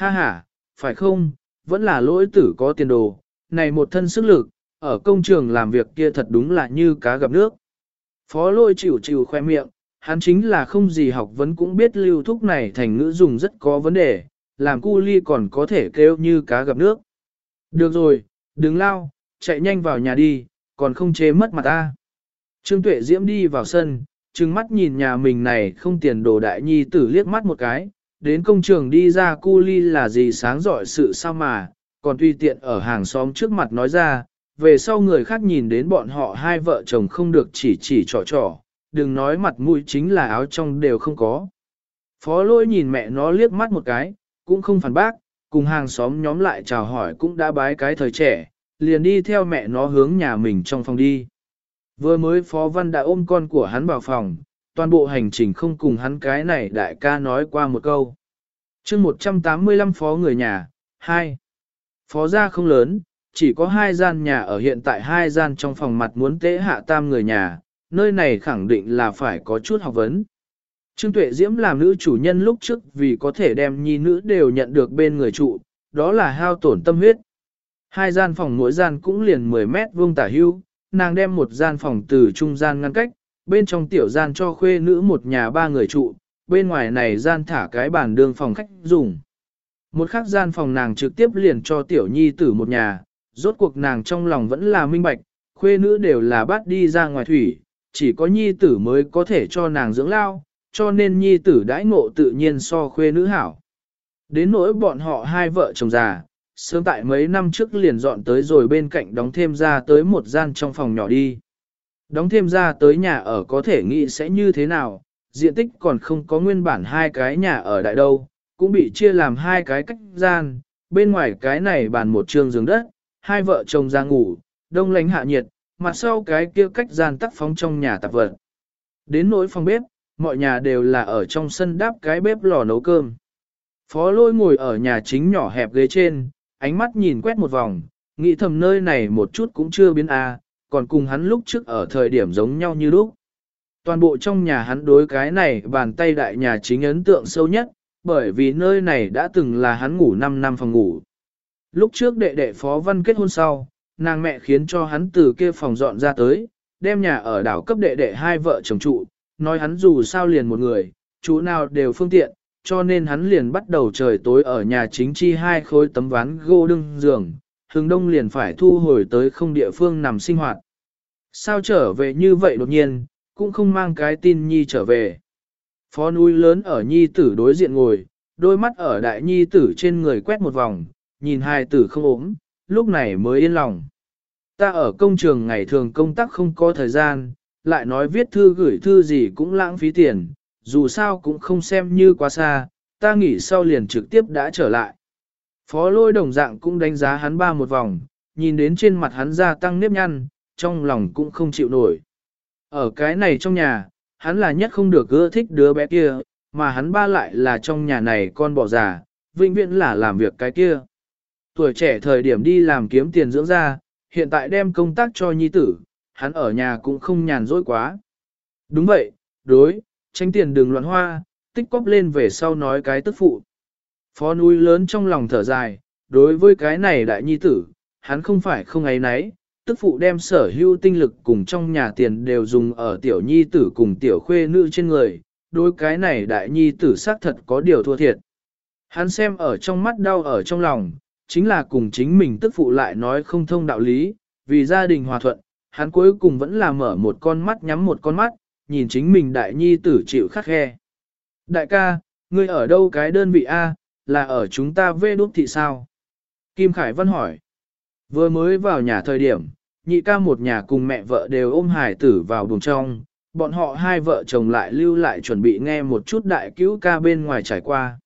Ha ha, phải không, vẫn là lỗi tử có tiền đồ, này một thân sức lực, ở công trường làm việc kia thật đúng là như cá gặp nước. Phó lôi chịu chịu khoe miệng, hắn chính là không gì học vấn cũng biết lưu thúc này thành ngữ dùng rất có vấn đề, làm cu ly còn có thể kêu như cá gặp nước. Được rồi, đừng lao, chạy nhanh vào nhà đi, còn không chế mất mặt ta. Trương Tuệ Diễm đi vào sân, trừng mắt nhìn nhà mình này không tiền đồ đại nhi tử liếc mắt một cái, đến công trường đi ra cu ly là gì sáng giỏi sự sao mà, còn tùy tiện ở hàng xóm trước mặt nói ra, về sau người khác nhìn đến bọn họ hai vợ chồng không được chỉ chỉ trò trò, đừng nói mặt mũi chính là áo trong đều không có. Phó lôi nhìn mẹ nó liếc mắt một cái, cũng không phản bác, cùng hàng xóm nhóm lại chào hỏi cũng đã bái cái thời trẻ, liền đi theo mẹ nó hướng nhà mình trong phòng đi. Vừa mới Phó Văn đã ôm con của hắn vào phòng, toàn bộ hành trình không cùng hắn cái này đại ca nói qua một câu. chương 185 Phó người nhà, 2. Phó gia không lớn, chỉ có hai gian nhà ở hiện tại hai gian trong phòng mặt muốn tế hạ tam người nhà, nơi này khẳng định là phải có chút học vấn. Trương Tuệ Diễm làm nữ chủ nhân lúc trước vì có thể đem nhi nữ đều nhận được bên người trụ, đó là hao tổn tâm huyết. Hai gian phòng mỗi gian cũng liền 10 mét vuông tả hưu, nàng đem một gian phòng từ trung gian ngăn cách, bên trong tiểu gian cho khuê nữ một nhà ba người trụ, bên ngoài này gian thả cái bàn đường phòng khách dùng. Một khác gian phòng nàng trực tiếp liền cho tiểu nhi tử một nhà, rốt cuộc nàng trong lòng vẫn là minh bạch, khuê nữ đều là bắt đi ra ngoài thủy, chỉ có nhi tử mới có thể cho nàng dưỡng lao, cho nên nhi tử đãi ngộ tự nhiên so khuê nữ hảo. Đến nỗi bọn họ hai vợ chồng già, sớm tại mấy năm trước liền dọn tới rồi bên cạnh đóng thêm ra tới một gian trong phòng nhỏ đi. Đóng thêm ra tới nhà ở có thể nghĩ sẽ như thế nào, diện tích còn không có nguyên bản hai cái nhà ở đại đâu, cũng bị chia làm hai cái cách gian, bên ngoài cái này bàn một trường giường đất, hai vợ chồng ra ngủ, đông lánh hạ nhiệt, mặt sau cái kia cách gian tắc phóng trong nhà tạp vật. Đến nỗi phòng bếp, mọi nhà đều là ở trong sân đáp cái bếp lò nấu cơm. Phó lôi ngồi ở nhà chính nhỏ hẹp ghế trên, ánh mắt nhìn quét một vòng, nghĩ thầm nơi này một chút cũng chưa biến a, còn cùng hắn lúc trước ở thời điểm giống nhau như lúc. Toàn bộ trong nhà hắn đối cái này bàn tay đại nhà chính ấn tượng sâu nhất, bởi vì nơi này đã từng là hắn ngủ 5 năm phòng ngủ. Lúc trước đệ đệ phó văn kết hôn sau, nàng mẹ khiến cho hắn từ kia phòng dọn ra tới, đem nhà ở đảo cấp đệ đệ hai vợ chồng trụ, nói hắn dù sao liền một người, chú nào đều phương tiện, cho nên hắn liền bắt đầu trời tối ở nhà chính chi hai khối tấm ván gỗ đưng giường, hướng đông liền phải thu hồi tới không địa phương nằm sinh hoạt. Sao trở về như vậy đột nhiên, cũng không mang cái tin nhi trở về. Phó núi lớn ở nhi tử đối diện ngồi, đôi mắt ở đại nhi tử trên người quét một vòng, nhìn hai tử không ốm, lúc này mới yên lòng. Ta ở công trường ngày thường công tác không có thời gian, lại nói viết thư gửi thư gì cũng lãng phí tiền, dù sao cũng không xem như quá xa, ta nghỉ sau liền trực tiếp đã trở lại. Phó lôi đồng dạng cũng đánh giá hắn ba một vòng, nhìn đến trên mặt hắn gia tăng nếp nhăn, trong lòng cũng không chịu nổi. Ở cái này trong nhà, hắn là nhất không được ưa thích đứa bé kia, mà hắn ba lại là trong nhà này con bỏ già, vĩnh viễn là làm việc cái kia. Tuổi trẻ thời điểm đi làm kiếm tiền dưỡng ra, hiện tại đem công tác cho nhi tử, hắn ở nhà cũng không nhàn rỗi quá. Đúng vậy, đối, tránh tiền đừng loạn hoa, tích cóp lên về sau nói cái tức phụ. Phó núi lớn trong lòng thở dài, đối với cái này đại nhi tử, hắn không phải không ấy nấy, tức phụ đem sở hữu tinh lực cùng trong nhà tiền đều dùng ở tiểu nhi tử cùng tiểu khuê nữ trên người, đối cái này đại nhi tử xác thật có điều thua thiệt. Hắn xem ở trong mắt đau ở trong lòng, chính là cùng chính mình tức phụ lại nói không thông đạo lý, vì gia đình hòa thuận, hắn cuối cùng vẫn là mở một con mắt nhắm một con mắt, nhìn chính mình đại nhi tử chịu khắc khe. Đại ca, ngươi ở đâu cái đơn vị A, là ở chúng ta vê đút thị sao? Kim Khải Văn hỏi. Vừa mới vào nhà thời điểm, nhị ca một nhà cùng mẹ vợ đều ôm hải tử vào buồng trong, bọn họ hai vợ chồng lại lưu lại chuẩn bị nghe một chút đại cứu ca bên ngoài trải qua.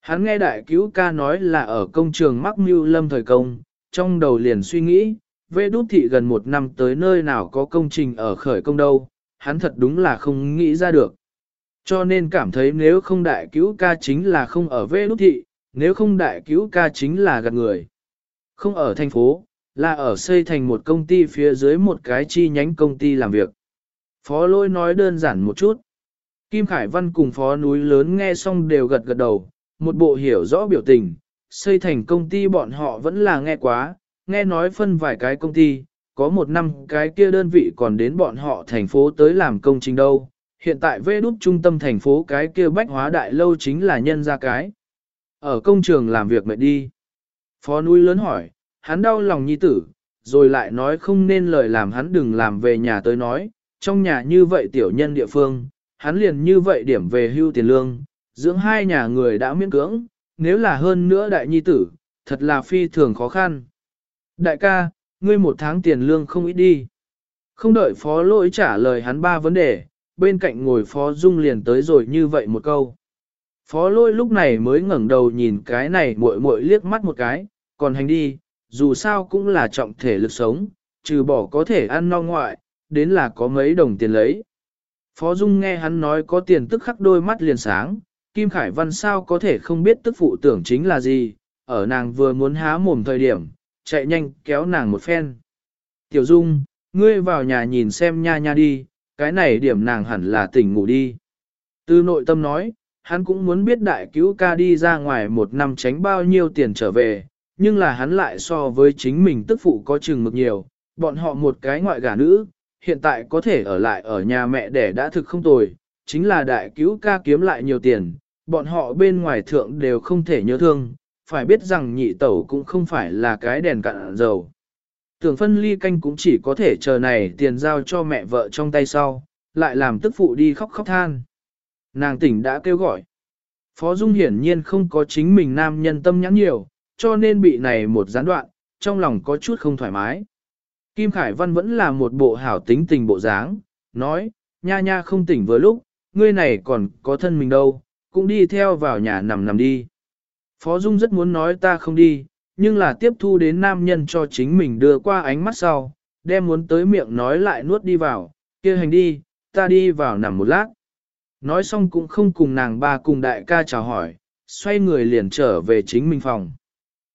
Hắn nghe đại cứu ca nói là ở công trường Mắc Mưu Lâm thời công, trong đầu liền suy nghĩ, vê đút thị gần một năm tới nơi nào có công trình ở khởi công đâu, hắn thật đúng là không nghĩ ra được. Cho nên cảm thấy nếu không đại cứu ca chính là không ở vê đúc thị, nếu không đại cứu ca chính là gạt người. Không ở thành phố, là ở xây thành một công ty phía dưới một cái chi nhánh công ty làm việc. Phó lôi nói đơn giản một chút. Kim Khải Văn cùng phó núi lớn nghe xong đều gật gật đầu, một bộ hiểu rõ biểu tình, xây thành công ty bọn họ vẫn là nghe quá, nghe nói phân vài cái công ty, có một năm cái kia đơn vị còn đến bọn họ thành phố tới làm công trình đâu. Hiện tại vê đút trung tâm thành phố cái kia bách hóa đại lâu chính là nhân ra cái. Ở công trường làm việc mệt đi. Phó núi lớn hỏi, hắn đau lòng nhi tử, rồi lại nói không nên lời làm hắn đừng làm về nhà tới nói, trong nhà như vậy tiểu nhân địa phương, hắn liền như vậy điểm về hưu tiền lương, dưỡng hai nhà người đã miễn cưỡng, nếu là hơn nữa đại nhi tử, thật là phi thường khó khăn. Đại ca, ngươi một tháng tiền lương không ít đi. Không đợi phó lỗi trả lời hắn ba vấn đề, bên cạnh ngồi phó dung liền tới rồi như vậy một câu. Phó lôi lúc này mới ngẩng đầu nhìn cái này muội muội liếc mắt một cái, còn hành đi, dù sao cũng là trọng thể lực sống, trừ bỏ có thể ăn no ngoại, đến là có mấy đồng tiền lấy. Phó Dung nghe hắn nói có tiền tức khắc đôi mắt liền sáng, Kim Khải Văn sao có thể không biết tức phụ tưởng chính là gì, ở nàng vừa muốn há mồm thời điểm, chạy nhanh kéo nàng một phen. Tiểu Dung, ngươi vào nhà nhìn xem nha nha đi, cái này điểm nàng hẳn là tỉnh ngủ đi. Từ nội tâm nói, hắn cũng muốn biết đại cứu ca đi ra ngoài một năm tránh bao nhiêu tiền trở về, nhưng là hắn lại so với chính mình tức phụ có chừng mực nhiều, bọn họ một cái ngoại gả nữ, hiện tại có thể ở lại ở nhà mẹ đẻ đã thực không tồi, chính là đại cứu ca kiếm lại nhiều tiền, bọn họ bên ngoài thượng đều không thể nhớ thương, phải biết rằng nhị tẩu cũng không phải là cái đèn cạn dầu. Tưởng phân ly canh cũng chỉ có thể chờ này tiền giao cho mẹ vợ trong tay sau, lại làm tức phụ đi khóc khóc than. Nàng tỉnh đã kêu gọi. Phó Dung hiển nhiên không có chính mình nam nhân tâm nhãn nhiều, cho nên bị này một gián đoạn, trong lòng có chút không thoải mái. Kim Khải Văn vẫn là một bộ hảo tính tình bộ dáng, nói, nha nha không tỉnh vừa lúc, ngươi này còn có thân mình đâu, cũng đi theo vào nhà nằm nằm đi. Phó Dung rất muốn nói ta không đi, nhưng là tiếp thu đến nam nhân cho chính mình đưa qua ánh mắt sau, đem muốn tới miệng nói lại nuốt đi vào, kia hành đi, ta đi vào nằm một lát. Nói xong cũng không cùng nàng ba cùng đại ca chào hỏi, xoay người liền trở về chính mình phòng.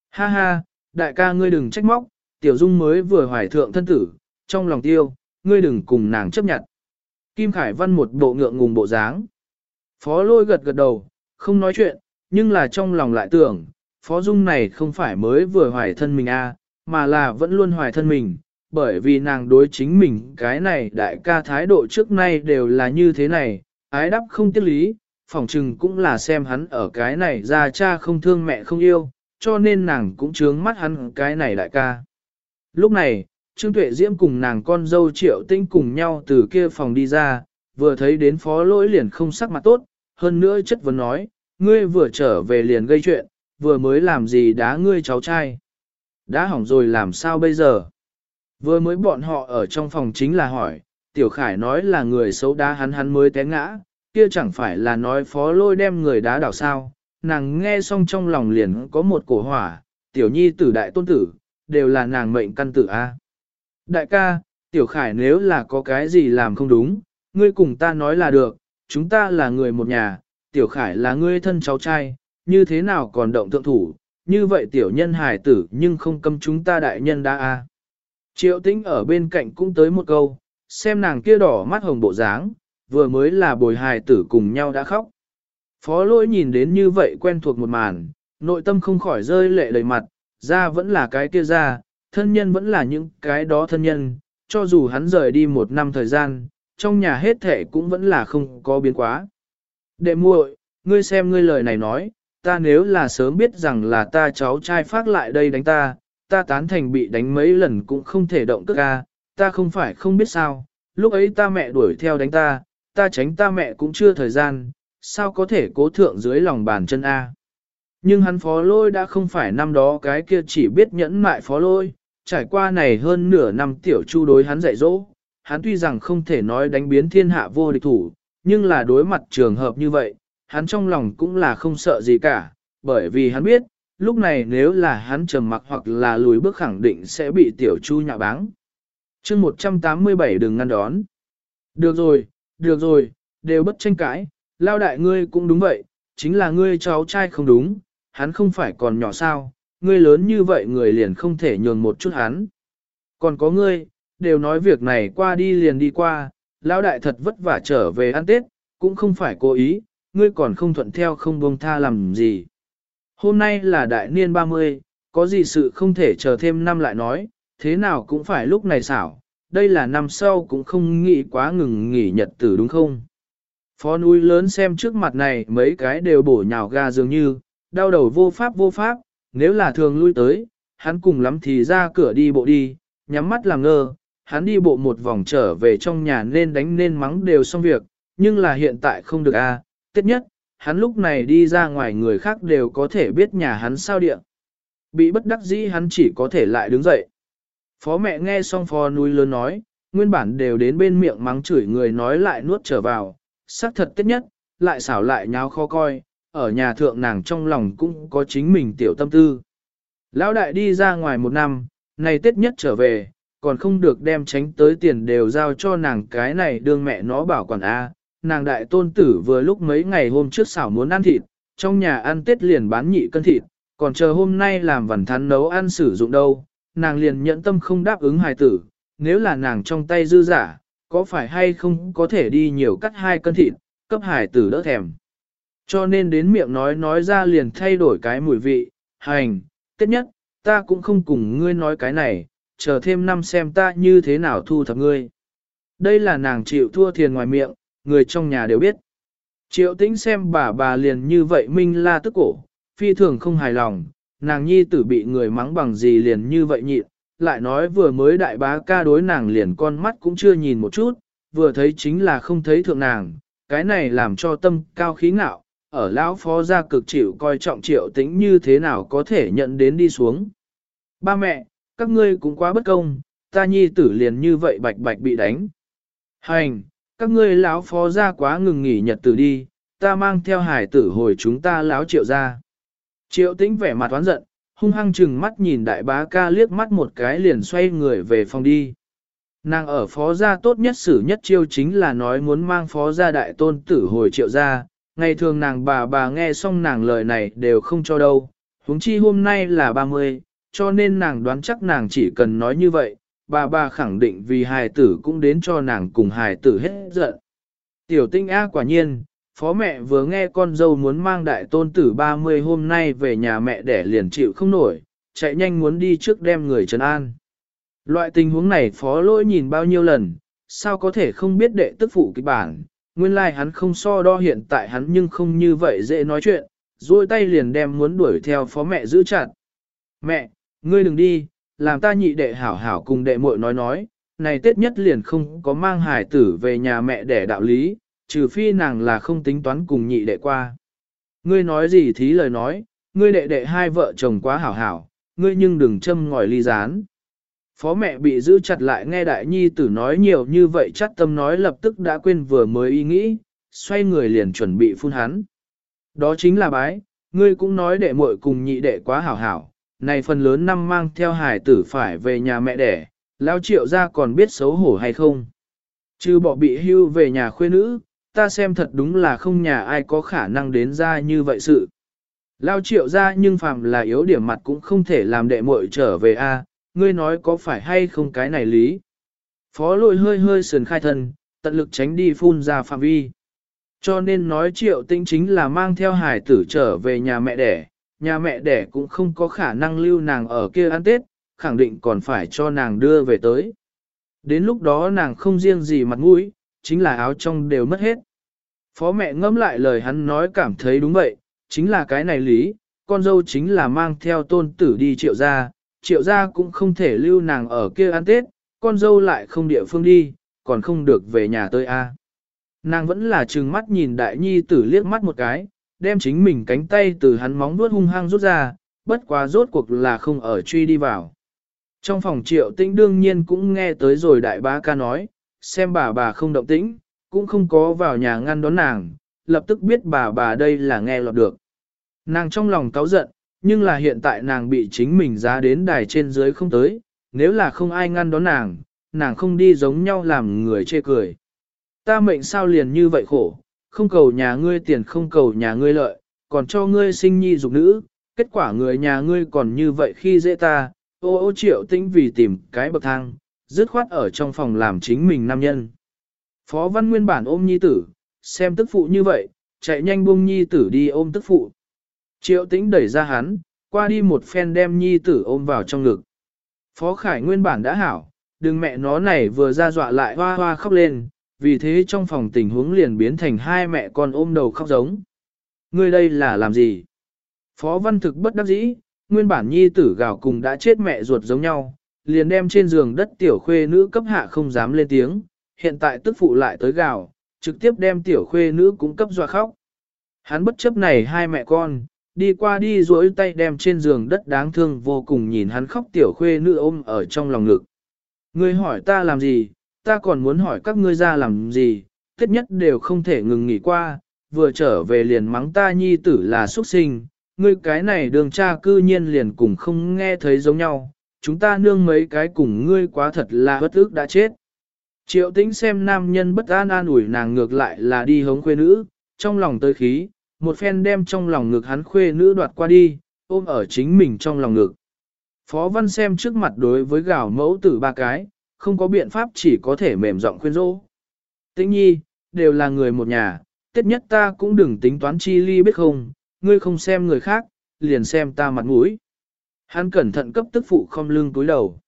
Ha ha, đại ca ngươi đừng trách móc, tiểu dung mới vừa hoài thượng thân tử, trong lòng tiêu, ngươi đừng cùng nàng chấp nhận. Kim Khải Văn một bộ ngượng ngùng bộ dáng. Phó lôi gật gật đầu, không nói chuyện, nhưng là trong lòng lại tưởng, Phó Dung này không phải mới vừa hoài thân mình a, à, mà là vẫn luôn hoài thân mình, bởi vì nàng đối chính mình cái này đại ca thái độ trước nay đều là như thế này, ái đắp không tiếc lý, phỏng chừng cũng là xem hắn ở cái này ra cha không thương mẹ không yêu, cho nên nàng cũng trướng mắt hắn cái này đại ca. Lúc này, Trương Tuệ Diễm cùng nàng con dâu Triệu Tinh cùng nhau từ kia phòng đi ra, vừa thấy đến phó lỗi liền không sắc mặt tốt, hơn nữa chất vấn nói, ngươi vừa trở về liền gây chuyện, vừa mới làm gì đá ngươi cháu trai. Đã hỏng rồi làm sao bây giờ? Vừa mới bọn họ ở trong phòng chính là hỏi, Tiểu Khải nói là người xấu đá hắn hắn mới té ngã, kia chẳng phải là nói phó lôi đem người đá đảo sao, nàng nghe xong trong lòng liền có một cổ hỏa, tiểu nhi tử đại tôn tử, đều là nàng mệnh căn tử A. Đại ca, tiểu khải nếu là có cái gì làm không đúng, ngươi cùng ta nói là được, chúng ta là người một nhà, tiểu khải là ngươi thân cháu trai, như thế nào còn động thượng thủ, như vậy tiểu nhân hài tử nhưng không cấm chúng ta đại nhân đã A. Triệu tĩnh ở bên cạnh cũng tới một câu, xem nàng kia đỏ mắt hồng bộ dáng, vừa mới là bồi hài tử cùng nhau đã khóc. Phó lỗi nhìn đến như vậy quen thuộc một màn, nội tâm không khỏi rơi lệ đầy mặt, ra vẫn là cái kia ra, thân nhân vẫn là những cái đó thân nhân, cho dù hắn rời đi một năm thời gian, trong nhà hết thể cũng vẫn là không có biến quá. Đệ muội, ngươi xem ngươi lời này nói, ta nếu là sớm biết rằng là ta cháu trai phát lại đây đánh ta, ta tán thành bị đánh mấy lần cũng không thể động cước ca, ta không phải không biết sao, lúc ấy ta mẹ đuổi theo đánh ta, ta tránh ta mẹ cũng chưa thời gian, sao có thể cố thượng dưới lòng bàn chân A. Nhưng hắn phó lôi đã không phải năm đó cái kia chỉ biết nhẫn mại phó lôi, trải qua này hơn nửa năm tiểu chu đối hắn dạy dỗ, hắn tuy rằng không thể nói đánh biến thiên hạ vô địch thủ, nhưng là đối mặt trường hợp như vậy, hắn trong lòng cũng là không sợ gì cả, bởi vì hắn biết, lúc này nếu là hắn trầm mặc hoặc là lùi bước khẳng định sẽ bị tiểu chu nhạ báng. chương 187 đừng ngăn đón. Được rồi, được rồi, đều bất tranh cãi, lao đại ngươi cũng đúng vậy, chính là ngươi cháu trai không đúng, hắn không phải còn nhỏ sao, ngươi lớn như vậy người liền không thể nhường một chút hắn. Còn có ngươi, đều nói việc này qua đi liền đi qua, lão đại thật vất vả trở về ăn Tết, cũng không phải cố ý, ngươi còn không thuận theo không buông tha làm gì. Hôm nay là đại niên 30, có gì sự không thể chờ thêm năm lại nói, thế nào cũng phải lúc này xảo, đây là năm sau cũng không nghĩ quá ngừng nghỉ nhật tử đúng không? Phó núi lớn xem trước mặt này mấy cái đều bổ nhào ga dường như, đau đầu vô pháp vô pháp, nếu là thường lui tới, hắn cùng lắm thì ra cửa đi bộ đi, nhắm mắt làm ngơ, hắn đi bộ một vòng trở về trong nhà nên đánh nên mắng đều xong việc, nhưng là hiện tại không được a. À. Tiếp nhất, hắn lúc này đi ra ngoài người khác đều có thể biết nhà hắn sao địa. Bị bất đắc dĩ hắn chỉ có thể lại đứng dậy. Phó mẹ nghe xong phó núi lớn nói, nguyên bản đều đến bên miệng mắng chửi người nói lại nuốt trở vào, xác thật tiết nhất, lại xảo lại nháo khó coi, ở nhà thượng nàng trong lòng cũng có chính mình tiểu tâm tư. Lão đại đi ra ngoài một năm, này tiết nhất trở về, còn không được đem tránh tới tiền đều giao cho nàng cái này đương mẹ nó bảo quản A. Nàng đại tôn tử vừa lúc mấy ngày hôm trước xảo muốn ăn thịt, trong nhà ăn tết liền bán nhị cân thịt, còn chờ hôm nay làm vần thắn nấu ăn sử dụng đâu, nàng liền nhẫn tâm không đáp ứng hài tử, nếu là nàng trong tay dư giả, có phải hay không có thể đi nhiều cắt hai cân thịt, cấp hài tử đỡ thèm. Cho nên đến miệng nói nói ra liền thay đổi cái mùi vị, hành, tiết nhất, ta cũng không cùng ngươi nói cái này, chờ thêm năm xem ta như thế nào thu thập ngươi. Đây là nàng chịu thua thiền ngoài miệng, người trong nhà đều biết. Triệu tĩnh xem bà bà liền như vậy minh la tức cổ, phi thường không hài lòng, nàng nhi tử bị người mắng bằng gì liền như vậy nhịn, lại nói vừa mới đại bá ca đối nàng liền con mắt cũng chưa nhìn một chút, vừa thấy chính là không thấy thượng nàng, cái này làm cho tâm cao khí ngạo, ở lão phó gia cực chịu coi trọng triệu tĩnh như thế nào có thể nhận đến đi xuống. Ba mẹ, các ngươi cũng quá bất công, ta nhi tử liền như vậy bạch bạch bị đánh. Hành, các ngươi lão phó gia quá ngừng nghỉ nhật tử đi, ta mang theo hải tử hồi chúng ta lão triệu ra. Triệu tĩnh vẻ mặt oán giận, hung hăng chừng mắt nhìn đại bá ca liếc mắt một cái liền xoay người về phòng đi. Nàng ở phó gia tốt nhất xử nhất chiêu chính là nói muốn mang phó gia đại tôn tử hồi triệu gia, ngày thường nàng bà bà nghe xong nàng lời này đều không cho đâu, huống chi hôm nay là 30, cho nên nàng đoán chắc nàng chỉ cần nói như vậy, bà bà khẳng định vì hài tử cũng đến cho nàng cùng hài tử hết giận. Tiểu tinh A quả nhiên, phó mẹ vừa nghe con dâu muốn mang đại tôn tử 30 hôm nay về nhà mẹ để liền chịu không nổi, chạy nhanh muốn đi trước đem người trấn an. Loại tình huống này phó lỗi nhìn bao nhiêu lần, sao có thể không biết đệ tức phụ kịch bản, nguyên lai like hắn không so đo hiện tại hắn nhưng không như vậy dễ nói chuyện, duỗi tay liền đem muốn đuổi theo phó mẹ giữ chặt. Mẹ, ngươi đừng đi, làm ta nhị đệ hảo hảo cùng đệ muội nói nói, này Tết nhất liền không có mang hải tử về nhà mẹ để đạo lý, trừ phi nàng là không tính toán cùng nhị đệ qua. Ngươi nói gì thí lời nói, ngươi đệ đệ hai vợ chồng quá hảo hảo, ngươi nhưng đừng châm ngòi ly gián. Phó mẹ bị giữ chặt lại nghe đại nhi tử nói nhiều như vậy chắc tâm nói lập tức đã quên vừa mới ý nghĩ, xoay người liền chuẩn bị phun hắn. Đó chính là bái, ngươi cũng nói đệ muội cùng nhị đệ quá hảo hảo, này phần lớn năm mang theo hải tử phải về nhà mẹ đẻ, Lão triệu ra còn biết xấu hổ hay không. Chứ bỏ bị hưu về nhà khuê nữ, ta xem thật đúng là không nhà ai có khả năng đến ra như vậy sự. Lao triệu ra nhưng phàm là yếu điểm mặt cũng không thể làm đệ muội trở về a ngươi nói có phải hay không cái này lý. Phó lội hơi hơi sườn khai thân, tận lực tránh đi phun ra phạm vi. Cho nên nói triệu tinh chính là mang theo hải tử trở về nhà mẹ đẻ, nhà mẹ đẻ cũng không có khả năng lưu nàng ở kia ăn Tết, khẳng định còn phải cho nàng đưa về tới. Đến lúc đó nàng không riêng gì mặt mũi, chính là áo trong đều mất hết. Phó mẹ ngẫm lại lời hắn nói cảm thấy đúng vậy, chính là cái này lý, con dâu chính là mang theo tôn tử đi triệu gia, triệu gia cũng không thể lưu nàng ở kia ăn Tết, con dâu lại không địa phương đi, còn không được về nhà tới a. Nàng vẫn là trừng mắt nhìn đại nhi tử liếc mắt một cái, đem chính mình cánh tay từ hắn móng vuốt hung hăng rút ra, bất quá rốt cuộc là không ở truy đi vào. Trong phòng triệu tĩnh đương nhiên cũng nghe tới rồi đại bá ca nói, xem bà bà không động tĩnh, cũng không có vào nhà ngăn đón nàng, lập tức biết bà bà đây là nghe lọt được. Nàng trong lòng cáu giận, nhưng là hiện tại nàng bị chính mình giá đến đài trên dưới không tới, nếu là không ai ngăn đón nàng, nàng không đi giống nhau làm người chê cười. Ta mệnh sao liền như vậy khổ, không cầu nhà ngươi tiền không cầu nhà ngươi lợi, còn cho ngươi sinh nhi dục nữ, kết quả người nhà ngươi còn như vậy khi dễ ta, ô ô triệu tĩnh vì tìm cái bậc thang, dứt khoát ở trong phòng làm chính mình nam nhân. Phó văn nguyên bản ôm nhi tử, xem tức phụ như vậy, chạy nhanh buông nhi tử đi ôm tức phụ. Triệu tĩnh đẩy ra hắn, qua đi một phen đem nhi tử ôm vào trong ngực. Phó Khải nguyên bản đã hảo, đừng mẹ nó này vừa ra dọa lại hoa hoa khóc lên, vì thế trong phòng tình huống liền biến thành hai mẹ con ôm đầu khóc giống. Ngươi đây là làm gì? Phó văn thực bất đắc dĩ, nguyên bản nhi tử gào cùng đã chết mẹ ruột giống nhau, liền đem trên giường đất tiểu khuê nữ cấp hạ không dám lên tiếng, hiện tại tức phụ lại tới gào, trực tiếp đem tiểu khuê nữ cũng cấp dọa khóc. Hắn bất chấp này hai mẹ con, đi qua đi duỗi tay đem trên giường đất đáng thương vô cùng nhìn hắn khóc tiểu khuê nữ ôm ở trong lòng ngực. Ngươi hỏi ta làm gì, ta còn muốn hỏi các ngươi ra làm gì, tất nhất đều không thể ngừng nghỉ qua, vừa trở về liền mắng ta nhi tử là xuất sinh, ngươi cái này đường cha cư nhiên liền cùng không nghe thấy giống nhau, chúng ta nương mấy cái cùng ngươi quá thật là bất ức đã chết. Triệu tĩnh xem nam nhân bất an an ủi nàng ngược lại là đi hống khuê nữ, trong lòng tới khí, một phen đem trong lòng ngực hắn khuê nữ đoạt qua đi, ôm ở chính mình trong lòng ngực. Phó văn xem trước mặt đối với gạo mẫu tử ba cái, không có biện pháp chỉ có thể mềm giọng khuyên rỗ. Tĩnh nhi, đều là người một nhà, tết nhất ta cũng đừng tính toán chi ly biết không, ngươi không xem người khác, liền xem ta mặt mũi. Hắn cẩn thận cấp tức phụ không lưng túi đầu.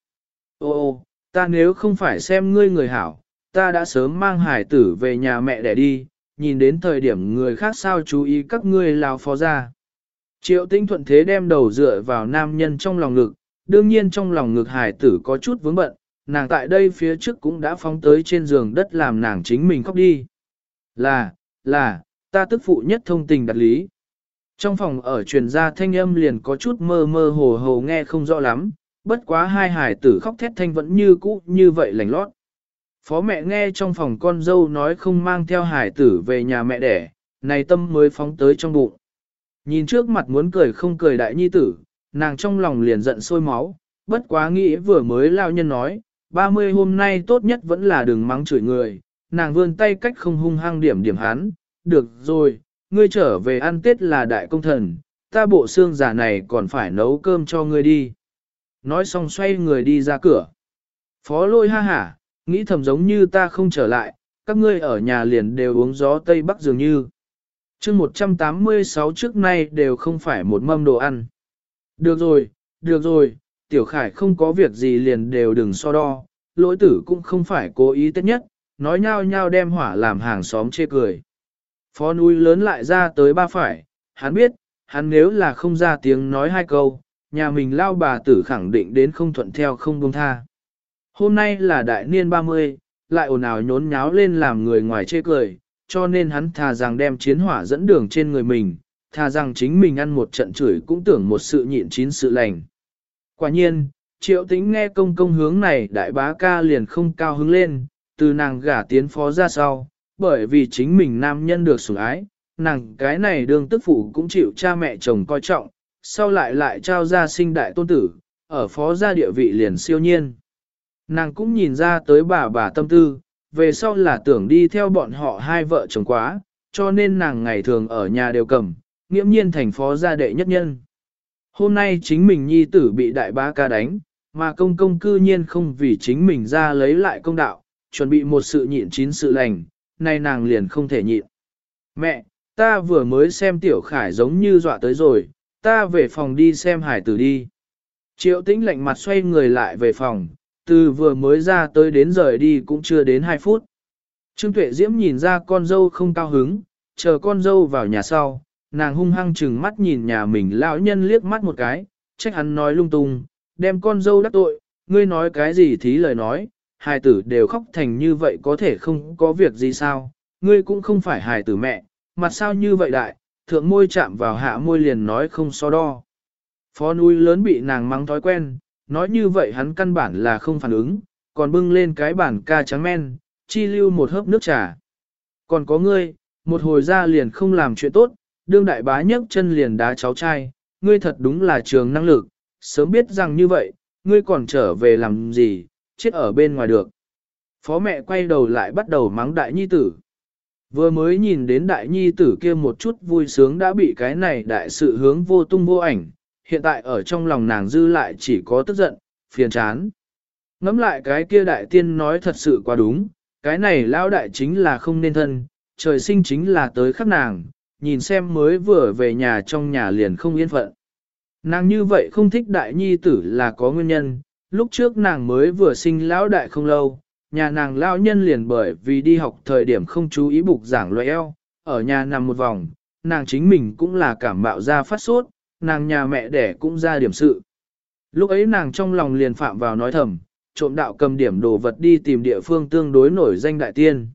Ô ô, ta nếu không phải xem ngươi người hảo, ta đã sớm mang hải tử về nhà mẹ để đi, nhìn đến thời điểm người khác sao chú ý các ngươi lao phó ra. Triệu tinh thuận thế đem đầu dựa vào nam nhân trong lòng ngực, đương nhiên trong lòng ngực hải tử có chút vướng bận, nàng tại đây phía trước cũng đã phóng tới trên giường đất làm nàng chính mình khóc đi. Là, là, ta tức phụ nhất thông tình đặt lý. Trong phòng ở truyền ra thanh âm liền có chút mơ mơ hồ hồ nghe không rõ lắm, bất quá hai hải tử khóc thét thanh vẫn như cũ như vậy lành lót. Phó mẹ nghe trong phòng con dâu nói không mang theo hải tử về nhà mẹ đẻ, này tâm mới phóng tới trong bụng. Nhìn trước mặt muốn cười không cười đại nhi tử, nàng trong lòng liền giận sôi máu, bất quá nghĩ vừa mới lao nhân nói, 30 hôm nay tốt nhất vẫn là đừng mắng chửi người, nàng vươn tay cách không hung hăng điểm điểm hắn, được rồi, ngươi trở về ăn tết là đại công thần, ta bộ xương giả này còn phải nấu cơm cho ngươi đi. Nói xong xoay người đi ra cửa. Phó lôi ha hả, nghĩ thầm giống như ta không trở lại, các ngươi ở nhà liền đều uống gió Tây Bắc dường như. chương 186 trước nay đều không phải một mâm đồ ăn. Được rồi, được rồi, tiểu khải không có việc gì liền đều đừng so đo, lỗi tử cũng không phải cố ý tất nhất, nói nhau nhau đem hỏa làm hàng xóm chê cười. Phó núi lớn lại ra tới ba phải, hắn biết, hắn nếu là không ra tiếng nói hai câu, nhà mình lao bà tử khẳng định đến không thuận theo không buông tha. Hôm nay là đại niên 30, lại ồn ào nhốn nháo lên làm người ngoài chê cười, cho nên hắn thà rằng đem chiến hỏa dẫn đường trên người mình, thà rằng chính mình ăn một trận chửi cũng tưởng một sự nhịn chín sự lành. Quả nhiên, triệu tính nghe công công hướng này đại bá ca liền không cao hứng lên, từ nàng gả tiến phó ra sau, bởi vì chính mình nam nhân được sủng ái, nàng cái này đương tức phụ cũng chịu cha mẹ chồng coi trọng, sau lại lại trao ra sinh đại tôn tử, ở phó gia địa vị liền siêu nhiên. Nàng cũng nhìn ra tới bà bà tâm tư, về sau là tưởng đi theo bọn họ hai vợ chồng quá, cho nên nàng ngày thường ở nhà đều cầm, nghiễm nhiên thành phó gia đệ nhất nhân. Hôm nay chính mình nhi tử bị đại bá ca đánh, mà công công cư nhiên không vì chính mình ra lấy lại công đạo, chuẩn bị một sự nhịn chín sự lành, nay nàng liền không thể nhịn. Mẹ, ta vừa mới xem tiểu khải giống như dọa tới rồi, ta về phòng đi xem hải tử đi. Triệu tĩnh lạnh mặt xoay người lại về phòng, từ vừa mới ra tới đến rời đi cũng chưa đến 2 phút. Trương Tuệ Diễm nhìn ra con dâu không cao hứng, chờ con dâu vào nhà sau, nàng hung hăng chừng mắt nhìn nhà mình lão nhân liếc mắt một cái, trách hắn nói lung tung, đem con dâu đắc tội, ngươi nói cái gì thí lời nói, hài tử đều khóc thành như vậy có thể không có việc gì sao, ngươi cũng không phải hài tử mẹ, mặt sao như vậy đại, thượng môi chạm vào hạ môi liền nói không so đo. Phó núi lớn bị nàng mắng thói quen, nói như vậy hắn căn bản là không phản ứng, còn bưng lên cái bản ca trắng men, chi lưu một hớp nước trà. Còn có ngươi, một hồi ra liền không làm chuyện tốt, đương đại bá nhấc chân liền đá cháu trai, ngươi thật đúng là trường năng lực, sớm biết rằng như vậy, ngươi còn trở về làm gì, chết ở bên ngoài được. Phó mẹ quay đầu lại bắt đầu mắng đại nhi tử. Vừa mới nhìn đến đại nhi tử kia một chút vui sướng đã bị cái này đại sự hướng vô tung vô ảnh, hiện tại ở trong lòng nàng dư lại chỉ có tức giận, phiền chán. Ngắm lại cái kia đại tiên nói thật sự quá đúng, cái này lão đại chính là không nên thân, trời sinh chính là tới khắc nàng, nhìn xem mới vừa về nhà trong nhà liền không yên phận. Nàng như vậy không thích đại nhi tử là có nguyên nhân, lúc trước nàng mới vừa sinh lão đại không lâu, nhà nàng lão nhân liền bởi vì đi học thời điểm không chú ý bục giảng loại eo, ở nhà nằm một vòng, nàng chính mình cũng là cảm mạo ra phát sốt, nàng nhà mẹ đẻ cũng ra điểm sự. Lúc ấy nàng trong lòng liền phạm vào nói thầm, trộm đạo cầm điểm đồ vật đi tìm địa phương tương đối nổi danh đại tiên.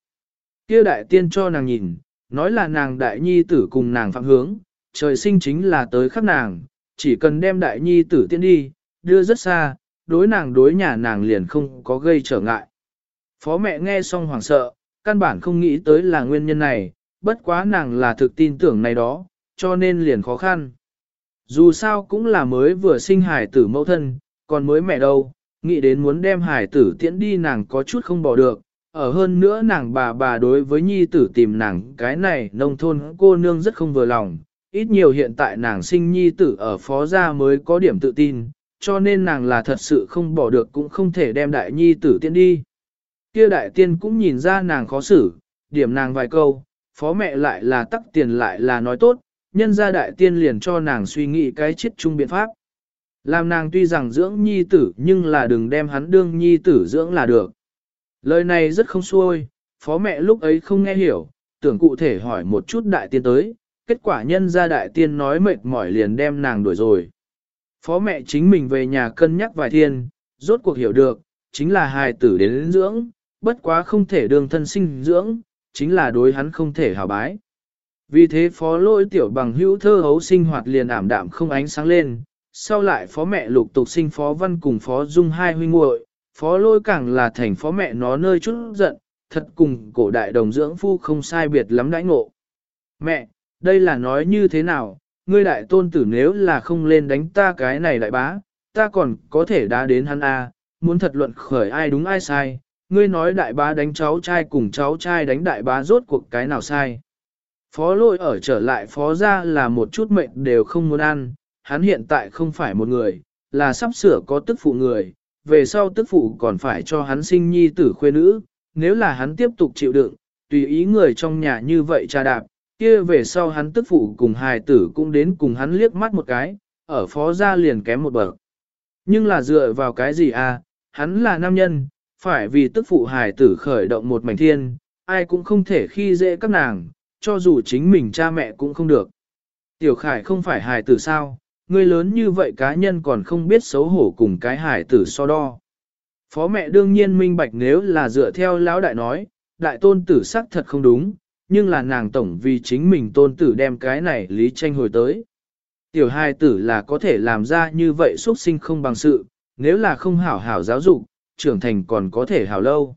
kia đại tiên cho nàng nhìn, nói là nàng đại nhi tử cùng nàng phạm hướng, trời sinh chính là tới khắc nàng, chỉ cần đem đại nhi tử tiễn đi, đưa rất xa, đối nàng đối nhà nàng liền không có gây trở ngại. Phó mẹ nghe xong hoảng sợ, căn bản không nghĩ tới là nguyên nhân này, bất quá nàng là thực tin tưởng này đó, cho nên liền khó khăn. Dù sao cũng là mới vừa sinh hải tử mẫu thân, còn mới mẹ đâu, nghĩ đến muốn đem hải tử tiễn đi nàng có chút không bỏ được, ở hơn nữa nàng bà bà đối với nhi tử tìm nàng cái này nông thôn cô nương rất không vừa lòng, ít nhiều hiện tại nàng sinh nhi tử ở phó gia mới có điểm tự tin, cho nên nàng là thật sự không bỏ được cũng không thể đem đại nhi tử tiễn đi. Kia đại tiên cũng nhìn ra nàng khó xử, điểm nàng vài câu, phó mẹ lại là tắc tiền lại là nói tốt, nhân ra đại tiên liền cho nàng suy nghĩ cái chết chung biện pháp. Làm nàng tuy rằng dưỡng nhi tử nhưng là đừng đem hắn đương nhi tử dưỡng là được. Lời này rất không xuôi, phó mẹ lúc ấy không nghe hiểu, tưởng cụ thể hỏi một chút đại tiên tới, kết quả nhân ra đại tiên nói mệt mỏi liền đem nàng đuổi rồi. Phó mẹ chính mình về nhà cân nhắc vài thiên, rốt cuộc hiểu được, chính là hài tử đến dưỡng, bất quá không thể đường thân sinh dưỡng, chính là đối hắn không thể hào bái. Vì thế phó lỗi tiểu bằng hữu thơ hấu sinh hoạt liền ảm đạm không ánh sáng lên, sau lại phó mẹ lục tục sinh phó văn cùng phó dung hai huynh muội phó Lôi càng là thành phó mẹ nó nơi chút giận, thật cùng cổ đại đồng dưỡng phu không sai biệt lắm đãi ngộ. Mẹ, đây là nói như thế nào, ngươi đại tôn tử nếu là không lên đánh ta cái này đại bá, ta còn có thể đá đến hắn a muốn thật luận khởi ai đúng ai sai, ngươi nói đại bá đánh cháu trai cùng cháu trai đánh đại bá rốt cuộc cái nào sai. Phó lôi ở trở lại phó ra là một chút mệnh đều không muốn ăn, hắn hiện tại không phải một người, là sắp sửa có tức phụ người, về sau tức phụ còn phải cho hắn sinh nhi tử khuê nữ, nếu là hắn tiếp tục chịu đựng, tùy ý người trong nhà như vậy cha đạp, kia về sau hắn tức phụ cùng hài tử cũng đến cùng hắn liếc mắt một cái, ở phó gia liền kém một bậc. Nhưng là dựa vào cái gì à, hắn là nam nhân, phải vì tức phụ hài tử khởi động một mảnh thiên, ai cũng không thể khi dễ các nàng, cho dù chính mình cha mẹ cũng không được. Tiểu khải không phải hài tử sao, Ngươi lớn như vậy cá nhân còn không biết xấu hổ cùng cái Hải tử so đo. Phó mẹ đương nhiên minh bạch nếu là dựa theo lão đại nói, đại tôn tử sắc thật không đúng, nhưng là nàng tổng vì chính mình tôn tử đem cái này lý tranh hồi tới. Tiểu hài tử là có thể làm ra như vậy xuất sinh không bằng sự, nếu là không hảo hảo giáo dục, trưởng thành còn có thể hảo lâu.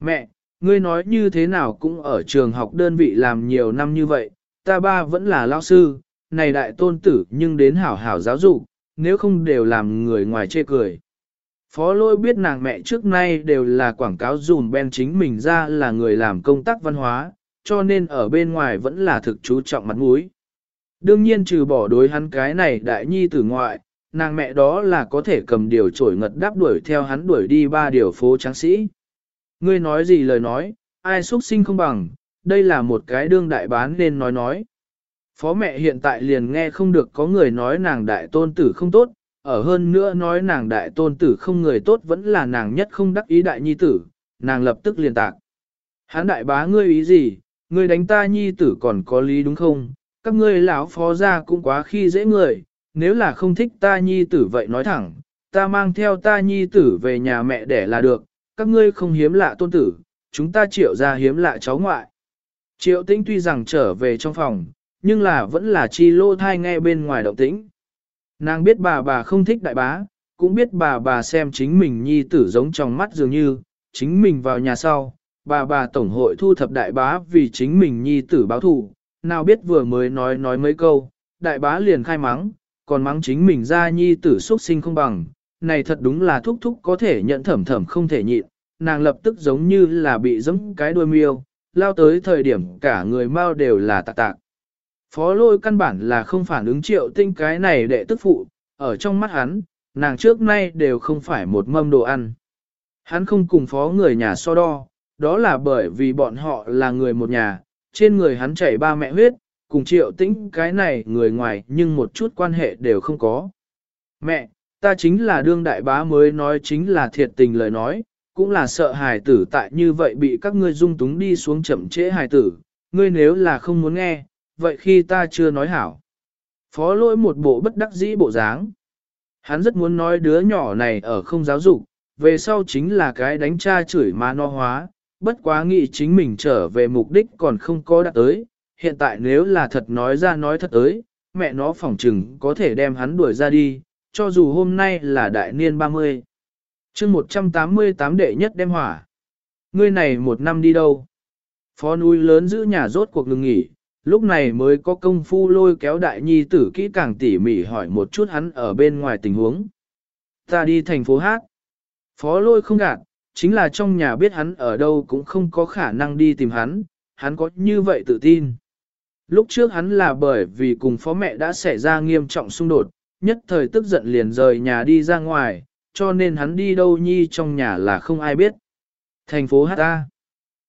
Mẹ, ngươi nói như thế nào cũng ở trường học đơn vị làm nhiều năm như vậy, ta ba vẫn là lao sư, này đại tôn tử nhưng đến hảo hảo giáo dục, nếu không đều làm người ngoài chê cười. Phó lôi biết nàng mẹ trước nay đều là quảng cáo dùm ben chính mình ra là người làm công tác văn hóa, cho nên ở bên ngoài vẫn là thực chú trọng mặt mũi. Đương nhiên trừ bỏ đối hắn cái này đại nhi tử ngoại, nàng mẹ đó là có thể cầm điều trổi ngật đáp đuổi theo hắn đuổi đi ba điều phố tráng sĩ. Ngươi nói gì lời nói, ai xuất sinh không bằng, đây là một cái đương đại bán nên nói nói. Phó mẹ hiện tại liền nghe không được có người nói nàng đại tôn tử không tốt, ở hơn nữa nói nàng đại tôn tử không người tốt vẫn là nàng nhất không đắc ý đại nhi tử, nàng lập tức liền tạc. Hán đại bá ngươi ý gì, ngươi đánh ta nhi tử còn có lý đúng không? Các ngươi lão phó ra cũng quá khi dễ người, nếu là không thích ta nhi tử vậy nói thẳng, ta mang theo ta nhi tử về nhà mẹ để là được, các ngươi không hiếm lạ tôn tử, chúng ta triệu ra hiếm lạ cháu ngoại. Triệu tĩnh tuy rằng trở về trong phòng, nhưng là vẫn là chi lô thai nghe bên ngoài động tĩnh. Nàng biết bà bà không thích đại bá, cũng biết bà bà xem chính mình nhi tử giống trong mắt dường như, chính mình vào nhà sau, bà bà tổng hội thu thập đại bá vì chính mình nhi tử báo thù, nào biết vừa mới nói nói mấy câu, đại bá liền khai mắng, còn mắng chính mình ra nhi tử xuất sinh không bằng, này thật đúng là thúc thúc có thể nhận thẩm thẩm không thể nhịn, nàng lập tức giống như là bị giống cái đuôi miêu, lao tới thời điểm cả người mau đều là tạc tạc. Phó lôi căn bản là không phản ứng triệu tinh cái này đệ tức phụ, ở trong mắt hắn, nàng trước nay đều không phải một mâm đồ ăn. Hắn không cùng phó người nhà so đo, đó là bởi vì bọn họ là người một nhà, trên người hắn chảy ba mẹ huyết, cùng triệu tĩnh cái này người ngoài nhưng một chút quan hệ đều không có. Mẹ, ta chính là đương đại bá mới nói chính là thiệt tình lời nói, cũng là sợ hài tử tại như vậy bị các ngươi dung túng đi xuống chậm trễ hài tử, ngươi nếu là không muốn nghe, vậy khi ta chưa nói hảo. Phó lỗi một bộ bất đắc dĩ bộ dáng. Hắn rất muốn nói đứa nhỏ này ở không giáo dục, về sau chính là cái đánh cha chửi má no hóa, bất quá nghĩ chính mình trở về mục đích còn không có đạt tới, hiện tại nếu là thật nói ra nói thật tới, mẹ nó phỏng chừng có thể đem hắn đuổi ra đi, cho dù hôm nay là đại niên 30. chương 188 đệ nhất đem hỏa. Ngươi này một năm đi đâu? Phó núi lớn giữ nhà rốt cuộc ngừng nghỉ, lúc này mới có công phu lôi kéo đại nhi tử kỹ càng tỉ mỉ hỏi một chút hắn ở bên ngoài tình huống. Ta đi thành phố Hát. Phó lôi không gạt, chính là trong nhà biết hắn ở đâu cũng không có khả năng đi tìm hắn, hắn có như vậy tự tin. Lúc trước hắn là bởi vì cùng phó mẹ đã xảy ra nghiêm trọng xung đột, nhất thời tức giận liền rời nhà đi ra ngoài, cho nên hắn đi đâu nhi trong nhà là không ai biết. Thành phố Hát A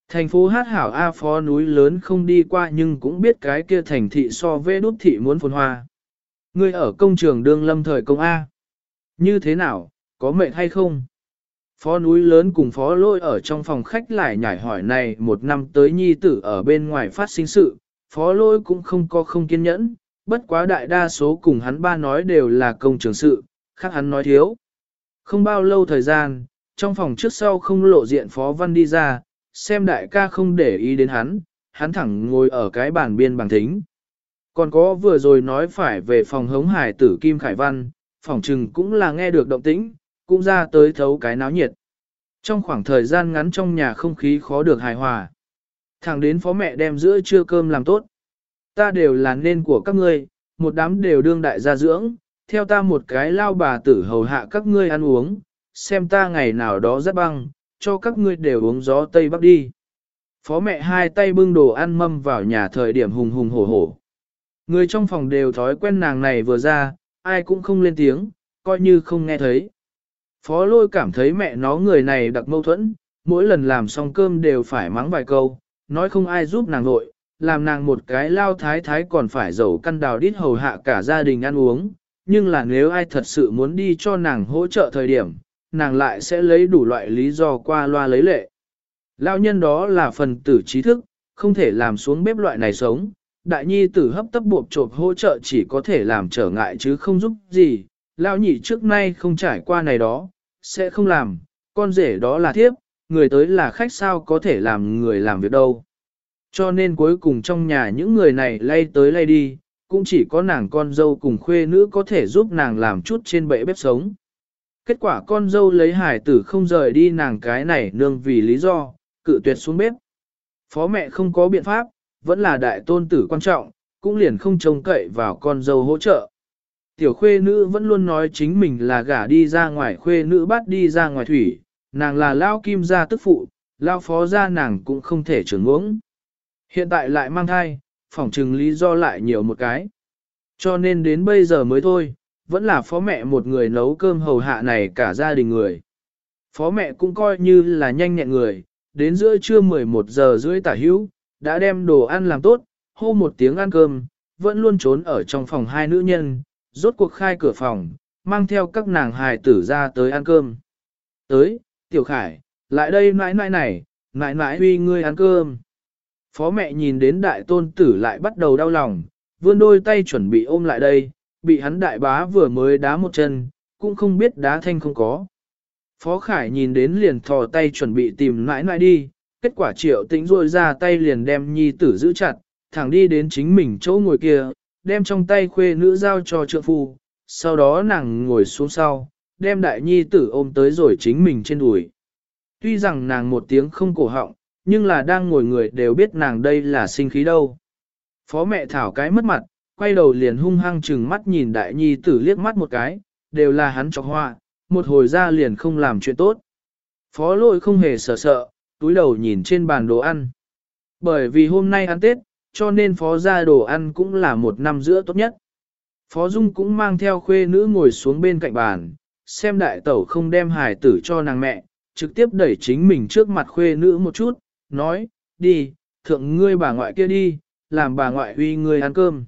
Thành phố Hát hảo A phó núi lớn không đi qua nhưng cũng biết cái kia thành thị so vê đút thị muốn phồn hoa. Ngươi ở công trường đương lâm thời công A. Như thế nào, có mệt hay không? Phó núi lớn cùng phó lôi ở trong phòng khách lại nhảy hỏi này một năm tới nhi tử ở bên ngoài phát sinh sự, phó lôi cũng không có không kiên nhẫn, bất quá đại đa số cùng hắn ba nói đều là công trường sự, khác hắn nói thiếu. Không bao lâu thời gian, trong phòng trước sau không lộ diện phó văn đi ra, xem đại ca không để ý đến hắn, hắn thẳng ngồi ở cái bàn biên bằng thính. Còn có vừa rồi nói phải về phòng hống hải tử Kim Khải Văn, phòng trừng cũng là nghe được động tĩnh, cũng ra tới thấu cái náo nhiệt. Trong khoảng thời gian ngắn trong nhà không khí khó được hài hòa. Thẳng đến phó mẹ đem giữa trưa cơm làm tốt. Ta đều là nên của các ngươi, một đám đều đương đại gia dưỡng, theo ta một cái lao bà tử hầu hạ các ngươi ăn uống, xem ta ngày nào đó rất băng, cho các ngươi đều uống gió Tây Bắc đi. Phó mẹ hai tay bưng đồ ăn mâm vào nhà thời điểm hùng hùng hổ hổ. Người trong phòng đều thói quen nàng này vừa ra, ai cũng không lên tiếng, coi như không nghe thấy. Phó lôi cảm thấy mẹ nó người này đặc mâu thuẫn, mỗi lần làm xong cơm đều phải mắng vài câu, nói không ai giúp nàng nội, làm nàng một cái lao thái thái còn phải dầu căn đào đít hầu hạ cả gia đình ăn uống, nhưng là nếu ai thật sự muốn đi cho nàng hỗ trợ thời điểm, nàng lại sẽ lấy đủ loại lý do qua loa lấy lệ. lão nhân đó là phần tử trí thức, không thể làm xuống bếp loại này sống, đại nhi tử hấp tấp buộc chộp hỗ trợ chỉ có thể làm trở ngại chứ không giúp gì, Lão nhị trước nay không trải qua này đó, sẽ không làm, con rể đó là thiếp, người tới là khách sao có thể làm người làm việc đâu. Cho nên cuối cùng trong nhà những người này lay tới lay đi, cũng chỉ có nàng con dâu cùng khuê nữ có thể giúp nàng làm chút trên bệ bếp sống. Kết quả con dâu lấy hải tử không rời đi nàng cái này nương vì lý do, cự tuyệt xuống bếp. Phó mẹ không có biện pháp, vẫn là đại tôn tử quan trọng, cũng liền không trông cậy vào con dâu hỗ trợ. Tiểu khuê nữ vẫn luôn nói chính mình là gả đi ra ngoài khuê nữ bắt đi ra ngoài thủy, nàng là lao kim gia tức phụ, lao phó gia nàng cũng không thể trưởng uống. Hiện tại lại mang thai, phỏng chừng lý do lại nhiều một cái. Cho nên đến bây giờ mới thôi, vẫn là phó mẹ một người nấu cơm hầu hạ này cả gia đình người. Phó mẹ cũng coi như là nhanh nhẹn người, đến giữa trưa 11 giờ rưỡi tả hữu, đã đem đồ ăn làm tốt, hô một tiếng ăn cơm, vẫn luôn trốn ở trong phòng hai nữ nhân, rốt cuộc khai cửa phòng, mang theo các nàng hài tử ra tới ăn cơm. Tới, Tiểu Khải, lại đây nãi nãi này, nãi nãi huy ngươi ăn cơm. Phó mẹ nhìn đến đại tôn tử lại bắt đầu đau lòng, vươn đôi tay chuẩn bị ôm lại đây, bị hắn đại bá vừa mới đá một chân, cũng không biết đá thanh không có. Phó Khải nhìn đến liền thò tay chuẩn bị tìm nãi nãi đi, kết quả triệu tĩnh rôi ra tay liền đem nhi tử giữ chặt, thẳng đi đến chính mình chỗ ngồi kia, đem trong tay khuê nữ giao cho trượng phu, sau đó nàng ngồi xuống sau, đem đại nhi tử ôm tới rồi chính mình trên đùi. Tuy rằng nàng một tiếng không cổ họng, nhưng là đang ngồi người đều biết nàng đây là sinh khí đâu. Phó mẹ thảo cái mất mặt, quay đầu liền hung hăng chừng mắt nhìn đại nhi tử liếc mắt một cái, đều là hắn cho hoa, một hồi ra liền không làm chuyện tốt. Phó lôi không hề sợ sợ, túi đầu nhìn trên bàn đồ ăn. Bởi vì hôm nay ăn Tết, cho nên phó ra đồ ăn cũng là một năm giữa tốt nhất. Phó Dung cũng mang theo khuê nữ ngồi xuống bên cạnh bàn, xem đại tẩu không đem hài tử cho nàng mẹ, trực tiếp đẩy chính mình trước mặt khuê nữ một chút, nói, đi, thượng ngươi bà ngoại kia đi, làm bà ngoại huy ngươi ăn cơm.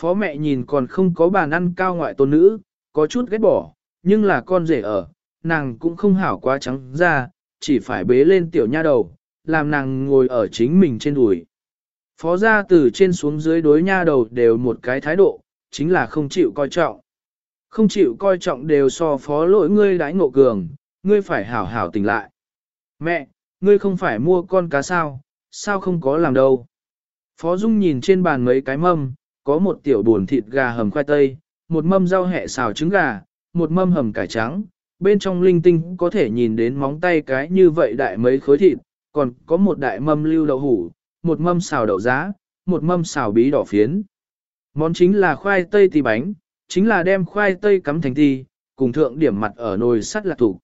Phó mẹ nhìn còn không có bàn ăn cao ngoại tôn nữ, có chút ghét bỏ, nhưng là con rể ở, nàng cũng không hảo quá trắng ra, chỉ phải bế lên tiểu nha đầu, làm nàng ngồi ở chính mình trên đùi. Phó gia từ trên xuống dưới đối nha đầu đều một cái thái độ, chính là không chịu coi trọng. Không chịu coi trọng đều so phó lỗi ngươi đãi ngộ cường, ngươi phải hảo hảo tỉnh lại. Mẹ, ngươi không phải mua con cá sao, sao không có làm đâu. Phó Dung nhìn trên bàn mấy cái mâm, có một tiểu buồn thịt gà hầm khoai tây, một mâm rau hẹ xào trứng gà, một mâm hầm cải trắng, bên trong linh tinh có thể nhìn đến móng tay cái như vậy đại mấy khối thịt, còn có một đại mâm lưu đậu hủ, một mâm xào đậu giá, một mâm xào bí đỏ phiến. Món chính là khoai tây tì bánh, chính là đem khoai tây cắm thành tì, cùng thượng điểm mặt ở nồi sắt lạc thủ.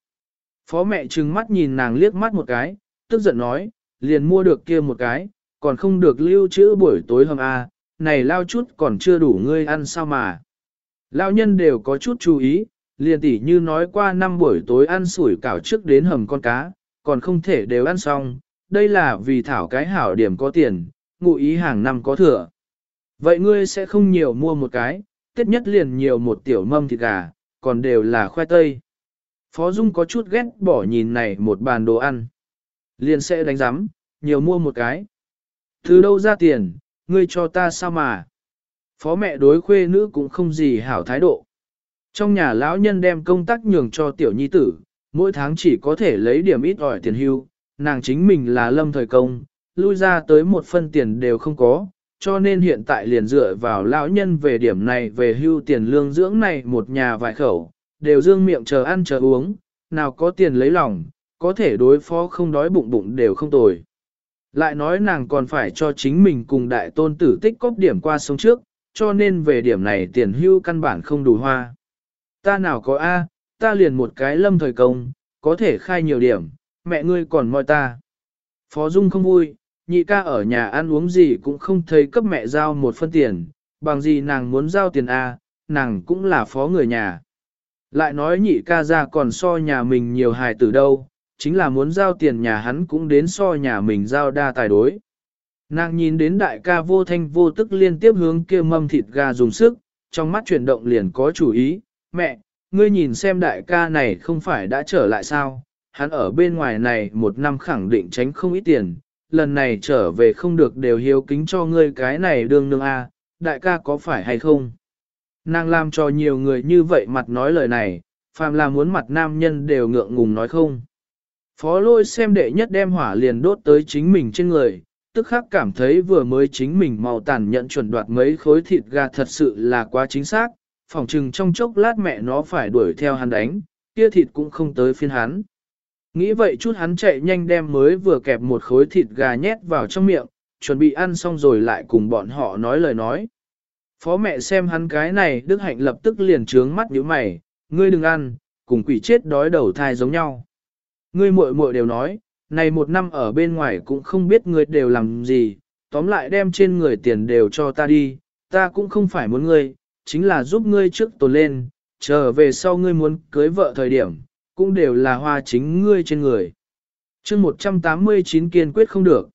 Phó mẹ trừng mắt nhìn nàng liếc mắt một cái, tức giận nói, liền mua được kia một cái, còn không được lưu trữ buổi tối hầm a, này lao chút còn chưa đủ ngươi ăn sao mà. Lao nhân đều có chút chú ý, liền tỉ như nói qua năm buổi tối ăn sủi cảo trước đến hầm con cá, còn không thể đều ăn xong, đây là vì thảo cái hảo điểm có tiền, ngụ ý hàng năm có thừa. Vậy ngươi sẽ không nhiều mua một cái, tết nhất liền nhiều một tiểu mâm thịt gà, còn đều là khoai tây. Phó Dung có chút ghét bỏ nhìn này một bàn đồ ăn. Liền sẽ đánh giám, nhiều mua một cái. Từ đâu ra tiền, ngươi cho ta sao mà. Phó mẹ đối khuê nữ cũng không gì hảo thái độ. Trong nhà lão nhân đem công tác nhường cho tiểu nhi tử, mỗi tháng chỉ có thể lấy điểm ít ỏi tiền hưu, nàng chính mình là lâm thời công, lui ra tới một phân tiền đều không có, cho nên hiện tại liền dựa vào lão nhân về điểm này về hưu tiền lương dưỡng này một nhà vài khẩu, đều dương miệng chờ ăn chờ uống, nào có tiền lấy lòng, có thể đối phó không đói bụng bụng đều không tồi. Lại nói nàng còn phải cho chính mình cùng đại tôn tử tích cóp điểm qua sống trước, cho nên về điểm này tiền hưu căn bản không đủ hoa. Ta nào có A, ta liền một cái lâm thời công, có thể khai nhiều điểm, mẹ ngươi còn moi ta. Phó Dung không vui, nhị ca ở nhà ăn uống gì cũng không thấy cấp mẹ giao một phân tiền, bằng gì nàng muốn giao tiền A, nàng cũng là phó người nhà. Lại nói nhị ca ra còn so nhà mình nhiều hài tử đâu, chính là muốn giao tiền nhà hắn cũng đến so nhà mình giao đa tài đối. Nàng nhìn đến đại ca vô thanh vô tức liên tiếp hướng kia mâm thịt gà dùng sức, trong mắt chuyển động liền có chủ ý, mẹ, ngươi nhìn xem đại ca này không phải đã trở lại sao, hắn ở bên ngoài này một năm khẳng định tránh không ít tiền, lần này trở về không được đều hiếu kính cho ngươi cái này đương nương a, đại ca có phải hay không? Nàng làm cho nhiều người như vậy mặt nói lời này, phàm là muốn mặt nam nhân đều ngượng ngùng nói không. Phó lôi xem đệ nhất đem hỏa liền đốt tới chính mình trên người, tức khắc cảm thấy vừa mới chính mình màu tàn nhận chuẩn đoạt mấy khối thịt gà thật sự là quá chính xác, phỏng chừng trong chốc lát mẹ nó phải đuổi theo hắn đánh, kia thịt cũng không tới phiên hắn. Nghĩ vậy chút hắn chạy nhanh đem mới vừa kẹp một khối thịt gà nhét vào trong miệng, chuẩn bị ăn xong rồi lại cùng bọn họ nói lời nói. Phó mẹ xem hắn cái này đức hạnh lập tức liền trướng mắt như mày, ngươi đừng ăn, cùng quỷ chết đói đầu thai giống nhau. Ngươi muội muội đều nói, này một năm ở bên ngoài cũng không biết ngươi đều làm gì, tóm lại đem trên người tiền đều cho ta đi, ta cũng không phải muốn ngươi, chính là giúp ngươi trước tồn lên, chờ về sau ngươi muốn cưới vợ thời điểm, cũng đều là hoa chính ngươi trên người. chương 189 kiên quyết không được.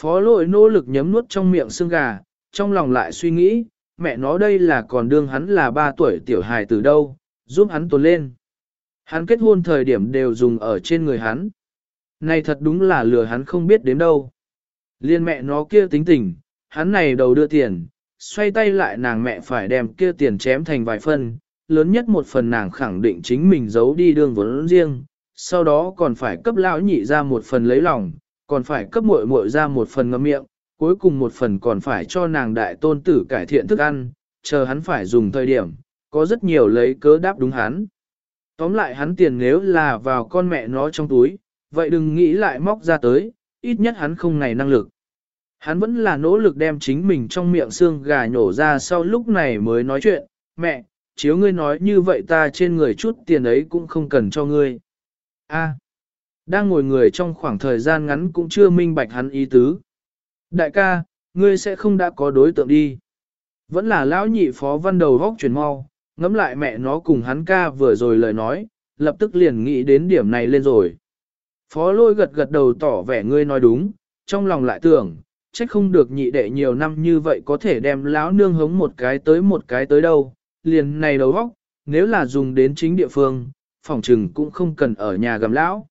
Phó lội nỗ lực nhấm nuốt trong miệng xương gà, trong lòng lại suy nghĩ, mẹ nó đây là còn đương hắn là ba tuổi tiểu hài từ đâu, giúp hắn tồn lên. Hắn kết hôn thời điểm đều dùng ở trên người hắn. Này thật đúng là lừa hắn không biết đến đâu. Liên mẹ nó kia tính tình, hắn này đầu đưa tiền, xoay tay lại nàng mẹ phải đem kia tiền chém thành vài phân, lớn nhất một phần nàng khẳng định chính mình giấu đi đường vốn riêng, sau đó còn phải cấp lão nhị ra một phần lấy lòng, còn phải cấp muội muội ra một phần ngậm miệng, cuối cùng một phần còn phải cho nàng đại tôn tử cải thiện thức ăn, chờ hắn phải dùng thời điểm, có rất nhiều lấy cớ đáp đúng hắn. Tóm lại hắn tiền nếu là vào con mẹ nó trong túi, vậy đừng nghĩ lại móc ra tới, ít nhất hắn không này năng lực. Hắn vẫn là nỗ lực đem chính mình trong miệng xương gà nhổ ra sau lúc này mới nói chuyện, mẹ, chiếu ngươi nói như vậy ta trên người chút tiền ấy cũng không cần cho ngươi. A, đang ngồi người trong khoảng thời gian ngắn cũng chưa minh bạch hắn ý tứ. Đại ca, ngươi sẽ không đã có đối tượng đi. Vẫn là lão nhị phó văn đầu góc chuyển mau, ngẫm lại mẹ nó cùng hắn ca vừa rồi lời nói, lập tức liền nghĩ đến điểm này lên rồi. Phó lôi gật gật đầu tỏ vẻ ngươi nói đúng, trong lòng lại tưởng, trách không được nhị đệ nhiều năm như vậy có thể đem lão nương hống một cái tới một cái tới đâu, liền này đầu góc, nếu là dùng đến chính địa phương, phòng trừng cũng không cần ở nhà gầm lão.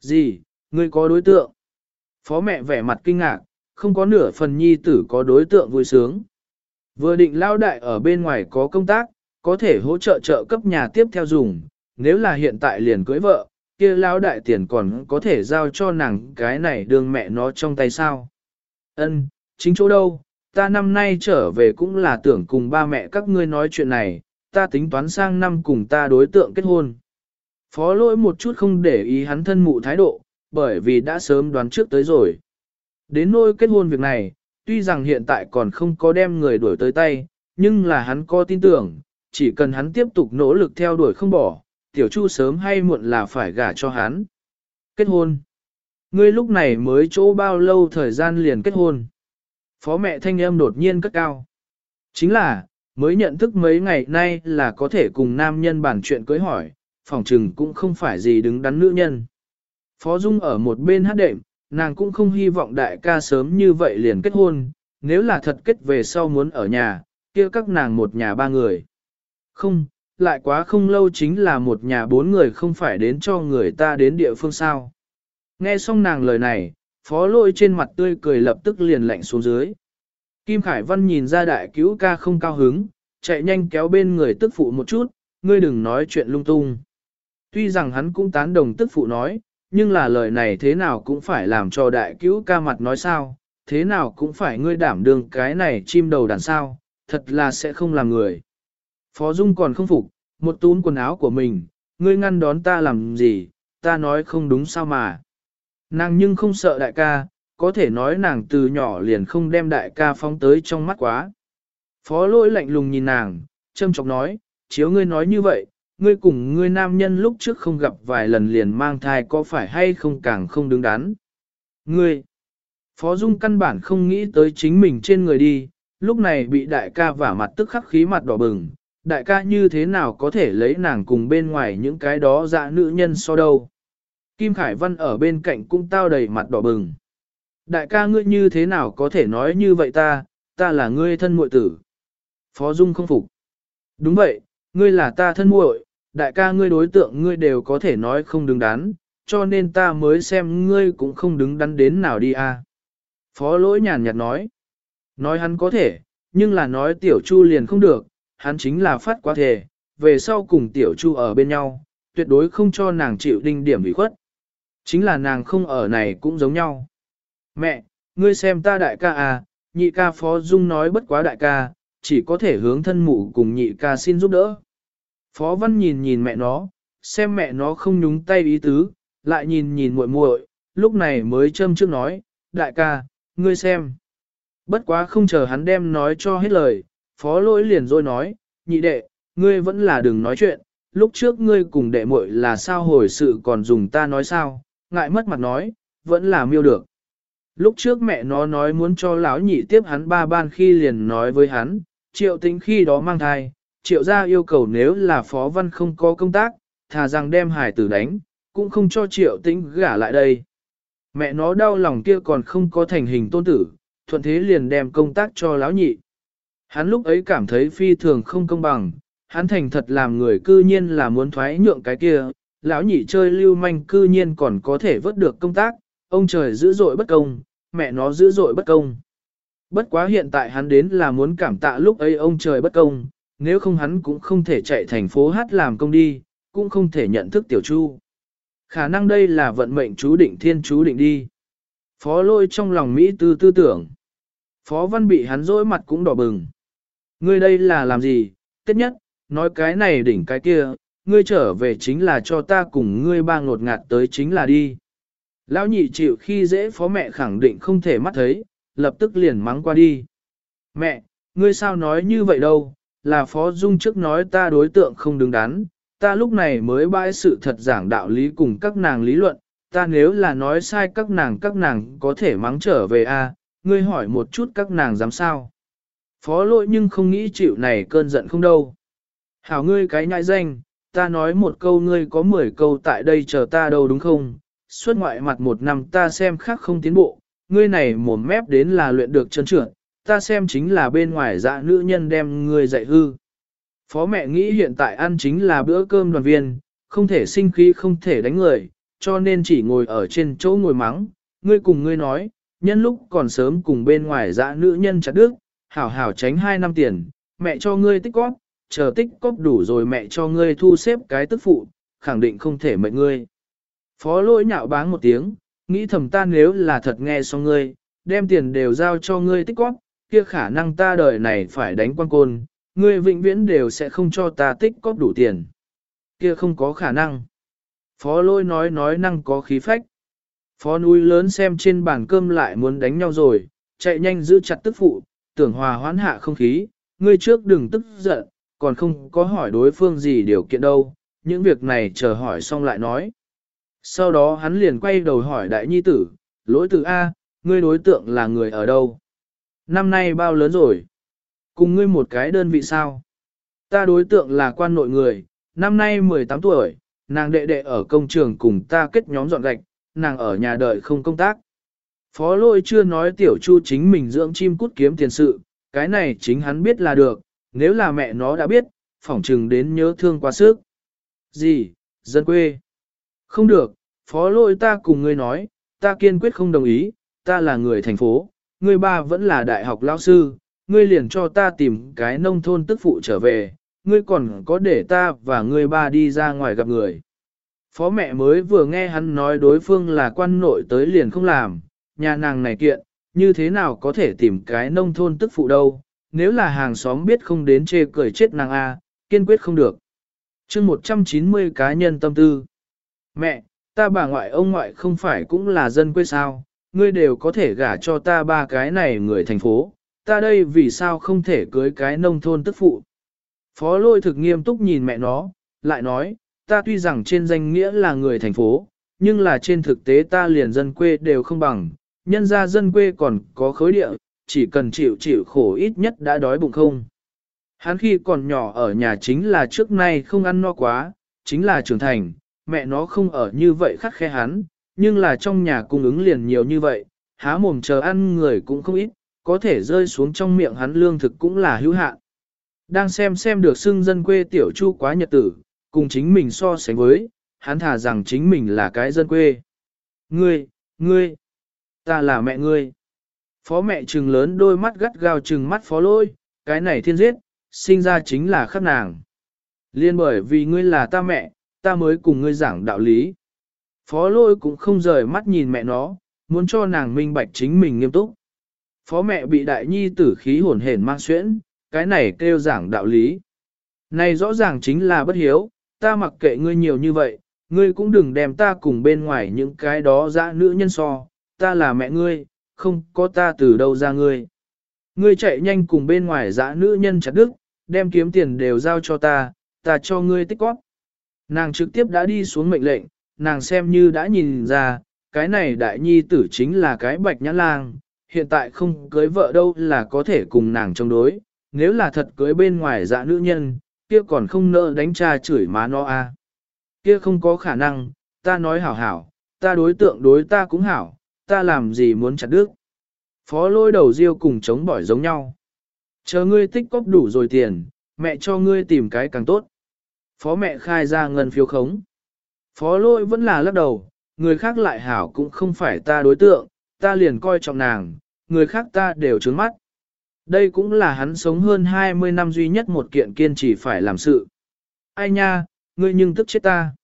Gì, ngươi có đối tượng? Phó mẹ vẻ mặt kinh ngạc, không có nửa phần nhi tử có đối tượng vui sướng. Vừa định lao đại ở bên ngoài có công tác, có thể hỗ trợ trợ cấp nhà tiếp theo dùng, nếu là hiện tại liền cưới vợ, kia lão đại tiền còn có thể giao cho nàng cái này đương mẹ nó trong tay sao. Ân, chính chỗ đâu, ta năm nay trở về cũng là tưởng cùng ba mẹ các ngươi nói chuyện này, ta tính toán sang năm cùng ta đối tượng kết hôn. Phó lỗi một chút không để ý hắn thân mụ thái độ, bởi vì đã sớm đoán trước tới rồi. Đến nôi kết hôn việc này, tuy rằng hiện tại còn không có đem người đuổi tới tay, nhưng là hắn có tin tưởng, chỉ cần hắn tiếp tục nỗ lực theo đuổi không bỏ, tiểu chu sớm hay muộn là phải gả cho hắn. Kết hôn. Ngươi lúc này mới chỗ bao lâu thời gian liền kết hôn. Phó mẹ thanh âm đột nhiên cất cao. Chính là, mới nhận thức mấy ngày nay là có thể cùng nam nhân bàn chuyện cưới hỏi, phòng trừng cũng không phải gì đứng đắn nữ nhân. Phó Dung ở một bên hát đệm, nàng cũng không hy vọng đại ca sớm như vậy liền kết hôn, nếu là thật kết về sau muốn ở nhà, kia các nàng một nhà ba người. Không, lại quá không lâu chính là một nhà bốn người không phải đến cho người ta đến địa phương sao. Nghe xong nàng lời này, phó lôi trên mặt tươi cười lập tức liền lạnh xuống dưới. Kim Khải Văn nhìn ra đại cứu ca không cao hứng, chạy nhanh kéo bên người tức phụ một chút, ngươi đừng nói chuyện lung tung. Tuy rằng hắn cũng tán đồng tức phụ nói, nhưng là lời này thế nào cũng phải làm cho đại cứu ca mặt nói sao, thế nào cũng phải ngươi đảm đương cái này chim đầu đàn sao, thật là sẽ không làm người. Phó Dung còn không phục, một túm quần áo của mình, ngươi ngăn đón ta làm gì, ta nói không đúng sao mà. Nàng nhưng không sợ đại ca, có thể nói nàng từ nhỏ liền không đem đại ca phóng tới trong mắt quá. Phó lỗi lạnh lùng nhìn nàng, châm chọc nói, chiếu ngươi nói như vậy, ngươi cùng ngươi nam nhân lúc trước không gặp vài lần liền mang thai có phải hay không càng không đứng đắn. Ngươi, Phó Dung căn bản không nghĩ tới chính mình trên người đi, lúc này bị đại ca vả mặt tức khắc khí mặt đỏ bừng, đại ca như thế nào có thể lấy nàng cùng bên ngoài những cái đó dạ nữ nhân so đâu. Kim Khải Văn ở bên cạnh cũng tao đầy mặt đỏ bừng. Đại ca ngươi như thế nào có thể nói như vậy ta, ta là ngươi thân muội tử. Phó Dung không phục. Đúng vậy, ngươi là ta thân muội, đại ca ngươi đối tượng ngươi đều có thể nói không đứng đắn, cho nên ta mới xem ngươi cũng không đứng đắn đến nào đi à. Phó lỗi nhàn nhạt nói. Nói hắn có thể, nhưng là nói tiểu chu liền không được, hắn chính là phát quá thể, về sau cùng tiểu chu ở bên nhau, tuyệt đối không cho nàng chịu đinh điểm bị khuất. Chính là nàng không ở này cũng giống nhau. Mẹ, ngươi xem ta đại ca à, nhị ca phó dung nói bất quá đại ca, chỉ có thể hướng thân mụ cùng nhị ca xin giúp đỡ. Phó văn nhìn nhìn mẹ nó, xem mẹ nó không nhúng tay ý tứ, lại nhìn nhìn muội muội, lúc này mới châm trước nói, đại ca, ngươi xem. Bất quá không chờ hắn đem nói cho hết lời, phó lỗi liền rồi nói, nhị đệ, ngươi vẫn là đừng nói chuyện, lúc trước ngươi cùng đệ muội là sao hồi sự còn dùng ta nói sao, ngại mất mặt nói, vẫn là miêu được. Lúc trước mẹ nó nói muốn cho lão nhị tiếp hắn ba ban khi liền nói với hắn, triệu tính khi đó mang thai, triệu gia yêu cầu nếu là phó văn không có công tác, thà rằng đem hải tử đánh, cũng không cho triệu tĩnh gả lại đây. Mẹ nó đau lòng kia còn không có thành hình tôn tử, thuận thế liền đem công tác cho lão nhị. Hắn lúc ấy cảm thấy phi thường không công bằng, hắn thành thật làm người cư nhiên là muốn thoái nhượng cái kia, lão nhị chơi lưu manh cư nhiên còn có thể vớt được công tác, ông trời dữ dội bất công, mẹ nó dữ dội bất công. Bất quá hiện tại hắn đến là muốn cảm tạ lúc ấy ông trời bất công, nếu không hắn cũng không thể chạy thành phố hát làm công đi, cũng không thể nhận thức tiểu chu. Khả năng đây là vận mệnh chú định thiên chú định đi. Phó lôi trong lòng Mỹ tư tư tưởng. Phó văn bị hắn dỗi mặt cũng đỏ bừng. Ngươi đây là làm gì, Tiếp nhất, nói cái này đỉnh cái kia, ngươi trở về chính là cho ta cùng ngươi ba ngột ngạt tới chính là đi. Lão nhị chịu khi dễ phó mẹ khẳng định không thể mắt thấy, lập tức liền mắng qua đi. Mẹ, ngươi sao nói như vậy đâu, là phó dung trước nói ta đối tượng không đứng đắn, ta lúc này mới bãi sự thật giảng đạo lý cùng các nàng lý luận, ta nếu là nói sai các nàng các nàng có thể mắng trở về a ngươi hỏi một chút các nàng dám sao. Phó lỗi nhưng không nghĩ chịu này cơn giận không đâu. Hảo ngươi cái nhãi danh, ta nói một câu ngươi có 10 câu tại đây chờ ta đâu đúng không? Suốt ngoại mặt một năm ta xem khác không tiến bộ, ngươi này mồm mép đến là luyện được chân trưởng, ta xem chính là bên ngoài dạ nữ nhân đem ngươi dạy hư. Phó mẹ nghĩ hiện tại ăn chính là bữa cơm đoàn viên, không thể sinh khí không thể đánh người, cho nên chỉ ngồi ở trên chỗ ngồi mắng, ngươi cùng ngươi nói, nhân lúc còn sớm cùng bên ngoài dạ nữ nhân chặt đức, hảo hảo tránh hai năm tiền, mẹ cho ngươi tích cóp, chờ tích cóp đủ rồi mẹ cho ngươi thu xếp cái tức phụ, khẳng định không thể mệnh ngươi. Phó lỗi nhạo báng một tiếng, nghĩ thầm ta nếu là thật nghe xong ngươi, đem tiền đều giao cho ngươi tích cóp, kia khả năng ta đời này phải đánh quan côn, ngươi vĩnh viễn đều sẽ không cho ta tích cóp đủ tiền. Kia không có khả năng. Phó lôi nói nói năng có khí phách. Phó núi lớn xem trên bàn cơm lại muốn đánh nhau rồi, chạy nhanh giữ chặt tức phụ, tưởng hòa hoãn hạ không khí, ngươi trước đừng tức giận, còn không có hỏi đối phương gì điều kiện đâu, những việc này chờ hỏi xong lại nói. Sau đó hắn liền quay đầu hỏi đại nhi tử, lỗi tử A, ngươi đối tượng là người ở đâu? Năm nay bao lớn rồi? Cùng ngươi một cái đơn vị sao? Ta đối tượng là quan nội người, năm nay 18 tuổi, nàng đệ đệ ở công trường cùng ta kết nhóm dọn gạch, nàng ở nhà đợi không công tác. Phó lôi chưa nói tiểu chu chính mình dưỡng chim cút kiếm tiền sự, cái này chính hắn biết là được, nếu là mẹ nó đã biết, phỏng trừng đến nhớ thương quá sức. Gì, dân quê? Không được, phó lôi ta cùng ngươi nói, ta kiên quyết không đồng ý, ta là người thành phố, ngươi ba vẫn là đại học lao sư, ngươi liền cho ta tìm cái nông thôn tức phụ trở về, ngươi còn có để ta và ngươi ba đi ra ngoài gặp người. Phó mẹ mới vừa nghe hắn nói đối phương là quan nội tới liền không làm, nhà nàng này kiện, như thế nào có thể tìm cái nông thôn tức phụ đâu, nếu là hàng xóm biết không đến chê cười chết nàng A, kiên quyết không được. chương 190 cá nhân tâm tư. Mẹ, ta bà ngoại ông ngoại không phải cũng là dân quê sao, ngươi đều có thể gả cho ta ba cái này người thành phố, ta đây vì sao không thể cưới cái nông thôn tức phụ. Phó lôi thực nghiêm túc nhìn mẹ nó, lại nói, ta tuy rằng trên danh nghĩa là người thành phố, nhưng là trên thực tế ta liền dân quê đều không bằng, nhân ra dân quê còn có khối địa, chỉ cần chịu chịu khổ ít nhất đã đói bụng không. Hắn khi còn nhỏ ở nhà chính là trước nay không ăn no quá, chính là trưởng thành, mẹ nó không ở như vậy khắc khe hắn, nhưng là trong nhà cung ứng liền nhiều như vậy, há mồm chờ ăn người cũng không ít, có thể rơi xuống trong miệng hắn lương thực cũng là hữu hạn. Đang xem xem được xưng dân quê tiểu chu quá nhật tử, cùng chính mình so sánh với, hắn thả rằng chính mình là cái dân quê. Ngươi, ngươi, ta là mẹ ngươi. Phó mẹ trừng lớn đôi mắt gắt gao trừng mắt phó lôi, cái này thiên giết, sinh ra chính là khắc nàng. Liên bởi vì ngươi là ta mẹ, ta mới cùng ngươi giảng đạo lý. Phó lôi cũng không rời mắt nhìn mẹ nó, muốn cho nàng minh bạch chính mình nghiêm túc. Phó mẹ bị đại nhi tử khí hồn hển mang xuyễn, cái này kêu giảng đạo lý. Này rõ ràng chính là bất hiếu, ta mặc kệ ngươi nhiều như vậy, ngươi cũng đừng đem ta cùng bên ngoài những cái đó dã nữ nhân so, ta là mẹ ngươi, không có ta từ đâu ra ngươi. Ngươi chạy nhanh cùng bên ngoài dã nữ nhân chặt đức, đem kiếm tiền đều giao cho ta, ta cho ngươi tích góp. Nàng trực tiếp đã đi xuống mệnh lệnh, nàng xem như đã nhìn ra, cái này đại nhi tử chính là cái bạch nhã lang, hiện tại không cưới vợ đâu là có thể cùng nàng chống đối, nếu là thật cưới bên ngoài dạ nữ nhân, kia còn không nỡ đánh cha chửi má nó a. Kia không có khả năng, ta nói hảo hảo, ta đối tượng đối ta cũng hảo, ta làm gì muốn chặt đứt. Phó lôi đầu riêu cùng chống bỏi giống nhau. Chờ ngươi tích cóp đủ rồi tiền, mẹ cho ngươi tìm cái càng tốt. Phó mẹ khai ra ngân phiếu khống. Phó lôi vẫn là lắc đầu, người khác lại hảo cũng không phải ta đối tượng, ta liền coi trọng nàng, người khác ta đều trướng mắt. Đây cũng là hắn sống hơn 20 năm duy nhất một kiện kiên trì phải làm sự. Ai nha, ngươi nhưng tức chết ta.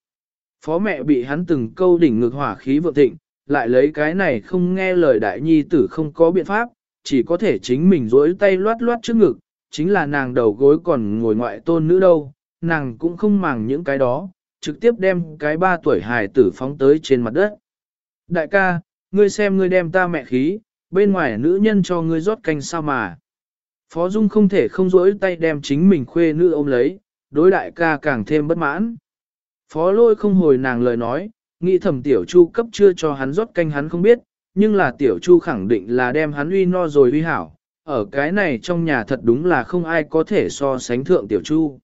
Phó mẹ bị hắn từng câu đỉnh ngược hỏa khí vượng thịnh, lại lấy cái này không nghe lời đại nhi tử không có biện pháp, chỉ có thể chính mình rỗi tay loát loát trước ngực, chính là nàng đầu gối còn ngồi ngoại tôn nữ đâu, nàng cũng không màng những cái đó, trực tiếp đem cái ba tuổi hài tử phóng tới trên mặt đất. Đại ca, ngươi xem ngươi đem ta mẹ khí, bên ngoài nữ nhân cho ngươi rót canh sao mà. Phó Dung không thể không rỗi tay đem chính mình khuê nữ ôm lấy, đối đại ca càng thêm bất mãn. Phó lôi không hồi nàng lời nói, nghĩ thầm tiểu chu cấp chưa cho hắn rót canh hắn không biết, nhưng là tiểu chu khẳng định là đem hắn uy no rồi uy hảo, ở cái này trong nhà thật đúng là không ai có thể so sánh thượng tiểu chu.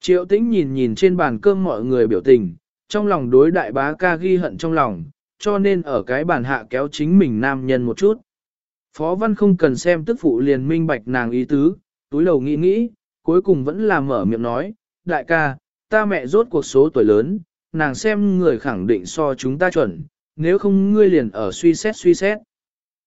Triệu tĩnh nhìn nhìn trên bàn cơm mọi người biểu tình, trong lòng đối đại bá ca ghi hận trong lòng, cho nên ở cái bàn hạ kéo chính mình nam nhân một chút. Phó văn không cần xem tức phụ liền minh bạch nàng ý tứ, túi đầu nghĩ nghĩ, cuối cùng vẫn là mở miệng nói, đại ca, ta mẹ rốt cuộc số tuổi lớn, nàng xem người khẳng định so chúng ta chuẩn, nếu không ngươi liền ở suy xét suy xét.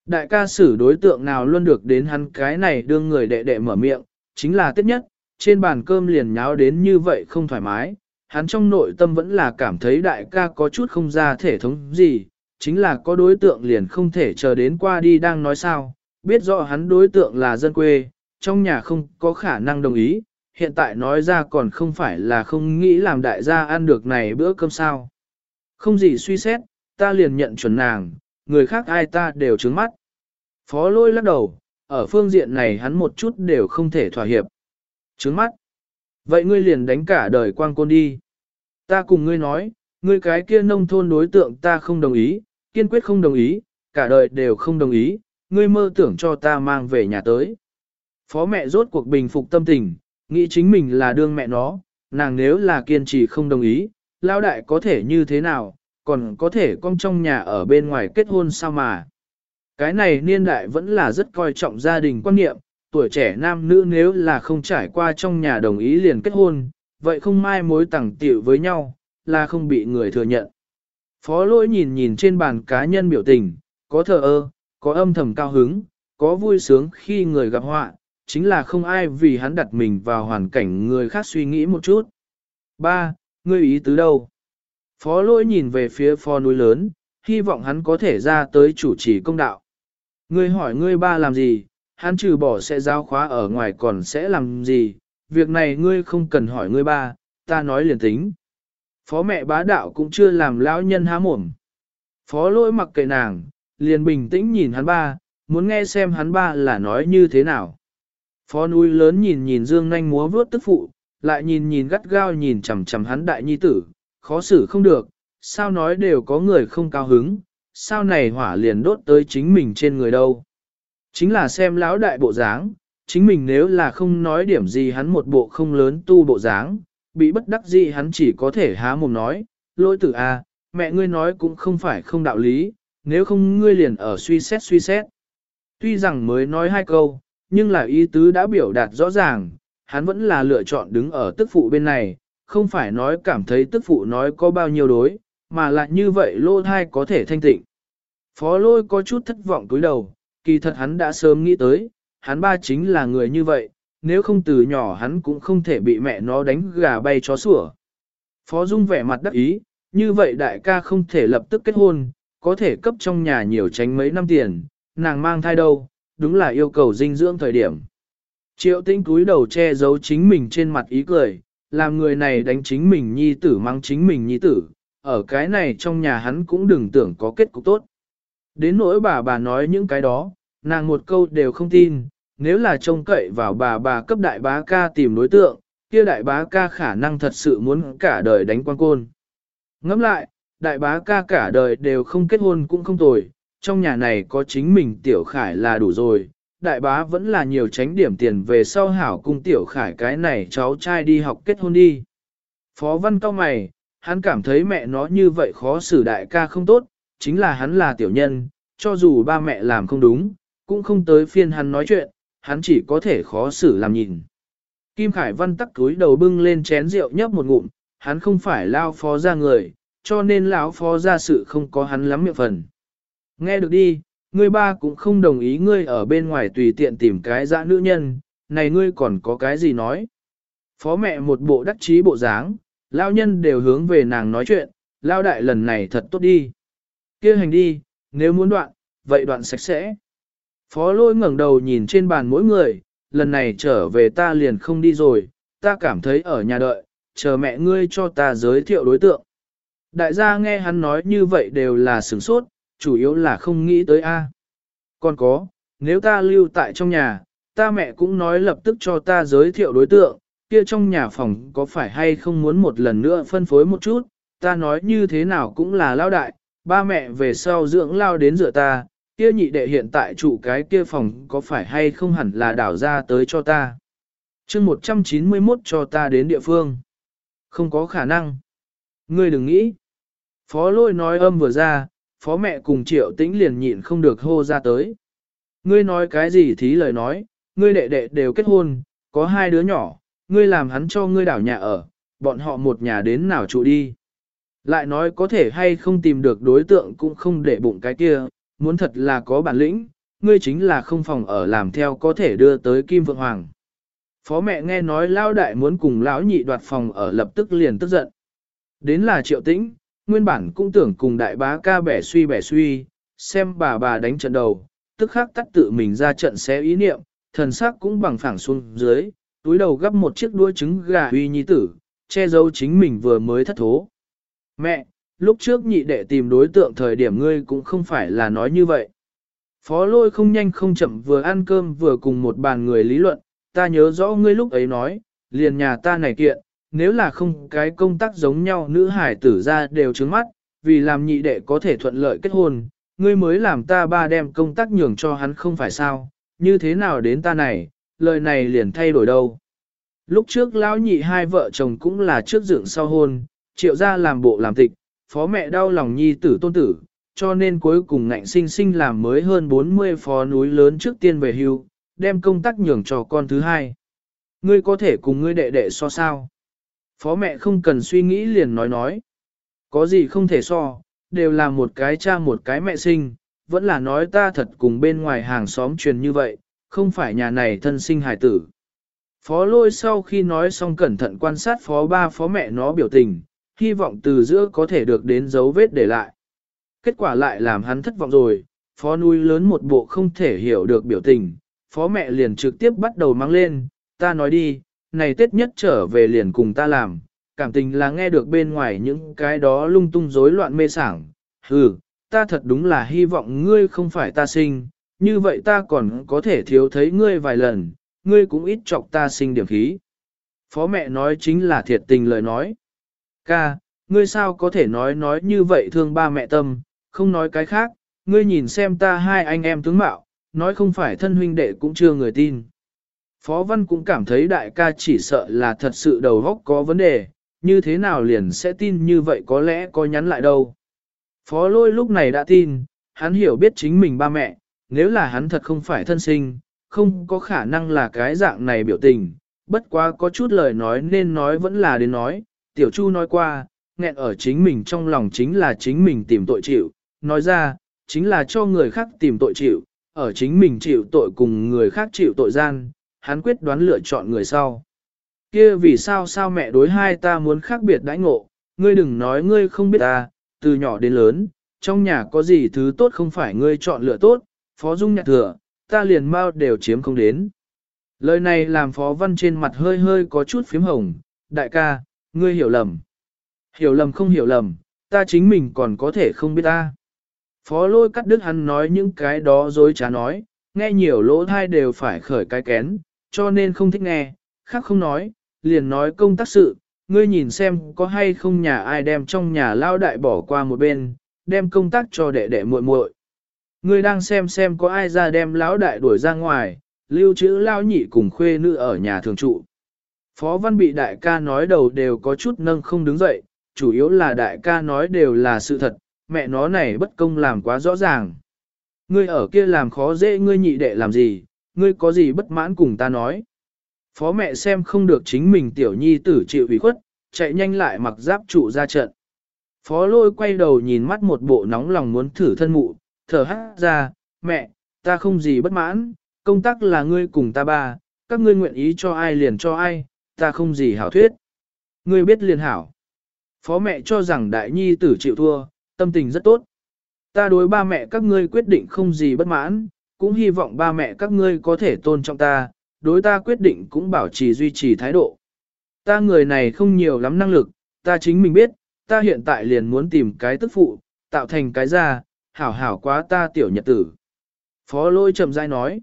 Đại ca xử đối tượng nào luôn được đến hắn cái này đương người đệ đệ mở miệng, chính là tiết nhất, trên bàn cơm liền nháo đến như vậy không thoải mái, hắn trong nội tâm vẫn là cảm thấy đại ca có chút không ra thể thống gì, chính là có đối tượng liền không thể chờ đến qua đi đang nói sao, biết rõ hắn đối tượng là dân quê, trong nhà không có khả năng đồng ý, hiện tại nói ra còn không phải là không nghĩ làm đại gia ăn được này bữa cơm sao. Không gì suy xét, ta liền nhận chuẩn nàng, người khác ai ta đều trướng mắt. Phó lôi lắc đầu, ở phương diện này hắn một chút đều không thể thỏa hiệp. Trướng mắt. Vậy ngươi liền đánh cả đời quang côn đi. Ta cùng ngươi nói, ngươi cái kia nông thôn đối tượng ta không đồng ý, kiên quyết không đồng ý, cả đời đều không đồng ý, ngươi mơ tưởng cho ta mang về nhà tới. Phó mẹ rốt cuộc bình phục tâm tình, nghĩ chính mình là đương mẹ nó, nàng nếu là kiên trì không đồng ý, lao đại có thể như thế nào, còn có thể con trong nhà ở bên ngoài kết hôn sao mà. Cái này niên đại vẫn là rất coi trọng gia đình quan niệm, tuổi trẻ nam nữ nếu là không trải qua trong nhà đồng ý liền kết hôn, vậy không mai mối tẳng tiểu với nhau, là không bị người thừa nhận. Phó lỗi nhìn nhìn trên bàn cá nhân biểu tình, có thờ ơ, có âm thầm cao hứng, có vui sướng khi người gặp họa, chính là không ai vì hắn đặt mình vào hoàn cảnh người khác suy nghĩ một chút. Ba, Ngươi ý tứ đâu? Phó lỗi nhìn về phía phó núi lớn, hy vọng hắn có thể ra tới chủ trì công đạo. Ngươi hỏi ngươi ba làm gì, hắn trừ bỏ sẽ giao khóa ở ngoài còn sẽ làm gì, việc này ngươi không cần hỏi ngươi ba, ta nói liền tính. Phó mẹ bá đạo cũng chưa làm lão nhân há mồm. Phó lỗi mặc kệ nàng, liền bình tĩnh nhìn hắn ba, muốn nghe xem hắn ba là nói như thế nào. Phó núi lớn nhìn nhìn dương nanh múa vướt tức phụ, lại nhìn nhìn gắt gao nhìn chằm chằm hắn đại nhi tử, khó xử không được, sao nói đều có người không cao hứng, sao này hỏa liền đốt tới chính mình trên người đâu. Chính là xem lão đại bộ dáng, chính mình nếu là không nói điểm gì hắn một bộ không lớn tu bộ dáng, bị bất đắc gì hắn chỉ có thể há mồm nói, lỗi tử a, à, mẹ ngươi nói cũng không phải không đạo lý, nếu không ngươi liền ở suy xét suy xét. Tuy rằng mới nói hai câu, nhưng là ý tứ đã biểu đạt rõ ràng, hắn vẫn là lựa chọn đứng ở tức phụ bên này, không phải nói cảm thấy tức phụ nói có bao nhiêu đối, mà lại như vậy lô thai có thể thanh tịnh. Phó lôi có chút thất vọng cúi đầu, kỳ thật hắn đã sớm nghĩ tới, hắn ba chính là người như vậy, nếu không từ nhỏ hắn cũng không thể bị mẹ nó đánh gà bay chó sủa. Phó Dung vẻ mặt đắc ý, như vậy đại ca không thể lập tức kết hôn, có thể cấp trong nhà nhiều tránh mấy năm tiền, nàng mang thai đâu, đúng là yêu cầu dinh dưỡng thời điểm. Triệu tinh cúi đầu che giấu chính mình trên mặt ý cười, làm người này đánh chính mình nhi tử mang chính mình nhi tử, ở cái này trong nhà hắn cũng đừng tưởng có kết cục tốt. Đến nỗi bà bà nói những cái đó, nàng một câu đều không tin, nếu là trông cậy vào bà bà cấp đại bá ca tìm đối tượng, kia đại bá ca khả năng thật sự muốn cả đời đánh quan côn. Ngẫm lại, đại bá ca cả đời đều không kết hôn cũng không tồi, trong nhà này có chính mình tiểu khải là đủ rồi, đại bá vẫn là nhiều tránh điểm tiền về sau hảo cung tiểu khải cái này cháu trai đi học kết hôn đi. Phó văn cao mày, hắn cảm thấy mẹ nó như vậy khó xử đại ca không tốt, chính là hắn là tiểu nhân, cho dù ba mẹ làm không đúng, cũng không tới phiên hắn nói chuyện, hắn chỉ có thể khó xử làm nhìn. Kim Khải Văn tắc túi đầu bưng lên chén rượu nhấp một ngụm, hắn không phải lao phó ra người, cho nên lão phó ra sự không có hắn lắm miệng phần. Nghe được đi, ngươi ba cũng không đồng ý ngươi ở bên ngoài tùy tiện tìm cái dã nữ nhân, này ngươi còn có cái gì nói. Phó mẹ một bộ đắc chí bộ dáng, lao nhân đều hướng về nàng nói chuyện, lao đại lần này thật tốt đi. kia hành đi, nếu muốn đoạn, vậy đoạn sạch sẽ. Phó lôi ngẩng đầu nhìn trên bàn mỗi người, lần này trở về ta liền không đi rồi, ta cảm thấy ở nhà đợi, chờ mẹ ngươi cho ta giới thiệu đối tượng. Đại gia nghe hắn nói như vậy đều là sửng sốt, chủ yếu là không nghĩ tới A. Còn có, nếu ta lưu tại trong nhà, ta mẹ cũng nói lập tức cho ta giới thiệu đối tượng, kia trong nhà phòng có phải hay không muốn một lần nữa phân phối một chút, ta nói như thế nào cũng là lao đại, ba mẹ về sau dưỡng lao đến dựa ta, kia nhị đệ hiện tại trụ cái kia phòng có phải hay không hẳn là đảo ra tới cho ta. chương 191 cho ta đến địa phương. Không có khả năng. Ngươi đừng nghĩ. Phó lôi nói âm vừa ra, phó mẹ cùng triệu tĩnh liền nhịn không được hô ra tới. Ngươi nói cái gì thí lời nói, ngươi đệ đệ đều kết hôn, có hai đứa nhỏ, ngươi làm hắn cho ngươi đảo nhà ở, bọn họ một nhà đến nào trụ đi. Lại nói có thể hay không tìm được đối tượng cũng không để bụng cái kia, muốn thật là có bản lĩnh, ngươi chính là không phòng ở làm theo có thể đưa tới Kim Vượng Hoàng. Phó mẹ nghe nói lão đại muốn cùng lão nhị đoạt phòng ở lập tức liền tức giận. Đến là triệu tĩnh, nguyên bản cũng tưởng cùng đại bá ca bẻ suy bẻ suy, xem bà bà đánh trận đầu, tức khắc tắt tự mình ra trận xé ý niệm, thần sắc cũng bằng phẳng xuống dưới, túi đầu gấp một chiếc đuôi trứng gà uy nhi tử, che giấu chính mình vừa mới thất thố. Mẹ, lúc trước nhị đệ tìm đối tượng thời điểm ngươi cũng không phải là nói như vậy. Phó lôi không nhanh không chậm vừa ăn cơm vừa cùng một bàn người lý luận, ta nhớ rõ ngươi lúc ấy nói, liền nhà ta này kiện, nếu là không cái công tác giống nhau nữ hải tử ra đều trứng mắt, vì làm nhị đệ có thể thuận lợi kết hôn, ngươi mới làm ta ba đem công tác nhường cho hắn không phải sao, như thế nào đến ta này, lời này liền thay đổi đâu. Lúc trước lão nhị hai vợ chồng cũng là trước dựng sau hôn, triệu ra làm bộ làm tịch, phó mẹ đau lòng nhi tử tôn tử, cho nên cuối cùng ngạnh sinh sinh làm mới hơn 40 phó núi lớn trước tiên về hưu, đem công tác nhường cho con thứ hai. Ngươi có thể cùng ngươi đệ đệ so sao? Phó mẹ không cần suy nghĩ liền nói nói. Có gì không thể so, đều là một cái cha một cái mẹ sinh, vẫn là nói ta thật cùng bên ngoài hàng xóm truyền như vậy, không phải nhà này thân sinh hài tử. Phó lôi sau khi nói xong cẩn thận quan sát phó ba phó mẹ nó biểu tình, hy vọng từ giữa có thể được đến dấu vết để lại. Kết quả lại làm hắn thất vọng rồi, phó nuôi lớn một bộ không thể hiểu được biểu tình, phó mẹ liền trực tiếp bắt đầu mang lên, ta nói đi, này Tết nhất trở về liền cùng ta làm, cảm tình là nghe được bên ngoài những cái đó lung tung rối loạn mê sảng, hừ, ta thật đúng là hy vọng ngươi không phải ta sinh, như vậy ta còn có thể thiếu thấy ngươi vài lần, ngươi cũng ít chọc ta sinh điểm khí. Phó mẹ nói chính là thiệt tình lời nói. Ca, ngươi sao có thể nói nói như vậy thương ba mẹ tâm, không nói cái khác, ngươi nhìn xem ta hai anh em tướng mạo, nói không phải thân huynh đệ cũng chưa người tin. Phó Văn cũng cảm thấy đại ca chỉ sợ là thật sự đầu óc có vấn đề, như thế nào liền sẽ tin như vậy có lẽ có nhắn lại đâu. Phó lôi lúc này đã tin, hắn hiểu biết chính mình ba mẹ, nếu là hắn thật không phải thân sinh, không có khả năng là cái dạng này biểu tình, bất quá có chút lời nói nên nói vẫn là đến nói, tiểu chu nói qua, nghẹn ở chính mình trong lòng chính là chính mình tìm tội chịu, nói ra, chính là cho người khác tìm tội chịu, ở chính mình chịu tội cùng người khác chịu tội gian, hắn quyết đoán lựa chọn người sau. Kia vì sao sao mẹ đối hai ta muốn khác biệt đãi ngộ, ngươi đừng nói ngươi không biết ta, từ nhỏ đến lớn, trong nhà có gì thứ tốt không phải ngươi chọn lựa tốt, phó dung nhạc thừa, ta liền mau đều chiếm không đến. Lời này làm phó văn trên mặt hơi hơi có chút phím hồng, đại ca, ngươi hiểu lầm. Hiểu lầm không hiểu lầm, ta chính mình còn có thể không biết ta. Phó lôi cắt đứt hắn nói những cái đó dối trá nói, nghe nhiều lỗ thai đều phải khởi cái kén, cho nên không thích nghe, khác không nói, liền nói công tác sự, ngươi nhìn xem có hay không nhà ai đem trong nhà lao đại bỏ qua một bên, đem công tác cho đệ đệ muội muội. Ngươi đang xem xem có ai ra đem lão đại đuổi ra ngoài, lưu trữ lao nhị cùng khuê nữ ở nhà thường trụ. Phó văn bị đại ca nói đầu đều có chút nâng không đứng dậy, chủ yếu là đại ca nói đều là sự thật, mẹ nó này bất công làm quá rõ ràng. Ngươi ở kia làm khó dễ ngươi nhị đệ làm gì, ngươi có gì bất mãn cùng ta nói. Phó mẹ xem không được chính mình tiểu nhi tử chịu ủy khuất, chạy nhanh lại mặc giáp trụ ra trận. Phó lôi quay đầu nhìn mắt một bộ nóng lòng muốn thử thân mụ, thở hát ra, mẹ, ta không gì bất mãn, công tác là ngươi cùng ta ba, các ngươi nguyện ý cho ai liền cho ai, ta không gì hảo thuyết. Ngươi biết liền hảo. Phó mẹ cho rằng đại nhi tử chịu thua, tâm tình rất tốt. Ta đối ba mẹ các ngươi quyết định không gì bất mãn, cũng hy vọng ba mẹ các ngươi có thể tôn trọng ta, đối ta quyết định cũng bảo trì duy trì thái độ. Ta người này không nhiều lắm năng lực, ta chính mình biết, ta hiện tại liền muốn tìm cái tức phụ, tạo thành cái ra, hảo hảo quá ta tiểu nhật tử. Phó lôi chậm rãi nói,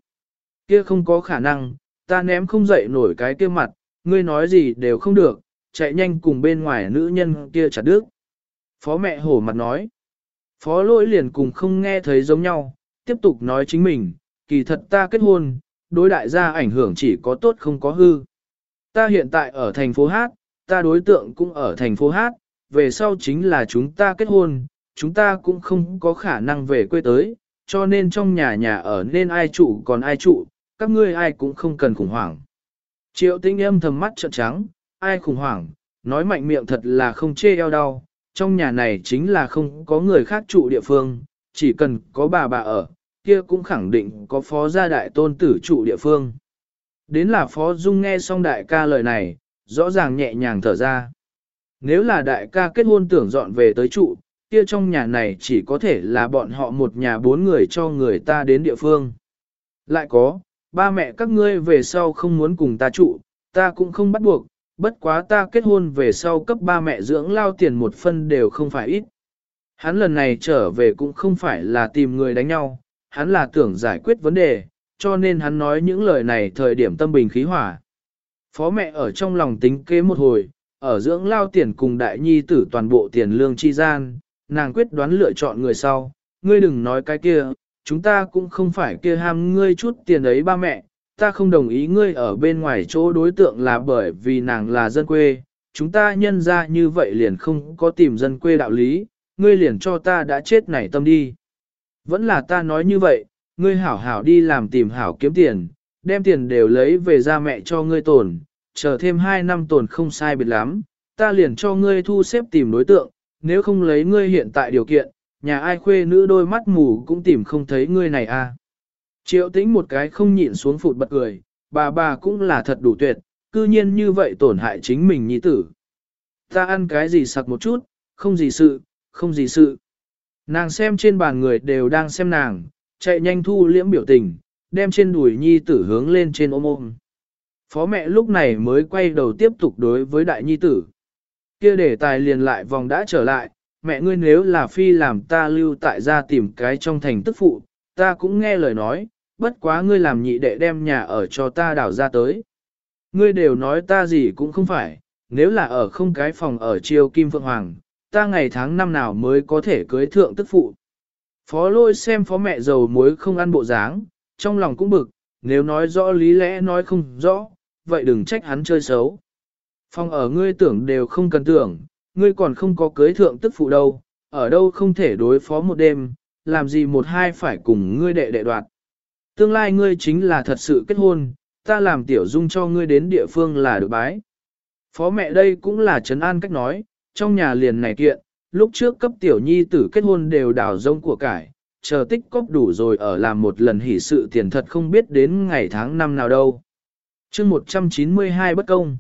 kia không có khả năng, ta ném không dậy nổi cái kia mặt, ngươi nói gì đều không được, chạy nhanh cùng bên ngoài nữ nhân kia chặt đứt. Phó mẹ hổ mặt nói, phó lôi liền cùng không nghe thấy giống nhau, tiếp tục nói chính mình, kỳ thật ta kết hôn, đối đại gia ảnh hưởng chỉ có tốt không có hư. Ta hiện tại ở thành phố Hát, ta đối tượng cũng ở thành phố Hát, về sau chính là chúng ta kết hôn, chúng ta cũng không có khả năng về quê tới, cho nên trong nhà nhà ở nên ai trụ còn ai trụ, các ngươi ai cũng không cần khủng hoảng. Triệu tinh âm thầm mắt trợn trắng, ai khủng hoảng, nói mạnh miệng thật là không chê eo đau, trong nhà này chính là không có người khác trụ địa phương, chỉ cần có bà bà ở, kia cũng khẳng định có phó gia đại tôn tử trụ địa phương. Đến là phó dung nghe xong đại ca lời này, rõ ràng nhẹ nhàng thở ra. Nếu là đại ca kết hôn tưởng dọn về tới trụ, kia trong nhà này chỉ có thể là bọn họ một nhà bốn người cho người ta đến địa phương. Lại có, ba mẹ các ngươi về sau không muốn cùng ta trụ, ta cũng không bắt buộc, bất quá ta kết hôn về sau cấp ba mẹ dưỡng lao tiền một phân đều không phải ít. Hắn lần này trở về cũng không phải là tìm người đánh nhau, hắn là tưởng giải quyết vấn đề, cho nên hắn nói những lời này thời điểm tâm bình khí hỏa. Phó mẹ ở trong lòng tính kế một hồi, ở dưỡng lao tiền cùng đại nhi tử toàn bộ tiền lương chi gian, nàng quyết đoán lựa chọn người sau, ngươi đừng nói cái kia, chúng ta cũng không phải kia ham ngươi chút tiền ấy ba mẹ, ta không đồng ý ngươi ở bên ngoài chỗ đối tượng là bởi vì nàng là dân quê, chúng ta nhân ra như vậy liền không có tìm dân quê đạo lý, ngươi liền cho ta đã chết nảy tâm đi. Vẫn là ta nói như vậy, ngươi hảo hảo đi làm tìm hảo kiếm tiền, đem tiền đều lấy về ra mẹ cho ngươi tồn, chờ thêm 2 năm tồn không sai biệt lắm, ta liền cho ngươi thu xếp tìm đối tượng, nếu không lấy ngươi hiện tại điều kiện, nhà ai khuê nữ đôi mắt mù cũng tìm không thấy ngươi này à. Triệu tĩnh một cái không nhịn xuống phụt bật cười, bà bà cũng là thật đủ tuyệt, cư nhiên như vậy tổn hại chính mình nhi tử. Ta ăn cái gì sặc một chút, không gì sự, không gì sự. Nàng xem trên bàn người đều đang xem nàng, chạy nhanh thu liễm biểu tình, đem trên đùi nhi tử hướng lên trên ôm ôm. Phó mẹ lúc này mới quay đầu tiếp tục đối với đại nhi tử. Kia để tài liền lại vòng đã trở lại, mẹ ngươi nếu là phi làm ta lưu tại gia tìm cái trong thành tức phụ, ta cũng nghe lời nói, bất quá ngươi làm nhị đệ đem nhà ở cho ta đảo ra tới. Ngươi đều nói ta gì cũng không phải, nếu là ở không cái phòng ở triều Kim Phượng Hoàng, ta ngày tháng năm nào mới có thể cưới thượng tức phụ. Phó lôi xem phó mẹ giàu muối không ăn bộ dáng, trong lòng cũng bực, nếu nói rõ lý lẽ nói không rõ, vậy đừng trách hắn chơi xấu. Phòng ở ngươi tưởng đều không cần tưởng, ngươi còn không có cưới thượng tức phụ đâu, ở đâu không thể đối phó một đêm, làm gì một hai phải cùng ngươi đệ đệ đoạt. Tương lai ngươi chính là thật sự kết hôn, ta làm tiểu dung cho ngươi đến địa phương là được bái. Phó mẹ đây cũng là trấn an cách nói, trong nhà liền này kiện, lúc trước cấp tiểu nhi tử kết hôn đều đảo rông của cải, chờ tích cóp đủ rồi ở làm một lần hỷ sự tiền thật không biết đến ngày tháng năm nào đâu. chương 192 bất công.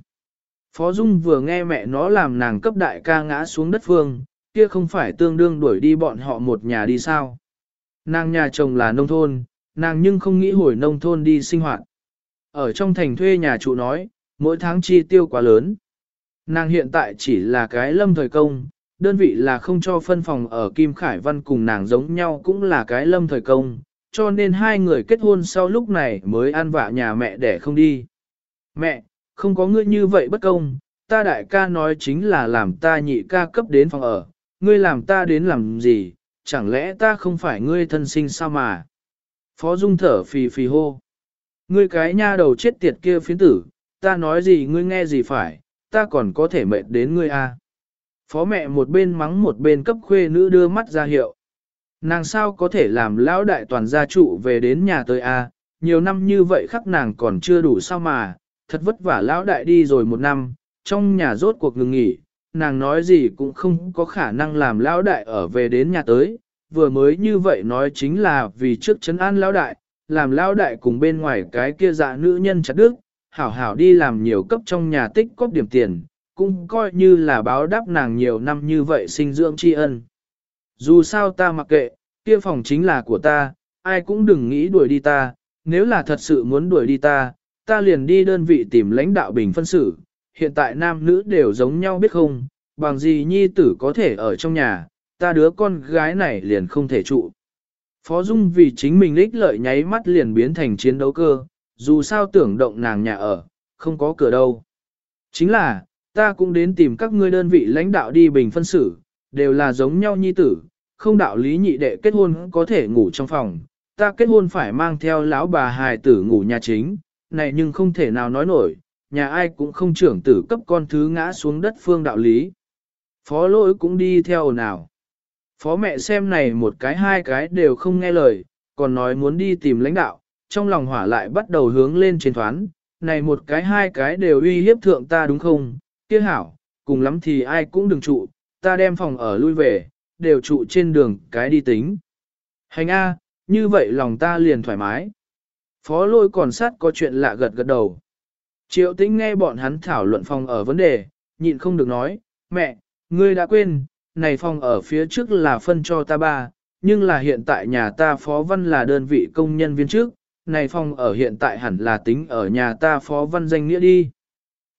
Phó Dung vừa nghe mẹ nó làm nàng cấp đại ca ngã xuống đất phương, kia không phải tương đương đuổi đi bọn họ một nhà đi sao. Nàng nhà chồng là nông thôn, nàng nhưng không nghĩ hồi nông thôn đi sinh hoạt. Ở trong thành thuê nhà trụ nói, mỗi tháng chi tiêu quá lớn. Nàng hiện tại chỉ là cái lâm thời công, đơn vị là không cho phân phòng ở Kim Khải Văn cùng nàng giống nhau cũng là cái lâm thời công, cho nên hai người kết hôn sau lúc này mới ăn vạ nhà mẹ để không đi. Mẹ, không có ngươi như vậy bất công, ta đại ca nói chính là làm ta nhị ca cấp đến phòng ở, ngươi làm ta đến làm gì, chẳng lẽ ta không phải ngươi thân sinh sao mà. Phó Dung thở phì phì hô. Ngươi cái nha đầu chết tiệt kia phiến tử, ta nói gì ngươi nghe gì phải, ta còn có thể mệt đến ngươi à. Phó mẹ một bên mắng một bên cấp khuê nữ đưa mắt ra hiệu. Nàng sao có thể làm lão đại toàn gia trụ về đến nhà tới a? À? nhiều năm như vậy khắc nàng còn chưa đủ sao mà, thật vất vả lão đại đi rồi một năm, trong nhà rốt cuộc ngừng nghỉ, nàng nói gì cũng không có khả năng làm lão đại ở về đến nhà tới, vừa mới như vậy nói chính là vì trước chấn an lão đại, làm lão đại cùng bên ngoài cái kia dạ nữ nhân chặt đức, hảo hảo đi làm nhiều cấp trong nhà tích cóp điểm tiền, cũng coi như là báo đáp nàng nhiều năm như vậy sinh dưỡng tri ân. Dù sao ta mặc kệ, kia phòng chính là của ta, ai cũng đừng nghĩ đuổi đi ta, nếu là thật sự muốn đuổi đi ta, ta liền đi đơn vị tìm lãnh đạo bình phân xử, hiện tại nam nữ đều giống nhau biết không, bằng gì nhi tử có thể ở trong nhà, ta đứa con gái này liền không thể trụ. Phó Dung vì chính mình ích lợi nháy mắt liền biến thành chiến đấu cơ, dù sao tưởng động nàng nhà ở, không có cửa đâu. Chính là, ta cũng đến tìm các ngươi đơn vị lãnh đạo đi bình phân xử, đều là giống nhau nhi tử, không đạo lý nhị đệ kết hôn có thể ngủ trong phòng, ta kết hôn phải mang theo lão bà hài tử ngủ nhà chính, này nhưng không thể nào nói nổi, nhà ai cũng không trưởng tử cấp con thứ ngã xuống đất phương đạo lý. Phó lỗi cũng đi theo nào. Phó mẹ xem này một cái hai cái đều không nghe lời, còn nói muốn đi tìm lãnh đạo, trong lòng hỏa lại bắt đầu hướng lên trên thoán, này một cái hai cái đều uy hiếp thượng ta đúng không, kia hảo, cùng lắm thì ai cũng đừng trụ, ta đem phòng ở lui về, đều trụ trên đường cái đi tính. Hành A, như vậy lòng ta liền thoải mái. Phó lôi còn sát có chuyện lạ gật gật đầu. Triệu tĩnh nghe bọn hắn thảo luận phòng ở vấn đề, nhịn không được nói, mẹ, ngươi đã quên, này phòng ở phía trước là phân cho ta ba, nhưng là hiện tại nhà ta phó văn là đơn vị công nhân viên trước, này phòng ở hiện tại hẳn là tính ở nhà ta phó văn danh nghĩa đi.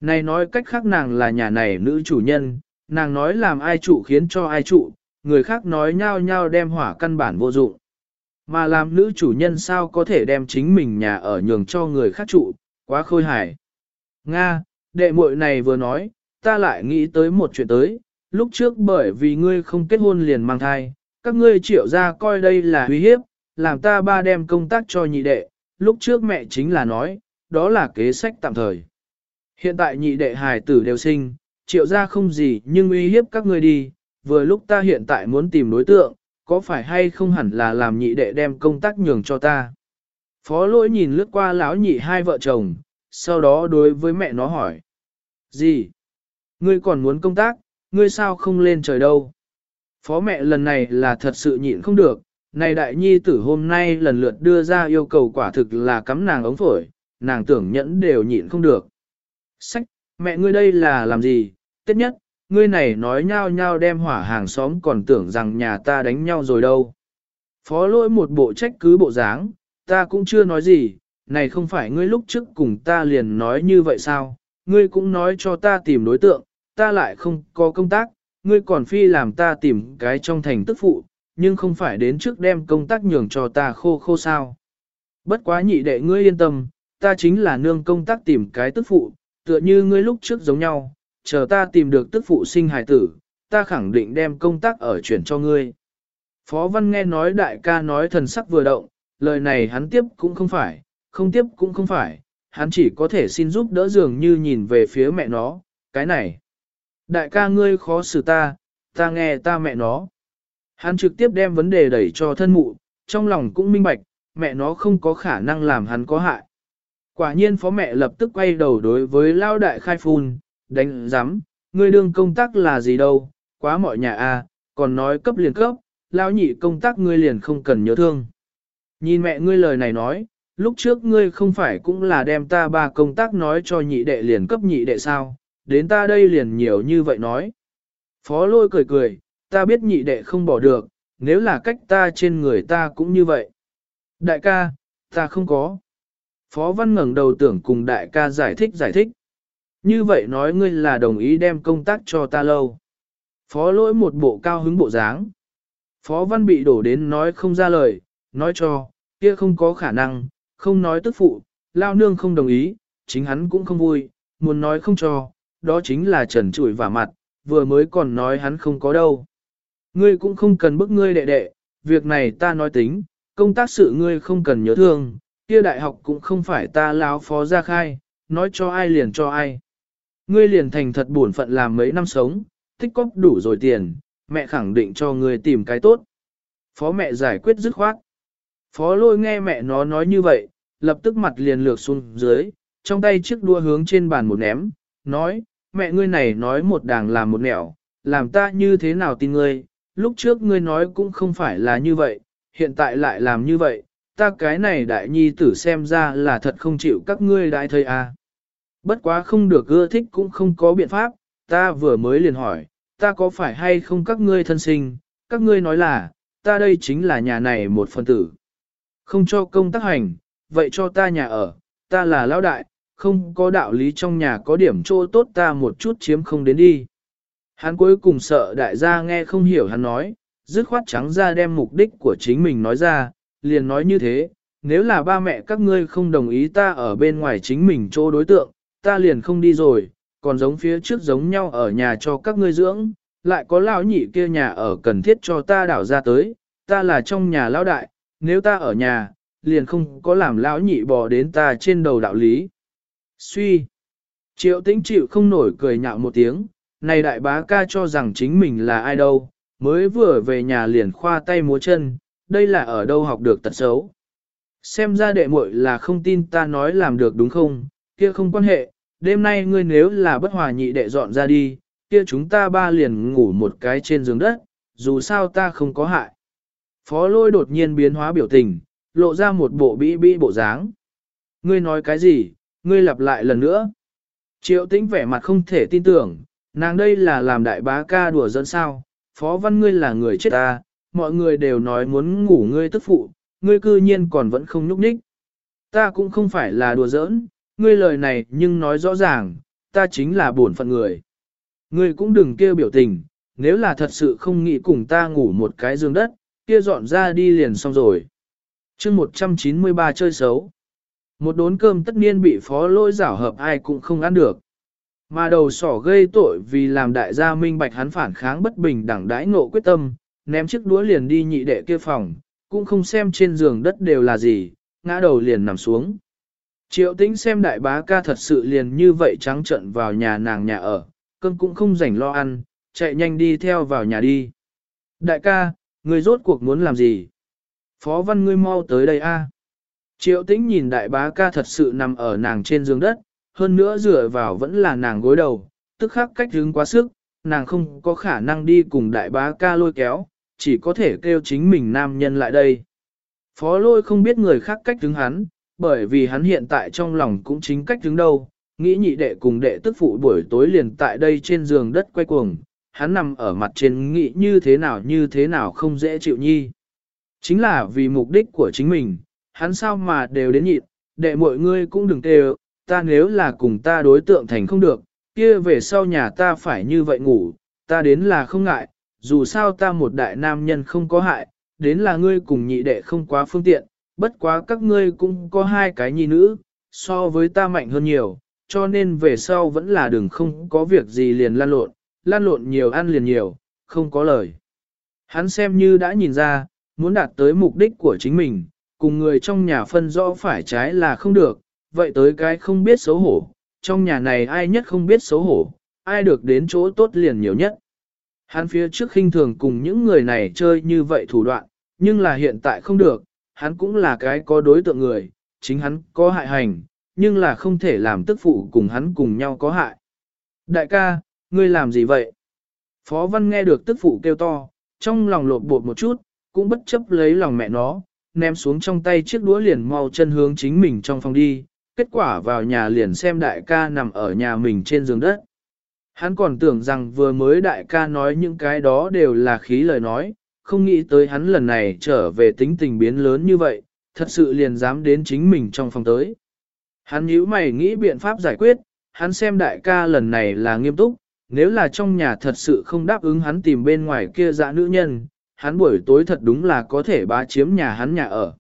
Này nói cách khác nàng là nhà này nữ chủ nhân, nàng nói làm ai trụ khiến cho ai trụ, người khác nói nhau nhau đem hỏa căn bản vô dụng. Mà làm nữ chủ nhân sao có thể đem chính mình nhà ở nhường cho người khác trụ, quá khôi hài. Nga, đệ muội này vừa nói, ta lại nghĩ tới một chuyện tới, lúc trước bởi vì ngươi không kết hôn liền mang thai, các ngươi triệu ra coi đây là uy hiếp, làm ta ba đem công tác cho nhị đệ, lúc trước mẹ chính là nói, đó là kế sách tạm thời. Hiện tại nhị đệ hài tử đều sinh, triệu ra không gì nhưng uy hiếp các ngươi đi, vừa lúc ta hiện tại muốn tìm đối tượng, có phải hay không hẳn là làm nhị đệ đem công tác nhường cho ta. Phó lỗi nhìn lướt qua lão nhị hai vợ chồng, sau đó đối với mẹ nó hỏi. Gì? Ngươi còn muốn công tác, ngươi sao không lên trời đâu? Phó mẹ lần này là thật sự nhịn không được, này đại nhi tử hôm nay lần lượt đưa ra yêu cầu quả thực là cắm nàng ống phổi, nàng tưởng nhẫn đều nhịn không được. Sách, mẹ ngươi đây là làm gì? Tiếp nhất, ngươi này nói nhau nhau đem hỏa hàng xóm còn tưởng rằng nhà ta đánh nhau rồi đâu. Phó lỗi một bộ trách cứ bộ dáng, ta cũng chưa nói gì, này không phải ngươi lúc trước cùng ta liền nói như vậy sao, ngươi cũng nói cho ta tìm đối tượng, ta lại không có công tác, ngươi còn phi làm ta tìm cái trong thành tức phụ, nhưng không phải đến trước đem công tác nhường cho ta khô khô sao. Bất quá nhị đệ ngươi yên tâm, ta chính là nương công tác tìm cái tức phụ, tựa như ngươi lúc trước giống nhau, chờ ta tìm được tức phụ sinh hài tử, ta khẳng định đem công tác ở chuyển cho ngươi. Phó Văn nghe nói đại ca nói thần sắc vừa động, lời này hắn tiếp cũng không phải, không tiếp cũng không phải, hắn chỉ có thể xin giúp đỡ dường như nhìn về phía mẹ nó, cái này. Đại ca ngươi khó xử ta, ta nghe ta mẹ nó. Hắn trực tiếp đem vấn đề đẩy cho thân mụ, trong lòng cũng minh bạch, mẹ nó không có khả năng làm hắn có hại. Quả nhiên phó mẹ lập tức quay đầu đối với lao đại khai phun, đánh giám, ngươi đương công tác là gì đâu, quá mọi nhà a, còn nói cấp liền cấp, lao nhị công tác ngươi liền không cần nhớ thương. Nhìn mẹ ngươi lời này nói, lúc trước ngươi không phải cũng là đem ta ba công tác nói cho nhị đệ liền cấp nhị đệ sao, đến ta đây liền nhiều như vậy nói. Phó lôi cười cười, ta biết nhị đệ không bỏ được, nếu là cách ta trên người ta cũng như vậy. Đại ca, ta không có. Phó văn ngẩng đầu tưởng cùng đại ca giải thích giải thích. Như vậy nói ngươi là đồng ý đem công tác cho ta lâu. Phó lỗi một bộ cao hứng bộ dáng. Phó văn bị đổ đến nói không ra lời, nói cho, kia không có khả năng, không nói tức phụ, lao nương không đồng ý, chính hắn cũng không vui, muốn nói không cho, đó chính là trần trụi vả mặt, vừa mới còn nói hắn không có đâu. Ngươi cũng không cần bức ngươi đệ đệ, việc này ta nói tính, công tác sự ngươi không cần nhớ thương, kia đại học cũng không phải ta láo phó ra khai, nói cho ai liền cho ai. Ngươi liền thành thật buồn phận làm mấy năm sống, tích cóp đủ rồi tiền, mẹ khẳng định cho ngươi tìm cái tốt. Phó mẹ giải quyết dứt khoát. Phó lôi nghe mẹ nó nói như vậy, lập tức mặt liền lược xuống dưới, trong tay chiếc đua hướng trên bàn một ném, nói, mẹ ngươi này nói một đàng làm một nẻo, làm ta như thế nào tin ngươi, lúc trước ngươi nói cũng không phải là như vậy, hiện tại lại làm như vậy, ta cái này đại nhi tử xem ra là thật không chịu các ngươi đại thầy à. Bất quá không được ưa thích cũng không có biện pháp, ta vừa mới liền hỏi, ta có phải hay không các ngươi thân sinh, các ngươi nói là, ta đây chính là nhà này một phần tử. Không cho công tác hành, vậy cho ta nhà ở, ta là lão đại, không có đạo lý trong nhà có điểm chỗ tốt ta một chút chiếm không đến đi. Hắn cuối cùng sợ đại gia nghe không hiểu hắn nói, dứt khoát trắng ra đem mục đích của chính mình nói ra, liền nói như thế, nếu là ba mẹ các ngươi không đồng ý ta ở bên ngoài chính mình chỗ đối tượng, ta liền không đi rồi, còn giống phía trước giống nhau ở nhà cho các ngươi dưỡng, lại có lão nhị kia nhà ở cần thiết cho ta đảo ra tới, ta là trong nhà lão đại, nếu ta ở nhà, liền không có làm lão nhị bò đến ta trên đầu đạo lý. Suy. Triệu tĩnh chịu không nổi cười nhạo một tiếng, này đại bá ca cho rằng chính mình là ai đâu, mới vừa về nhà liền khoa tay múa chân, đây là ở đâu học được tật xấu. Xem ra đệ muội là không tin ta nói làm được đúng không, kia không quan hệ, đêm nay ngươi nếu là bất hòa nhị đệ dọn ra đi, kia chúng ta ba liền ngủ một cái trên giường đất, dù sao ta không có hại. Phó lôi đột nhiên biến hóa biểu tình, lộ ra một bộ bĩ bĩ bộ dáng. Ngươi nói cái gì, ngươi lặp lại lần nữa. Triệu tĩnh vẻ mặt không thể tin tưởng, nàng đây là làm đại bá ca đùa dẫn sao, phó văn ngươi là người chết ta, mọi người đều nói muốn ngủ ngươi tức phụ, ngươi cư nhiên còn vẫn không nhúc nhích. Ta cũng không phải là đùa giỡn, ngươi lời này nhưng nói rõ ràng, ta chính là bổn phận người. Ngươi cũng đừng kêu biểu tình, nếu là thật sự không nghĩ cùng ta ngủ một cái giường đất, kia dọn ra đi liền xong rồi. chương 193 chơi xấu. Một đốn cơm tất nhiên bị phó lỗi giảo hợp ai cũng không ăn được. Mà đầu sỏ gây tội vì làm đại gia minh bạch hắn phản kháng bất bình đẳng đãi ngộ quyết tâm, ném chiếc đũa liền đi nhị đệ kia phòng, cũng không xem trên giường đất đều là gì, ngã đầu liền nằm xuống. Triệu tĩnh xem đại bá ca thật sự liền như vậy trắng trận vào nhà nàng nhà ở, cơm cũng không rảnh lo ăn, chạy nhanh đi theo vào nhà đi. Đại ca, người rốt cuộc muốn làm gì? Phó văn ngươi mau tới đây a. Triệu tĩnh nhìn đại bá ca thật sự nằm ở nàng trên giường đất, hơn nữa dựa vào vẫn là nàng gối đầu, tức khắc cách hướng quá sức, nàng không có khả năng đi cùng đại bá ca lôi kéo, chỉ có thể kêu chính mình nam nhân lại đây. Phó lôi không biết người khác cách đứng hắn, bởi vì hắn hiện tại trong lòng cũng chính cách đứng đâu, nghĩ nhị đệ cùng đệ tức phụ buổi tối liền tại đây trên giường đất quay cuồng, hắn nằm ở mặt trên nghĩ như thế nào như thế nào không dễ chịu nhi. Chính là vì mục đích của chính mình, hắn sao mà đều đến nhịn, đệ mọi ngươi cũng đừng tê ta nếu là cùng ta đối tượng thành không được, kia về sau nhà ta phải như vậy ngủ, ta đến là không ngại, dù sao ta một đại nam nhân không có hại, đến là ngươi cùng nhị đệ không quá phương tiện, bất quá các ngươi cũng có hai cái nhi nữ, so với ta mạnh hơn nhiều, cho nên về sau vẫn là đừng không có việc gì liền lan lộn, lan lộn nhiều ăn liền nhiều, không có lời. Hắn xem như đã nhìn ra, muốn đạt tới mục đích của chính mình, cùng người trong nhà phân rõ phải trái là không được, vậy tới cái không biết xấu hổ, trong nhà này ai nhất không biết xấu hổ, ai được đến chỗ tốt liền nhiều nhất. Hắn phía trước khinh thường cùng những người này chơi như vậy thủ đoạn, nhưng là hiện tại không được, hắn cũng là cái có đối tượng người, chính hắn có hại hành, nhưng là không thể làm tức phụ cùng hắn cùng nhau có hại. Đại ca, ngươi làm gì vậy? Phó Văn nghe được tức phụ kêu to, trong lòng lột bột một chút, cũng bất chấp lấy lòng mẹ nó, ném xuống trong tay chiếc đũa liền mau chân hướng chính mình trong phòng đi, kết quả vào nhà liền xem đại ca nằm ở nhà mình trên giường đất. Hắn còn tưởng rằng vừa mới đại ca nói những cái đó đều là khí lời nói, không nghĩ tới hắn lần này trở về tính tình biến lớn như vậy, thật sự liền dám đến chính mình trong phòng tới. Hắn nhíu mày nghĩ biện pháp giải quyết, hắn xem đại ca lần này là nghiêm túc, nếu là trong nhà thật sự không đáp ứng hắn tìm bên ngoài kia dã nữ nhân, hắn buổi tối thật đúng là có thể bá chiếm nhà hắn nhà ở.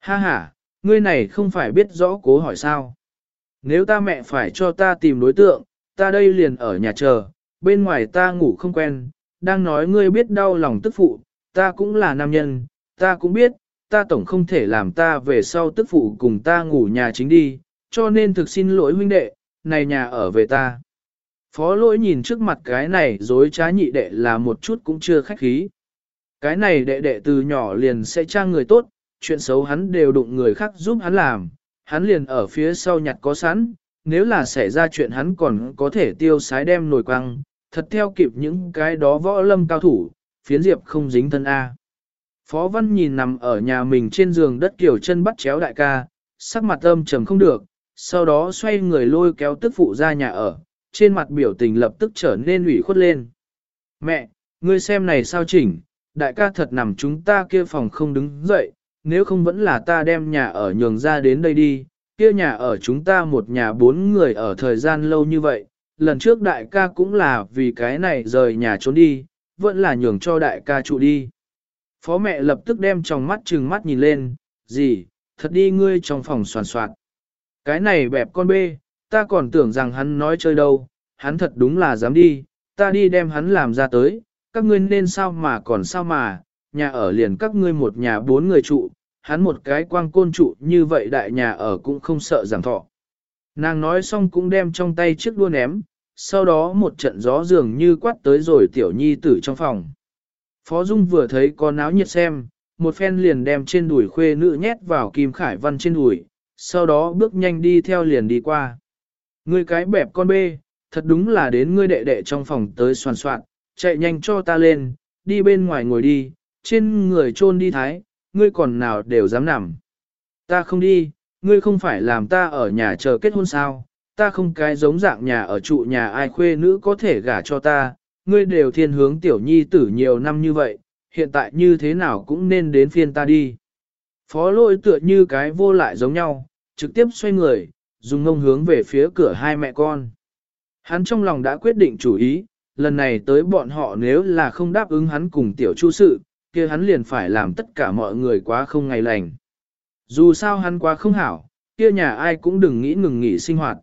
Ha ha, ngươi này không phải biết rõ cố hỏi sao. Nếu ta mẹ phải cho ta tìm đối tượng, ta đây liền ở nhà chờ, bên ngoài ta ngủ không quen, đang nói ngươi biết đau lòng tức phụ, ta cũng là nam nhân, ta cũng biết, ta tổng không thể làm ta về sau tức phụ cùng ta ngủ nhà chính đi, cho nên thực xin lỗi huynh đệ, này nhà ở về ta. Phó lỗi nhìn trước mặt cái này dối trá nhị đệ là một chút cũng chưa khách khí. Cái này đệ đệ từ nhỏ liền sẽ trang người tốt, chuyện xấu hắn đều đụng người khác giúp hắn làm, hắn liền ở phía sau nhặt có sẵn, nếu là xảy ra chuyện hắn còn có thể tiêu sái đem nổi quăng, thật theo kịp những cái đó võ lâm cao thủ, phiến diệp không dính thân A. Phó Văn nhìn nằm ở nhà mình trên giường đất kiểu chân bắt chéo đại ca, sắc mặt âm trầm không được, sau đó xoay người lôi kéo tức phụ ra nhà ở, trên mặt biểu tình lập tức trở nên ủy khuất lên. Mẹ, ngươi xem này sao chỉnh, đại ca thật nằm chúng ta kia phòng không đứng dậy, nếu không vẫn là ta đem nhà ở nhường ra đến đây đi, kia nhà ở chúng ta một nhà bốn người ở thời gian lâu như vậy, lần trước đại ca cũng là vì cái này rời nhà trốn đi, vẫn là nhường cho đại ca trụ đi. Phó mẹ lập tức đem trong mắt trừng mắt nhìn lên, gì, thật đi ngươi trong phòng soàn soạn. Cái này bẹp con bê, ta còn tưởng rằng hắn nói chơi đâu, hắn thật đúng là dám đi, ta đi đem hắn làm ra tới, các ngươi nên sao mà còn sao mà, nhà ở liền các ngươi một nhà bốn người trụ, hắn một cái quang côn trụ như vậy đại nhà ở cũng không sợ giảm thọ. Nàng nói xong cũng đem trong tay chiếc đua ném, sau đó một trận gió dường như quát tới rồi tiểu nhi tử trong phòng. Phó Dung vừa thấy có náo nhiệt xem, một phen liền đem trên đùi khuê nữ nhét vào Kim Khải Văn trên đùi, sau đó bước nhanh đi theo liền đi qua. Ngươi cái bẹp con bê, thật đúng là đến ngươi đệ đệ trong phòng tới soàn soạn, chạy nhanh cho ta lên, đi bên ngoài ngồi đi, trên người trôn đi thái, ngươi còn nào đều dám nằm. Ta không đi, ngươi không phải làm ta ở nhà chờ kết hôn sao, ta không cái giống dạng nhà ở trụ nhà ai khuê nữ có thể gả cho ta, ngươi đều thiên hướng tiểu nhi tử nhiều năm như vậy, hiện tại như thế nào cũng nên đến phiên ta đi. Phó lôi tựa như cái vô lại giống nhau, trực tiếp xoay người, dùng ngông hướng về phía cửa hai mẹ con. Hắn trong lòng đã quyết định chủ ý, lần này tới bọn họ nếu là không đáp ứng hắn cùng tiểu chu sự, kia hắn liền phải làm tất cả mọi người quá không ngày lành. Dù sao hắn quá không hảo, kia nhà ai cũng đừng nghĩ ngừng nghỉ sinh hoạt.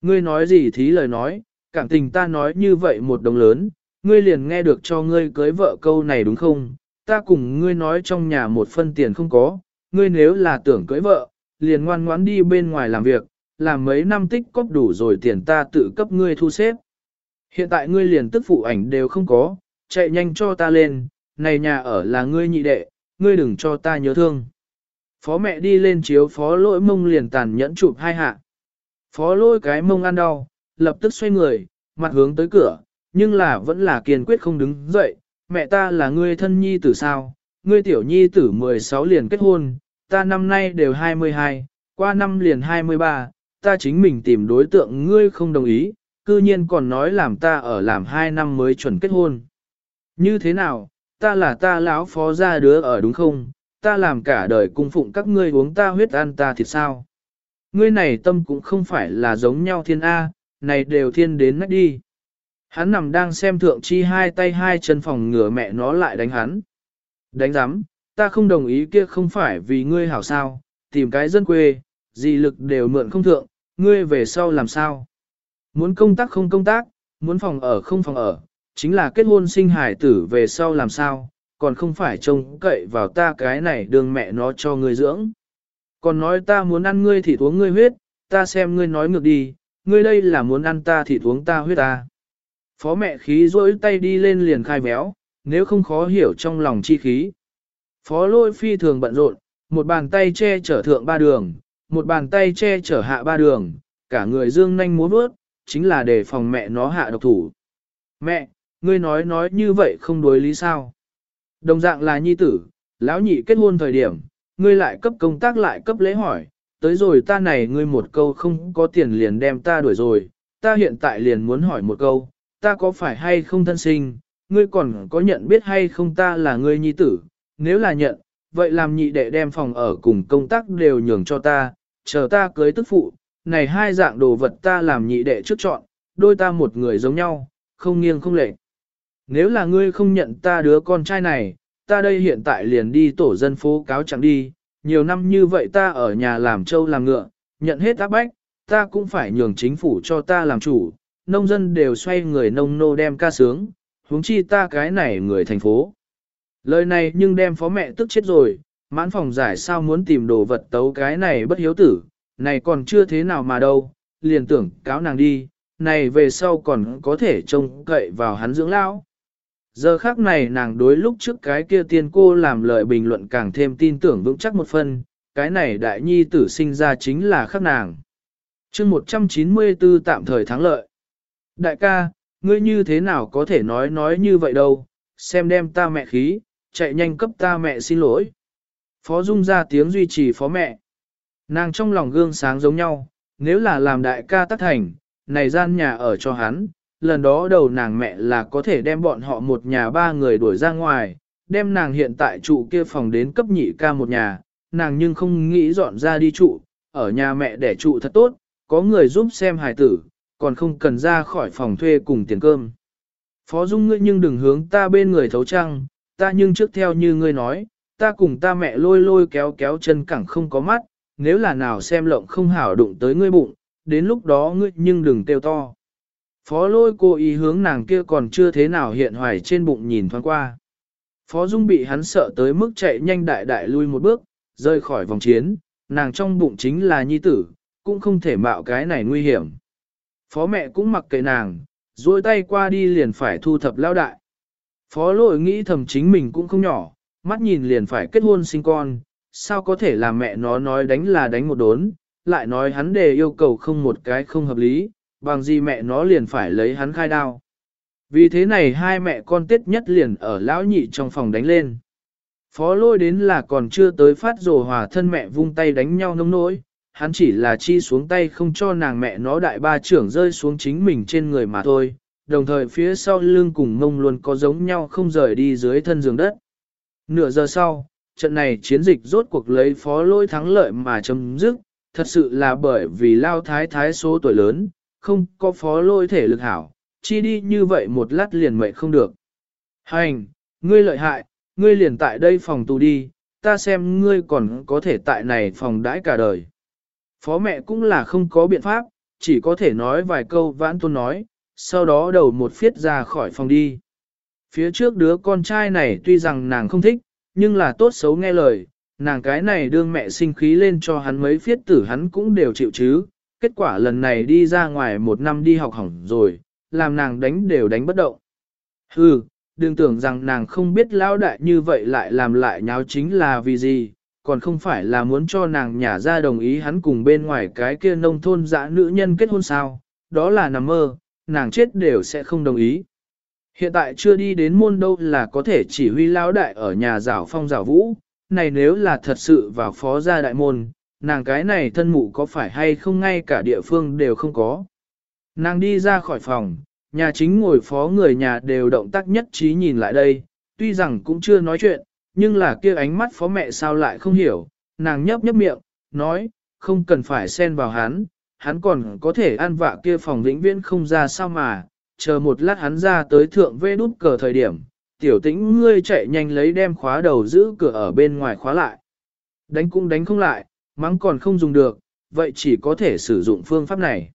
Ngươi nói gì thí lời nói, cảm tình ta nói như vậy một đồng lớn, ngươi liền nghe được cho ngươi cưới vợ câu này đúng không? Ta cùng ngươi nói trong nhà một phân tiền không có, ngươi nếu là tưởng cưới vợ, liền ngoan ngoãn đi bên ngoài làm việc, làm mấy năm tích cóp đủ rồi tiền ta tự cấp ngươi thu xếp. Hiện tại ngươi liền tức phụ ảnh đều không có, chạy nhanh cho ta lên, này nhà ở là ngươi nhị đệ, ngươi đừng cho ta nhớ thương. Phó mẹ đi lên chiếu phó lỗi mông liền tàn nhẫn chụp hai hạ. Phó lỗi cái mông ăn đau, lập tức xoay người, mặt hướng tới cửa, nhưng là vẫn là kiên quyết không đứng dậy. Mẹ ta là ngươi thân nhi tử sao, ngươi tiểu nhi tử 16 liền kết hôn, ta năm nay đều 22, qua năm liền 23, ta chính mình tìm đối tượng ngươi không đồng ý, cư nhiên còn nói làm ta ở làm 2 năm mới chuẩn kết hôn. Như thế nào, ta là ta lão phó gia đứa ở đúng không, ta làm cả đời cung phụng các ngươi uống ta huyết ăn ta thịt sao. Ngươi này tâm cũng không phải là giống nhau thiên A, này đều thiên đến nách đi. Hắn nằm đang xem thượng chi hai tay hai chân phòng ngửa mẹ nó lại đánh hắn. Đánh giám, ta không đồng ý kia không phải vì ngươi hảo sao, tìm cái dân quê, gì lực đều mượn không thượng, ngươi về sau làm sao. Muốn công tác không công tác, muốn phòng ở không phòng ở, chính là kết hôn sinh hải tử về sau làm sao, còn không phải trông cậy vào ta cái này đường mẹ nó cho ngươi dưỡng. Còn nói ta muốn ăn ngươi thì uống ngươi huyết, ta xem ngươi nói ngược đi, ngươi đây là muốn ăn ta thì uống ta huyết ta. Phó mẹ khí rỗi tay đi lên liền khai béo, nếu không khó hiểu trong lòng chi khí. Phó lôi phi thường bận rộn, một bàn tay che chở thượng ba đường, một bàn tay che chở hạ ba đường, cả người dương nhanh múa bước, chính là để phòng mẹ nó hạ độc thủ. Mẹ, ngươi nói nói như vậy không đối lý sao. Đồng dạng là nhi tử, lão nhị kết hôn thời điểm, ngươi lại cấp công tác lại cấp lễ hỏi, tới rồi ta này ngươi một câu không có tiền liền đem ta đuổi rồi, ta hiện tại liền muốn hỏi một câu, ta có phải hay không thân sinh, ngươi còn có nhận biết hay không ta là ngươi nhi tử, nếu là nhận, vậy làm nhị đệ đem phòng ở cùng công tác đều nhường cho ta, chờ ta cưới tức phụ, này hai dạng đồ vật ta làm nhị đệ trước chọn, đôi ta một người giống nhau, không nghiêng không lệch. Nếu là ngươi không nhận ta đứa con trai này, ta đây hiện tại liền đi tổ dân phố cáo chẳng đi, nhiều năm như vậy ta ở nhà làm trâu làm ngựa, nhận hết áp bách, ta cũng phải nhường chính phủ cho ta làm chủ, nông dân đều xoay người nông nô đem ca sướng, huống chi ta cái này người thành phố. Lời này nhưng đem phó mẹ tức chết rồi, mãn phòng giải sao muốn tìm đồ vật tấu cái này bất hiếu tử, này còn chưa thế nào mà đâu, liền tưởng cáo nàng đi, này về sau còn có thể trông cậy vào hắn dưỡng lão. Giờ khác này nàng đối lúc trước cái kia tiên cô làm lời bình luận càng thêm tin tưởng vững chắc một phần, cái này đại nhi tử sinh ra chính là khắc nàng. chương 194 tạm thời thắng lợi. Đại ca, ngươi như thế nào có thể nói nói như vậy đâu, xem đem ta mẹ khí, chạy nhanh cấp ta mẹ xin lỗi. Phó Dung ra tiếng duy trì phó mẹ. Nàng trong lòng gương sáng giống nhau, nếu là làm đại ca tác thành, này gian nhà ở cho hắn, lần đó đầu nàng mẹ là có thể đem bọn họ một nhà ba người đuổi ra ngoài, đem nàng hiện tại trụ kia phòng đến cấp nhị ca một nhà, nàng nhưng không nghĩ dọn ra đi trụ, ở nhà mẹ để trụ thật tốt, có người giúp xem hài tử, còn không cần ra khỏi phòng thuê cùng tiền cơm. Phó Dung ngươi nhưng đừng hướng ta bên người thấu trăng, ta nhưng trước theo như ngươi nói, ta cùng ta mẹ lôi lôi kéo kéo chân cẳng không có mắt, nếu là nào xem lộng không hảo đụng tới ngươi bụng, đến lúc đó ngươi nhưng đừng kêu to. Phó lôi cô ý hướng nàng kia còn chưa thế nào hiện hoài trên bụng nhìn thoáng qua. Phó Dung bị hắn sợ tới mức chạy nhanh đại đại lui một bước, rơi khỏi vòng chiến, nàng trong bụng chính là nhi tử, cũng không thể mạo cái này nguy hiểm. Phó mẹ cũng mặc kệ nàng, duỗi tay qua đi liền phải thu thập lao đại. Phó lội nghĩ thầm chính mình cũng không nhỏ, mắt nhìn liền phải kết hôn sinh con, sao có thể làm mẹ nó nói đánh là đánh một đốn, lại nói hắn đề yêu cầu không một cái không hợp lý, bằng gì mẹ nó liền phải lấy hắn khai đao. Vì thế này hai mẹ con tết nhất liền ở lão nhị trong phòng đánh lên. Phó lôi đến là còn chưa tới phát rồ hòa thân mẹ vung tay đánh nhau nông nỗi, hắn chỉ là chi xuống tay không cho nàng mẹ nó đại ba trưởng rơi xuống chính mình trên người mà thôi, đồng thời phía sau lưng cùng mông luôn có giống nhau không rời đi dưới thân giường đất. Nửa giờ sau, trận này chiến dịch rốt cuộc lấy phó lôi thắng lợi mà chấm dứt, thật sự là bởi vì lao thái thái số tuổi lớn, không có phó lôi thể lực hảo, chi đi như vậy một lát liền mệnh không được. Hành, ngươi lợi hại, ngươi liền tại đây phòng tù đi, ta xem ngươi còn có thể tại này phòng đãi cả đời. Phó mẹ cũng là không có biện pháp, chỉ có thể nói vài câu vãn tôn nói, sau đó đầu một phiết ra khỏi phòng đi. Phía trước đứa con trai này tuy rằng nàng không thích, nhưng là tốt xấu nghe lời, nàng cái này đương mẹ sinh khí lên cho hắn mấy phiết tử hắn cũng đều chịu chứ. Kết quả lần này đi ra ngoài một năm đi học hỏng rồi, làm nàng đánh đều đánh bất động. Hừ, đừng tưởng rằng nàng không biết lão đại như vậy lại làm lại nháo chính là vì gì, còn không phải là muốn cho nàng nhả ra đồng ý hắn cùng bên ngoài cái kia nông thôn dã nữ nhân kết hôn sao, đó là nằm mơ, nàng chết đều sẽ không đồng ý. Hiện tại chưa đi đến môn đâu là có thể chỉ huy lão đại ở nhà giảo phong giảo vũ, này nếu là thật sự vào phó gia đại môn, nàng cái này thân mụ có phải hay không ngay cả địa phương đều không có. Nàng đi ra khỏi phòng, nhà chính ngồi phó người nhà đều động tác nhất trí nhìn lại đây, tuy rằng cũng chưa nói chuyện, nhưng là kia ánh mắt phó mẹ sao lại không hiểu, nàng nhấp nhấp miệng, nói, không cần phải xen vào hắn, hắn còn có thể ăn vạ kia phòng vĩnh viễn không ra sao mà, chờ một lát hắn ra tới thượng vê đút cờ thời điểm, tiểu tĩnh ngươi chạy nhanh lấy đem khóa đầu giữ cửa ở bên ngoài khóa lại. Đánh cũng đánh không lại, mắng còn không dùng được, vậy chỉ có thể sử dụng phương pháp này.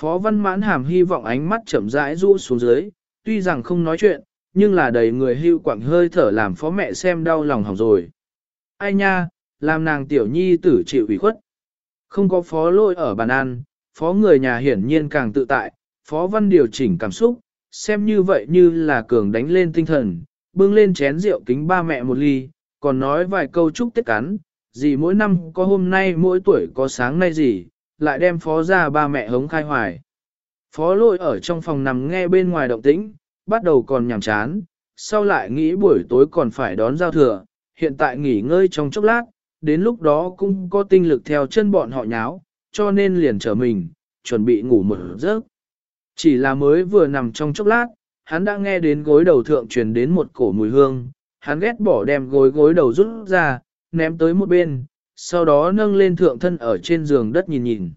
Phó văn mãn hàm hy vọng ánh mắt chậm rãi rũ xuống dưới, tuy rằng không nói chuyện, nhưng là đầy người hưu quảng hơi thở làm phó mẹ xem đau lòng hỏng rồi. Ai nha, làm nàng tiểu nhi tử chịu ủy khuất. Không có phó lôi ở bàn ăn, phó người nhà hiển nhiên càng tự tại, phó văn điều chỉnh cảm xúc, xem như vậy như là cường đánh lên tinh thần, bưng lên chén rượu kính ba mẹ một ly, còn nói vài câu chúc tết cắn, gì mỗi năm có hôm nay mỗi tuổi có sáng nay gì, lại đem phó ra ba mẹ hống khai hoài. Phó lôi ở trong phòng nằm nghe bên ngoài động tĩnh, bắt đầu còn nhàm chán, sau lại nghĩ buổi tối còn phải đón giao thừa, hiện tại nghỉ ngơi trong chốc lát, đến lúc đó cũng có tinh lực theo chân bọn họ nháo, cho nên liền trở mình, chuẩn bị ngủ một giấc. Chỉ là mới vừa nằm trong chốc lát, hắn đã nghe đến gối đầu thượng truyền đến một cổ mùi hương, hắn ghét bỏ đem gối gối đầu rút ra, ném tới một bên, sau đó nâng lên thượng thân ở trên giường đất nhìn nhìn.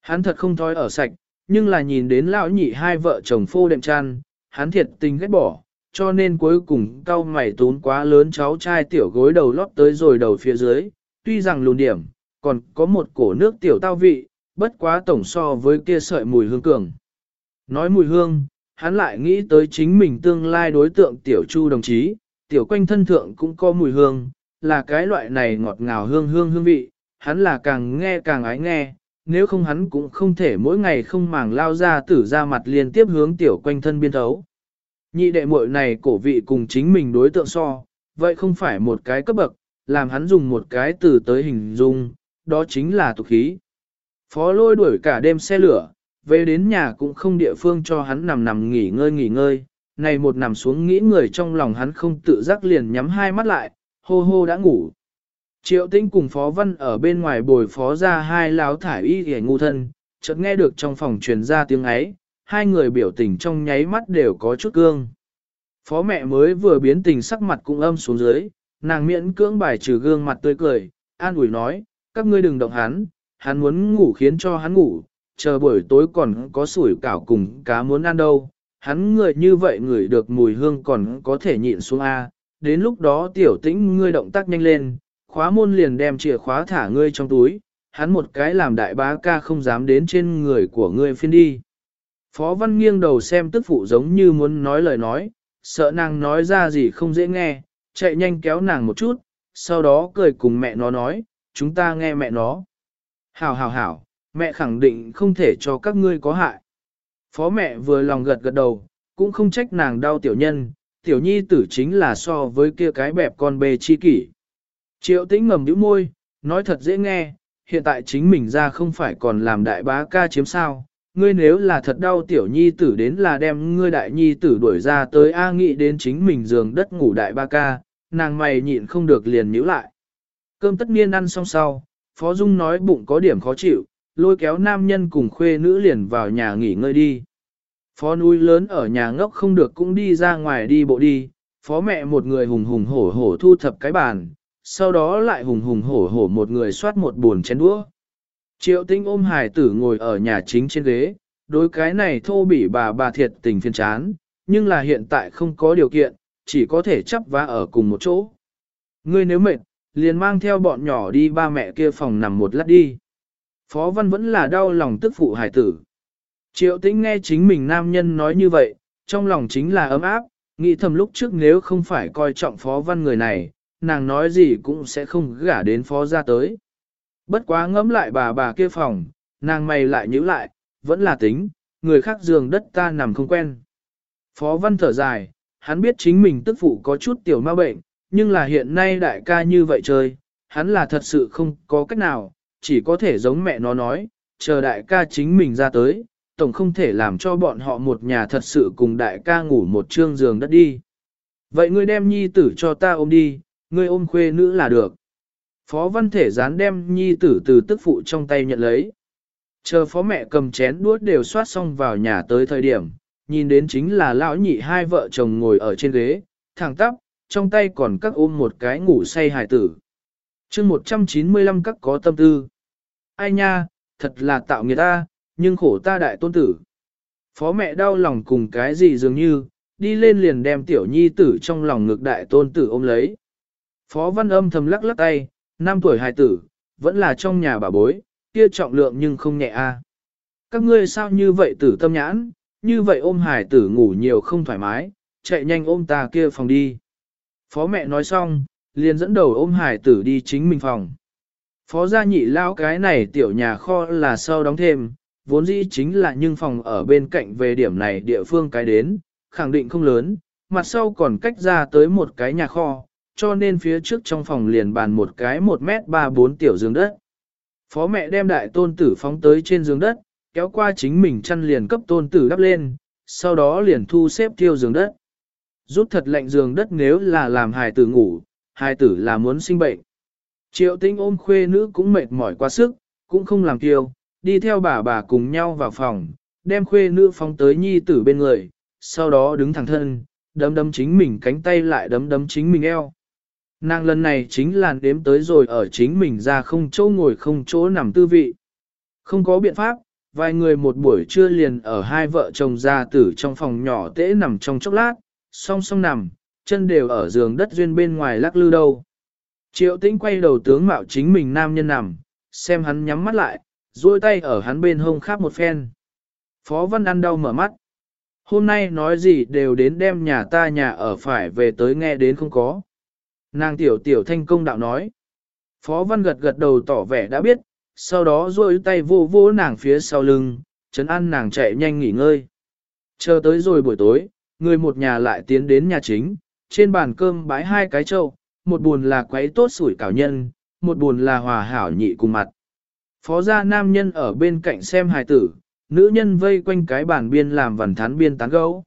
Hắn thật không thói ở sạch, nhưng là nhìn đến lão nhị hai vợ chồng phô đệm chăn, hắn thiệt tình ghét bỏ, cho nên cuối cùng cau mày tốn quá lớn cháu trai tiểu gối đầu lót tới rồi đầu phía dưới, tuy rằng lùn điểm, còn có một cổ nước tiểu tao vị, bất quá tổng so với kia sợi mùi hương cường. Nói mùi hương, hắn lại nghĩ tới chính mình tương lai đối tượng tiểu chu đồng chí, tiểu quanh thân thượng cũng có mùi hương, là cái loại này ngọt ngào hương hương hương vị, hắn là càng nghe càng ái nghe, nếu không hắn cũng không thể mỗi ngày không màng lao ra tử ra mặt liên tiếp hướng tiểu quanh thân biên thấu. Nhị đệ muội này cổ vị cùng chính mình đối tượng so, vậy không phải một cái cấp bậc, làm hắn dùng một cái từ tới hình dung, đó chính là tục khí. Phó lôi đuổi cả đêm xe lửa, về đến nhà cũng không địa phương cho hắn nằm nằm nghỉ ngơi nghỉ ngơi, này một nằm xuống nghĩ người trong lòng hắn không tự giác liền nhắm hai mắt lại, hô hô đã ngủ. Triệu tinh cùng phó văn ở bên ngoài bồi phó ra hai láo thải y ghẻ ngu thân, chợt nghe được trong phòng truyền ra tiếng ấy, hai người biểu tình trong nháy mắt đều có chút cương. Phó mẹ mới vừa biến tình sắc mặt cũng âm xuống dưới, nàng miễn cưỡng bài trừ gương mặt tươi cười, an ủi nói, các ngươi đừng động hắn, hắn muốn ngủ khiến cho hắn ngủ, chờ buổi tối còn có sủi cảo cùng cá muốn ăn đâu. Hắn người như vậy ngửi được mùi hương còn có thể nhịn xuống A, đến lúc đó tiểu tĩnh ngươi động tác nhanh lên, khóa môn liền đem chìa khóa thả ngươi trong túi, hắn một cái làm đại bá ca không dám đến trên người của ngươi phiên đi. Phó văn nghiêng đầu xem tức phụ giống như muốn nói lời nói, sợ nàng nói ra gì không dễ nghe, chạy nhanh kéo nàng một chút, sau đó cười cùng mẹ nó nói, chúng ta nghe mẹ nó. Hảo hảo hảo, mẹ khẳng định không thể cho các ngươi có hại. Phó mẹ vừa lòng gật gật đầu, cũng không trách nàng đau tiểu nhân, tiểu nhi tử chính là so với kia cái bẹp con bê chi kỷ. Triệu tĩnh ngầm nhíu môi, nói thật dễ nghe, hiện tại chính mình ra không phải còn làm đại bá ca chiếm sao, ngươi nếu là thật đau tiểu nhi tử đến là đem ngươi đại nhi tử đuổi ra tới A nghĩ đến chính mình giường đất ngủ đại ba ca, nàng mày nhịn không được liền nhíu lại. Cơm tất niên ăn xong sau, Phó Dung nói bụng có điểm khó chịu, lôi kéo nam nhân cùng khuê nữ liền vào nhà nghỉ ngơi đi. Phó núi lớn ở nhà ngốc không được cũng đi ra ngoài đi bộ đi, phó mẹ một người hùng hùng hổ hổ thu thập cái bàn, sau đó lại hùng hùng hổ hổ một người soát một buồn chén đũa. Triệu tinh ôm hải tử ngồi ở nhà chính trên ghế, đối cái này thô bỉ bà bà thiệt tình phiền chán, nhưng là hiện tại không có điều kiện, chỉ có thể chấp vá ở cùng một chỗ. Ngươi nếu mệt, liền mang theo bọn nhỏ đi ba mẹ kia phòng nằm một lát đi. Phó Văn vẫn là đau lòng tức phụ hải tử. Triệu tĩnh nghe chính mình nam nhân nói như vậy, trong lòng chính là ấm áp, nghĩ thầm lúc trước nếu không phải coi trọng Phó Văn người này, nàng nói gì cũng sẽ không gả đến Phó ra tới. Bất quá ngẫm lại bà bà kia phòng, nàng mày lại nhíu lại, vẫn là tính, người khác giường đất ta nằm không quen. Phó Văn thở dài, hắn biết chính mình tức phụ có chút tiểu ma bệnh, nhưng là hiện nay đại ca như vậy chơi, hắn là thật sự không có cách nào, chỉ có thể giống mẹ nó nói, chờ đại ca chính mình ra tới, tổng không thể làm cho bọn họ một nhà thật sự cùng đại ca ngủ một trương giường đất đi. Vậy ngươi đem nhi tử cho ta ôm đi, ngươi ôm khuê nữ là được. Phó văn thể dán đem nhi tử từ tức phụ trong tay nhận lấy. Chờ phó mẹ cầm chén đuốt đều soát xong vào nhà tới thời điểm, nhìn đến chính là lão nhị hai vợ chồng ngồi ở trên ghế, thẳng tắp, trong tay còn các ôm một cái ngủ say hài tử. chương 195 các có tâm tư. Ai nha, thật là tạo người ta, nhưng khổ ta đại tôn tử. Phó mẹ đau lòng cùng cái gì dường như, đi lên liền đem tiểu nhi tử trong lòng ngực đại tôn tử ôm lấy. Phó văn âm thầm lắc lắc tay, năm tuổi hài tử, vẫn là trong nhà bà bối, kia trọng lượng nhưng không nhẹ a. Các ngươi sao như vậy tử tâm nhãn, như vậy ôm hải tử ngủ nhiều không thoải mái, chạy nhanh ôm ta kia phòng đi. Phó mẹ nói xong, liền dẫn đầu ôm hải tử đi chính mình phòng. Phó gia nhị lao cái này tiểu nhà kho là sau đóng thêm, vốn dĩ chính là nhưng phòng ở bên cạnh về điểm này địa phương cái đến, khẳng định không lớn, mặt sau còn cách ra tới một cái nhà kho, cho nên phía trước trong phòng liền bàn một cái 1 mét 3 4 tiểu giường đất. Phó mẹ đem đại tôn tử phóng tới trên giường đất, kéo qua chính mình chăn liền cấp tôn tử đắp lên, sau đó liền thu xếp tiêu giường đất. Rút thật lạnh giường đất nếu là làm hài tử ngủ, hài tử là muốn sinh bệnh. Triệu tinh ôm khuê nữ cũng mệt mỏi quá sức, cũng không làm tiêu, đi theo bà bà cùng nhau vào phòng, đem khuê nữ phóng tới nhi tử bên người, sau đó đứng thẳng thân, đấm đấm chính mình cánh tay lại đấm đấm chính mình eo. Nàng lần này chính là đếm tới rồi ở chính mình ra không chỗ ngồi không chỗ nằm tư vị. Không có biện pháp, vài người một buổi trưa liền ở hai vợ chồng gia tử trong phòng nhỏ tễ nằm trong chốc lát, song song nằm, chân đều ở giường đất duyên bên ngoài lắc lư đâu. Triệu tĩnh quay đầu tướng mạo chính mình nam nhân nằm, xem hắn nhắm mắt lại, duỗi tay ở hắn bên hông khắp một phen. Phó Văn ăn đau mở mắt. Hôm nay nói gì đều đến đem nhà ta nhà ở phải về tới nghe đến không có. Nàng tiểu tiểu thanh công đạo nói. Phó Văn gật gật đầu tỏ vẻ đã biết, sau đó duỗi tay vô vô nàng phía sau lưng, chấn an nàng chạy nhanh nghỉ ngơi. Chờ tới rồi buổi tối, người một nhà lại tiến đến nhà chính, trên bàn cơm bãi hai cái trâu, một buồn là quấy tốt sủi cảo nhân, một buồn là hòa hảo nhị cùng mặt. Phó gia nam nhân ở bên cạnh xem hài tử, nữ nhân vây quanh cái bàn biên làm vần thán biên tán gấu.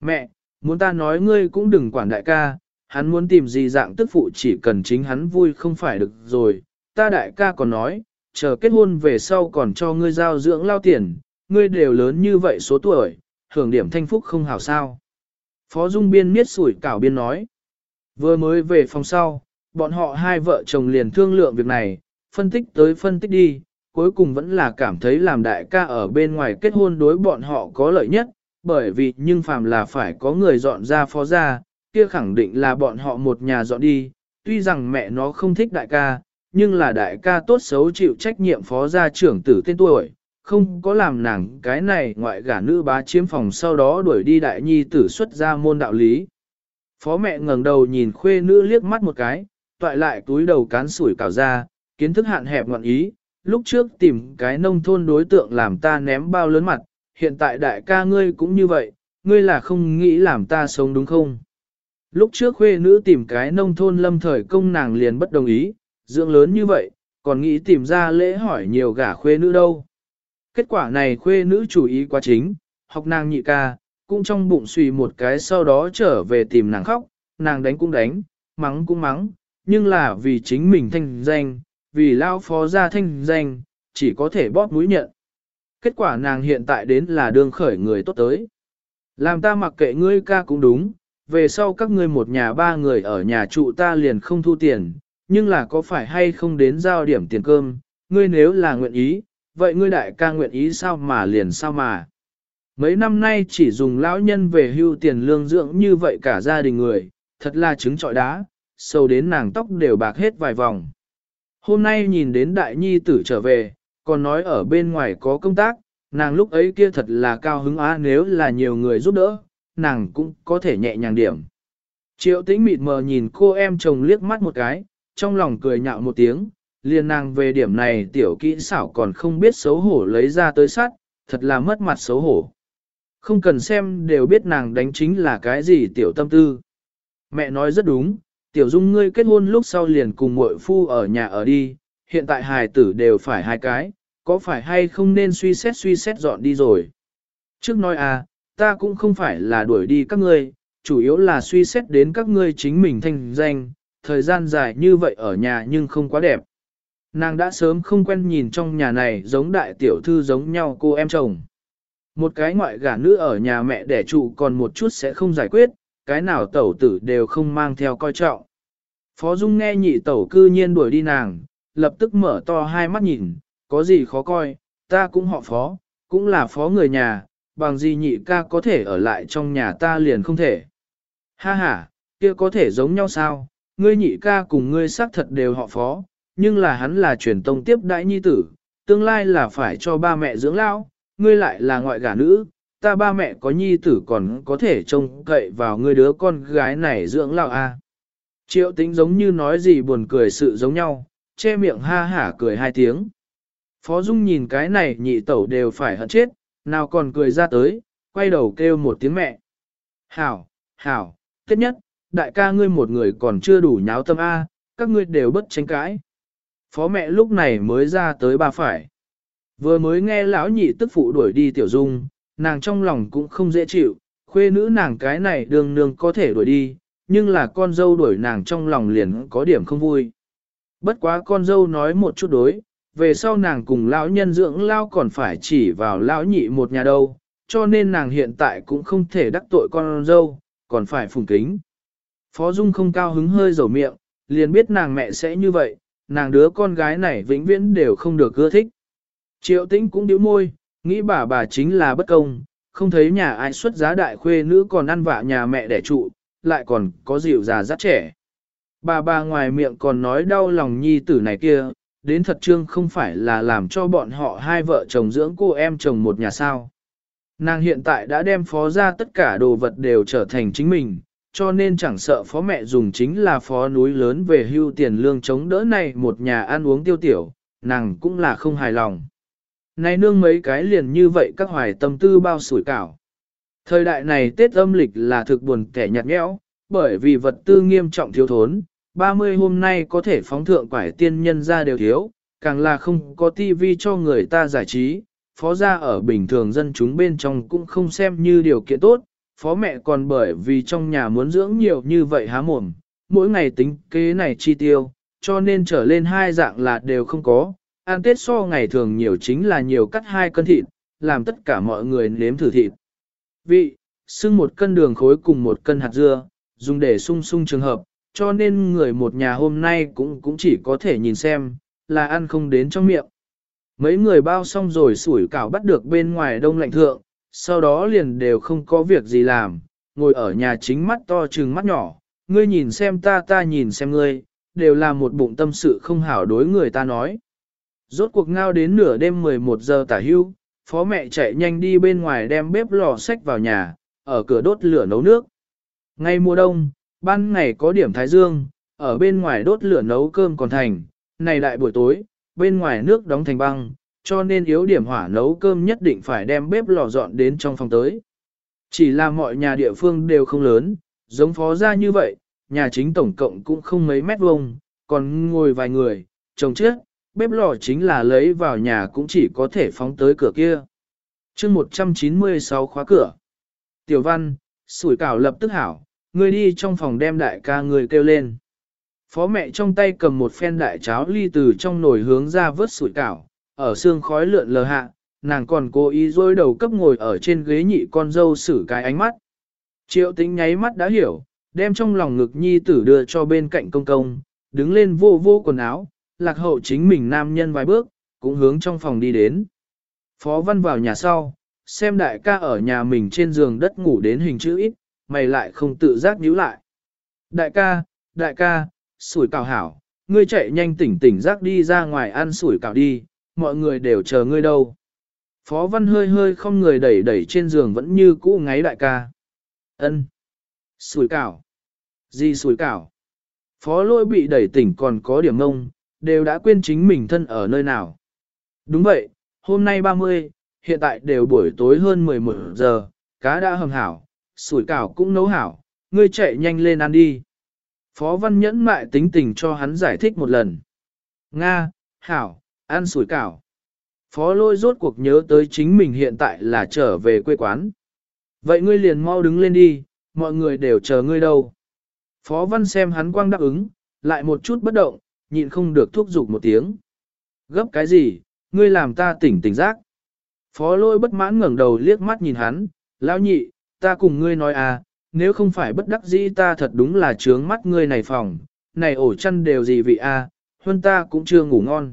Mẹ, muốn ta nói ngươi cũng đừng quản đại ca, hắn muốn tìm gì dạng tức phụ chỉ cần chính hắn vui không phải được rồi. Ta đại ca còn nói, chờ kết hôn về sau còn cho ngươi giao dưỡng lao tiền, ngươi đều lớn như vậy số tuổi, hưởng điểm thanh phúc không hảo sao. Phó Dung Biên miết sủi cảo biên nói. Vừa mới về phòng sau, bọn họ hai vợ chồng liền thương lượng việc này, phân tích tới phân tích đi, cuối cùng vẫn là cảm thấy làm đại ca ở bên ngoài kết hôn đối bọn họ có lợi nhất, bởi vì nhưng phàm là phải có người dọn ra phó ra, kia khẳng định là bọn họ một nhà dọn đi, tuy rằng mẹ nó không thích đại ca, nhưng là đại ca tốt xấu chịu trách nhiệm phó gia trưởng tử tên tuổi, không có làm nàng cái này ngoại gả nữ bá chiếm phòng sau đó đuổi đi đại nhi tử xuất ra môn đạo lý. Phó mẹ ngẩng đầu nhìn khuê nữ liếc mắt một cái, toại lại túi đầu cán sủi cảo ra, kiến thức hạn hẹp ngọn ý, lúc trước tìm cái nông thôn đối tượng làm ta ném bao lớn mặt, hiện tại đại ca ngươi cũng như vậy, ngươi là không nghĩ làm ta sống đúng không? Lúc trước khuê nữ tìm cái nông thôn lâm thời công nàng liền bất đồng ý, dưỡng lớn như vậy, còn nghĩ tìm ra lễ hỏi nhiều gả khuê nữ đâu. Kết quả này khuê nữ chủ ý quá chính, học nàng nhị ca, cũng trong bụng suy một cái sau đó trở về tìm nàng khóc, nàng đánh cũng đánh, mắng cũng mắng, nhưng là vì chính mình thanh danh, vì lao phó ra thanh danh, chỉ có thể bóp mũi nhận. Kết quả nàng hiện tại đến là đương khởi người tốt tới. Làm ta mặc kệ ngươi ca cũng đúng, về sau các ngươi một nhà ba người ở nhà trụ ta liền không thu tiền, nhưng là có phải hay không đến giao điểm tiền cơm, ngươi nếu là nguyện ý, vậy ngươi đại ca nguyện ý sao mà liền sao mà. Mấy năm nay chỉ dùng lão nhân về hưu tiền lương dưỡng như vậy cả gia đình người, thật là trứng trọi đá, sâu đến nàng tóc đều bạc hết vài vòng. Hôm nay nhìn đến đại nhi tử trở về, còn nói ở bên ngoài có công tác, nàng lúc ấy kia thật là cao hứng á nếu là nhiều người giúp đỡ, nàng cũng có thể nhẹ nhàng điểm. Triệu tĩnh mịt mờ nhìn cô em chồng liếc mắt một cái, trong lòng cười nhạo một tiếng, liền nàng về điểm này tiểu kỹ xảo còn không biết xấu hổ lấy ra tới sát, thật là mất mặt xấu hổ. Không cần xem đều biết nàng đánh chính là cái gì tiểu tâm tư. Mẹ nói rất đúng, tiểu dung ngươi kết hôn lúc sau liền cùng muội phu ở nhà ở đi, hiện tại hài tử đều phải hai cái, có phải hay không nên suy xét suy xét dọn đi rồi. Trước nói à, ta cũng không phải là đuổi đi các ngươi, chủ yếu là suy xét đến các ngươi chính mình thanh danh, thời gian dài như vậy ở nhà nhưng không quá đẹp. Nàng đã sớm không quen nhìn trong nhà này giống đại tiểu thư giống nhau cô em chồng. Một cái ngoại gả nữ ở nhà mẹ đẻ trụ còn một chút sẽ không giải quyết, cái nào tẩu tử đều không mang theo coi trọng. Phó Dung nghe nhị tẩu cư nhiên đuổi đi nàng, lập tức mở to hai mắt nhìn, có gì khó coi, ta cũng họ phó, cũng là phó người nhà, bằng gì nhị ca có thể ở lại trong nhà ta liền không thể. Ha ha, kia có thể giống nhau sao, ngươi nhị ca cùng ngươi xác thật đều họ phó, nhưng là hắn là truyền tông tiếp đại nhi tử, tương lai là phải cho ba mẹ dưỡng lão, ngươi lại là ngoại gả nữ, ta ba mẹ có nhi tử còn có thể trông cậy vào người đứa con gái này dưỡng lão a. À. Triệu tính giống như nói gì buồn cười sự giống nhau, che miệng ha hả cười hai tiếng. Phó Dung nhìn cái này nhị tẩu đều phải hận chết, nào còn cười ra tới, quay đầu kêu một tiếng mẹ. Hảo, hảo, tiết nhất, đại ca ngươi một người còn chưa đủ nháo tâm A, các ngươi đều bất tranh cãi. Phó mẹ lúc này mới ra tới ba phải. Vừa mới nghe lão nhị tức phụ đuổi đi tiểu dung, nàng trong lòng cũng không dễ chịu, khuê nữ nàng cái này đường nương có thể đuổi đi, nhưng là con dâu đuổi nàng trong lòng liền có điểm không vui. Bất quá con dâu nói một chút đối, về sau nàng cùng lão nhân dưỡng lao còn phải chỉ vào lão nhị một nhà đâu, cho nên nàng hiện tại cũng không thể đắc tội con dâu, còn phải phùng kính. Phó Dung không cao hứng hơi dầu miệng, liền biết nàng mẹ sẽ như vậy, nàng đứa con gái này vĩnh viễn đều không được ưa thích. Triệu tĩnh cũng điếu môi, nghĩ bà bà chính là bất công, không thấy nhà ai xuất giá đại khuê nữ còn ăn vạ nhà mẹ đẻ trụ, lại còn có dịu già dắt trẻ. Bà bà ngoài miệng còn nói đau lòng nhi tử này kia, đến thật trương không phải là làm cho bọn họ hai vợ chồng dưỡng cô em chồng một nhà sao. Nàng hiện tại đã đem phó ra tất cả đồ vật đều trở thành chính mình, cho nên chẳng sợ phó mẹ dùng chính là phó núi lớn về hưu tiền lương chống đỡ này một nhà ăn uống tiêu tiểu, nàng cũng là không hài lòng. Này nương mấy cái liền như vậy các hoài tâm tư bao sủi cảo. Thời đại này Tết âm lịch là thực buồn kẻ nhạt nhẽo, bởi vì vật tư nghiêm trọng thiếu thốn, 30 hôm nay có thể phóng thượng quải tiên nhân ra đều thiếu, càng là không có tivi cho người ta giải trí, phó gia ở bình thường dân chúng bên trong cũng không xem như điều kiện tốt, phó mẹ còn bởi vì trong nhà muốn dưỡng nhiều như vậy há mồm, mỗi ngày tính kế này chi tiêu, cho nên trở lên hai dạng là đều không có, ăn tết so ngày thường nhiều chính là nhiều cắt hai cân thịt, làm tất cả mọi người nếm thử thịt. Vị, xưng một cân đường khối cùng một cân hạt dưa, dùng để sung sung trường hợp, cho nên người một nhà hôm nay cũng cũng chỉ có thể nhìn xem, là ăn không đến trong miệng. Mấy người bao xong rồi sủi cảo bắt được bên ngoài đông lạnh thượng, sau đó liền đều không có việc gì làm, ngồi ở nhà chính mắt to trừng mắt nhỏ, ngươi nhìn xem ta ta nhìn xem ngươi, đều là một bụng tâm sự không hảo đối người ta nói. Rốt cuộc ngao đến nửa đêm 11 giờ tả hưu, phó mẹ chạy nhanh đi bên ngoài đem bếp lò sách vào nhà, ở cửa đốt lửa nấu nước. Ngay mùa đông, ban ngày có điểm thái dương, ở bên ngoài đốt lửa nấu cơm còn thành, này đại buổi tối, bên ngoài nước đóng thành băng, cho nên yếu điểm hỏa nấu cơm nhất định phải đem bếp lò dọn đến trong phòng tới. Chỉ là mọi nhà địa phương đều không lớn, giống phó ra như vậy, nhà chính tổng cộng cũng không mấy mét vuông, còn ngồi vài người, chồng chết, bếp lò chính là lấy vào nhà cũng chỉ có thể phóng tới cửa kia. chương 196 khóa cửa. Tiểu văn, sủi cảo lập tức hảo, ngươi đi trong phòng đem đại ca người kêu lên. Phó mẹ trong tay cầm một phen đại cháo ly từ trong nồi hướng ra vớt sủi cảo, ở xương khói lượn lờ hạ, nàng còn cố ý dôi đầu cấp ngồi ở trên ghế nhị con dâu xử cái ánh mắt. Triệu tính nháy mắt đã hiểu, đem trong lòng ngực nhi tử đưa cho bên cạnh công công, đứng lên vô vô quần áo, lạc hậu chính mình nam nhân vài bước, cũng hướng trong phòng đi đến. Phó văn vào nhà sau, xem đại ca ở nhà mình trên giường đất ngủ đến hình chữ ít, mày lại không tự giác nhíu lại. Đại ca, đại ca, sủi cảo hảo, ngươi chạy nhanh tỉnh tỉnh giác đi ra ngoài ăn sủi cảo đi, mọi người đều chờ ngươi đâu. Phó văn hơi hơi không người đẩy đẩy trên giường vẫn như cũ ngáy đại ca. ân Sủi cảo. Gì sủi cảo? Phó lôi bị đẩy tỉnh còn có điểm ngông, đều đã quên chính mình thân ở nơi nào. Đúng vậy, hôm nay 30, hiện tại đều buổi tối hơn 11 giờ, cá đã hầm hảo, sủi cảo cũng nấu hảo, ngươi chạy nhanh lên ăn đi. Phó Văn nhẫn mại tính tình cho hắn giải thích một lần. Nga, hảo, ăn sủi cảo. Phó lôi rốt cuộc nhớ tới chính mình hiện tại là trở về quê quán. Vậy ngươi liền mau đứng lên đi, mọi người đều chờ ngươi đâu. Phó Văn xem hắn quang đáp ứng, lại một chút bất động, nhịn không được thúc giục một tiếng. Gấp cái gì, ngươi làm ta tỉnh tỉnh giác. Phó lôi bất mãn ngẩng đầu liếc mắt nhìn hắn, lão nhị, ta cùng ngươi nói à, nếu không phải bất đắc dĩ ta thật đúng là trướng mắt ngươi này phòng, này ổ chăn đều gì vị a, à, hơn ta cũng chưa ngủ ngon.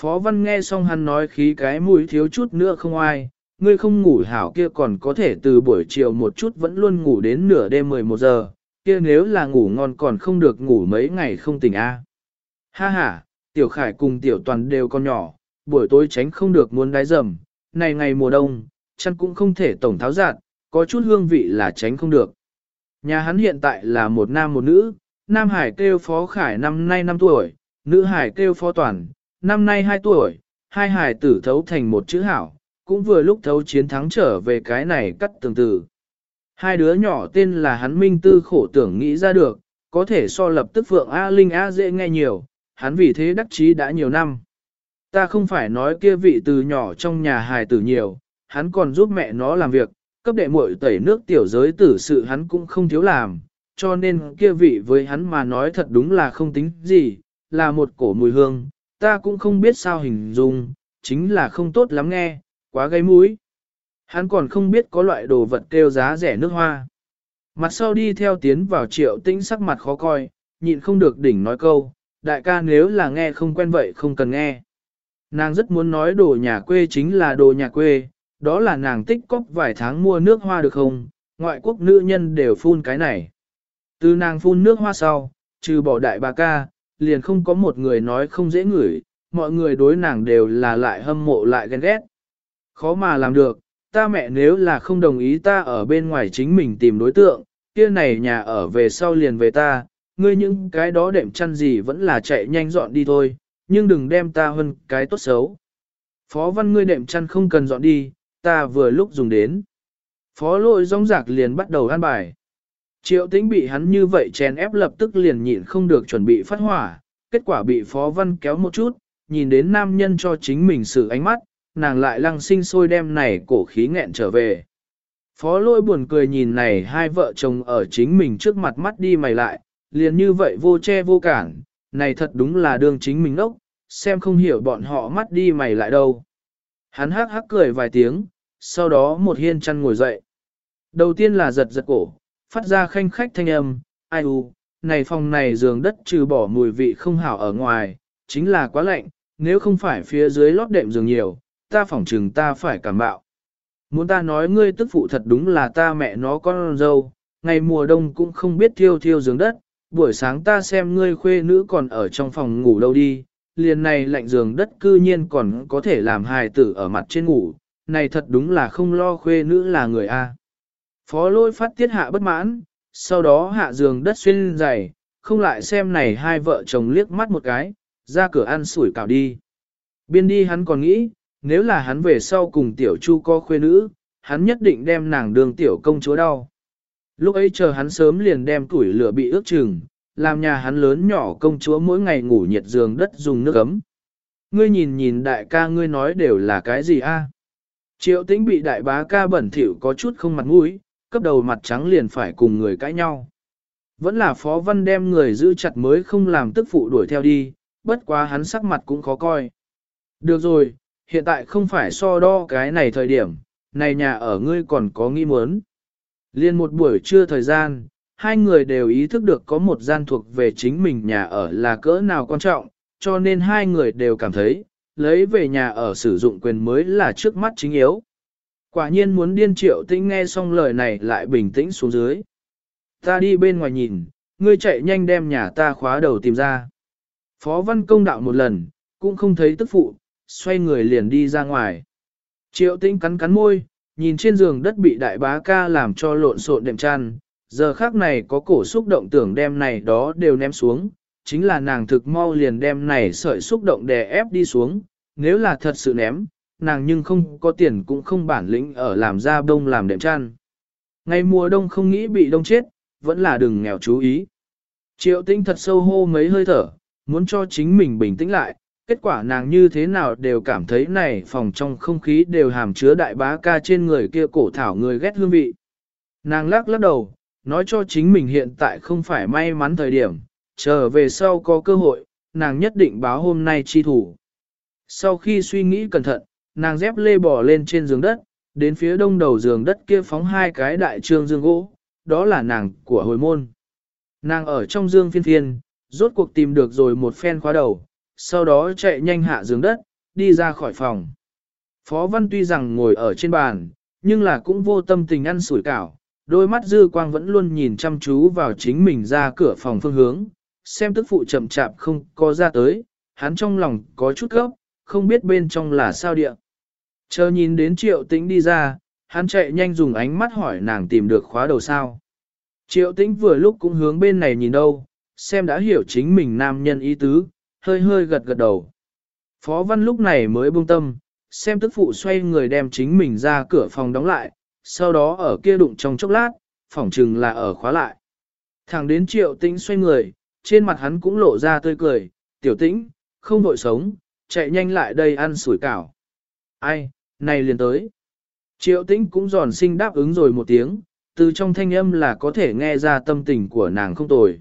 Phó văn nghe xong hắn nói khí cái mũi thiếu chút nữa không ai, ngươi không ngủ hảo kia còn có thể từ buổi chiều một chút vẫn luôn ngủ đến nửa đêm 11 giờ, kia nếu là ngủ ngon còn không được ngủ mấy ngày không tỉnh a. Ha ha, tiểu khải cùng tiểu toàn đều con nhỏ, buổi tối tránh không được muốn đái dầm, này ngày mùa đông, chăn cũng không thể tổng tháo giạt, có chút hương vị là tránh không được. Nhà hắn hiện tại là một nam một nữ, nam hải kêu phó khải năm nay 5 tuổi, nữ hải kêu phó toàn, năm nay 2 tuổi, hai hải tử thấu thành một chữ hảo, cũng vừa lúc thấu chiến thắng trở về cái này cắt tường tử. Hai đứa nhỏ tên là hắn minh tư khổ tưởng nghĩ ra được, có thể so lập tức Phượng A Linh A dễ nghe nhiều, hắn vì thế đắc chí đã nhiều năm. Ta không phải nói kia vị từ nhỏ trong nhà hài tử nhiều, hắn còn giúp mẹ nó làm việc, cấp đệ muội tẩy nước tiểu giới tử sự hắn cũng không thiếu làm, cho nên kia vị với hắn mà nói thật đúng là không tính gì, là một cổ mùi hương, ta cũng không biết sao hình dung, chính là không tốt lắm nghe, quá gây mũi. Hắn còn không biết có loại đồ vật kêu giá rẻ nước hoa. Mặt sau đi theo tiến vào triệu tĩnh sắc mặt khó coi, nhịn không được đỉnh nói câu, đại ca nếu là nghe không quen vậy không cần nghe. Nàng rất muốn nói đồ nhà quê chính là đồ nhà quê, đó là nàng tích cóp vài tháng mua nước hoa được không, ngoại quốc nữ nhân đều phun cái này. Từ nàng phun nước hoa sau, trừ bỏ đại bà ca, liền không có một người nói không dễ ngửi, mọi người đối nàng đều là lại hâm mộ lại ghen ghét. Khó mà làm được, ta mẹ nếu là không đồng ý ta ở bên ngoài chính mình tìm đối tượng, kia này nhà ở về sau liền về ta, ngươi những cái đó đệm chăn gì vẫn là chạy nhanh dọn đi thôi, nhưng đừng đem ta hơn cái tốt xấu. Phó văn ngươi đệm chăn không cần dọn đi, ta vừa lúc dùng đến. Phó lội rong rạc liền bắt đầu ăn bài. Triệu tĩnh bị hắn như vậy chèn ép lập tức liền nhịn không được chuẩn bị phát hỏa, kết quả bị phó văn kéo một chút, nhìn đến nam nhân cho chính mình sự ánh mắt, nàng lại lăng sinh sôi đem này cổ khí nghẹn trở về. Phó lôi buồn cười nhìn này hai vợ chồng ở chính mình trước mặt mắt đi mày lại, liền như vậy vô che vô cản, này thật đúng là đường chính mình ốc, xem không hiểu bọn họ mắt đi mày lại đâu. Hắn hắc hắc cười vài tiếng, sau đó một hiên chăn ngồi dậy. Đầu tiên là giật giật cổ, phát ra khanh khách thanh âm, ai u, này phòng này giường đất trừ bỏ mùi vị không hảo ở ngoài, chính là quá lạnh, nếu không phải phía dưới lót đệm giường nhiều, ta phỏng chừng ta phải cảm bạo. Muốn ta nói ngươi tức phụ thật đúng là ta mẹ nó con dâu, ngày mùa đông cũng không biết thiêu thiêu giường đất, buổi sáng ta xem ngươi khuê nữ còn ở trong phòng ngủ đâu đi, liền này lạnh giường đất cư nhiên còn có thể làm hài tử ở mặt trên ngủ, này thật đúng là không lo khuê nữ là người A. Phó lôi phát tiết hạ bất mãn, sau đó hạ giường đất xuyên dày, không lại xem này hai vợ chồng liếc mắt một cái, ra cửa ăn sủi cảo đi. Biên đi hắn còn nghĩ, nếu là hắn về sau cùng tiểu chu co khuê nữ, hắn nhất định đem nàng đường tiểu công chúa đau. Lúc ấy chờ hắn sớm liền đem tuổi lửa bị ước chừng, làm nhà hắn lớn nhỏ công chúa mỗi ngày ngủ nhiệt giường đất dùng nước ấm. Ngươi nhìn nhìn đại ca ngươi nói đều là cái gì a? Triệu tĩnh bị đại bá ca bẩn thỉu có chút không mặt mũi, cấp đầu mặt trắng liền phải cùng người cãi nhau. Vẫn là phó văn đem người giữ chặt mới không làm tức phụ đuổi theo đi, bất quá hắn sắc mặt cũng khó coi. Được rồi, hiện tại không phải so đo cái này thời điểm, này nhà ở ngươi còn có nghi muốn. Liên một buổi trưa thời gian, hai người đều ý thức được có một gian thuộc về chính mình nhà ở là cỡ nào quan trọng, cho nên hai người đều cảm thấy, lấy về nhà ở sử dụng quyền mới là trước mắt chính yếu. Quả nhiên muốn điên triệu tĩnh nghe xong lời này lại bình tĩnh xuống dưới. Ta đi bên ngoài nhìn, ngươi chạy nhanh đem nhà ta khóa đầu tìm ra. Phó văn công đạo một lần, cũng không thấy tức phụ, xoay người liền đi ra ngoài. Triệu tĩnh cắn cắn môi, nhìn trên giường đất bị đại bá ca làm cho lộn xộn đệm chăn, giờ khác này có cổ xúc động tưởng đem này đó đều ném xuống, chính là nàng thực mau liền đem này sợi xúc động đè ép đi xuống, nếu là thật sự ném, nàng nhưng không có tiền cũng không bản lĩnh ở làm ra đông làm đệm chăn. Ngày mùa đông không nghĩ bị đông chết, vẫn là đừng nghèo chú ý. Triệu tinh thật sâu hô mấy hơi thở, muốn cho chính mình bình tĩnh lại, kết quả nàng như thế nào đều cảm thấy này phòng trong không khí đều hàm chứa đại bá ca trên người kia cổ thảo người ghét hương vị. Nàng lắc lắc đầu, nói cho chính mình hiện tại không phải may mắn thời điểm, chờ về sau có cơ hội, nàng nhất định báo hôm nay chi thủ. Sau khi suy nghĩ cẩn thận, nàng dép lê bò lên trên giường đất, đến phía đông đầu giường đất kia phóng hai cái đại trương dương gỗ, đó là nàng của hồi môn. Nàng ở trong dương phiên phiên, rốt cuộc tìm được rồi một phen khóa đầu, sau đó chạy nhanh hạ giường đất, đi ra khỏi phòng. Phó Văn tuy rằng ngồi ở trên bàn, nhưng là cũng vô tâm tình ăn sủi cảo, đôi mắt dư quang vẫn luôn nhìn chăm chú vào chính mình ra cửa phòng phương hướng, xem tức phụ chậm chạp không có ra tới, hắn trong lòng có chút gấp, không biết bên trong là sao địa. Chờ nhìn đến triệu tĩnh đi ra, hắn chạy nhanh dùng ánh mắt hỏi nàng tìm được khóa đầu sao. Triệu tĩnh vừa lúc cũng hướng bên này nhìn đâu, xem đã hiểu chính mình nam nhân ý tứ, hơi hơi gật gật đầu. Phó văn lúc này mới buông tâm, xem tức phụ xoay người đem chính mình ra cửa phòng đóng lại, sau đó ở kia đụng trong chốc lát, phỏng chừng là ở khóa lại. Thẳng đến triệu tĩnh xoay người, trên mặt hắn cũng lộ ra tươi cười, tiểu tĩnh, không vội sống, chạy nhanh lại đây ăn sủi cảo. Ai, này liền tới. Triệu tĩnh cũng giòn sinh đáp ứng rồi một tiếng, từ trong thanh âm là có thể nghe ra tâm tình của nàng không tồi.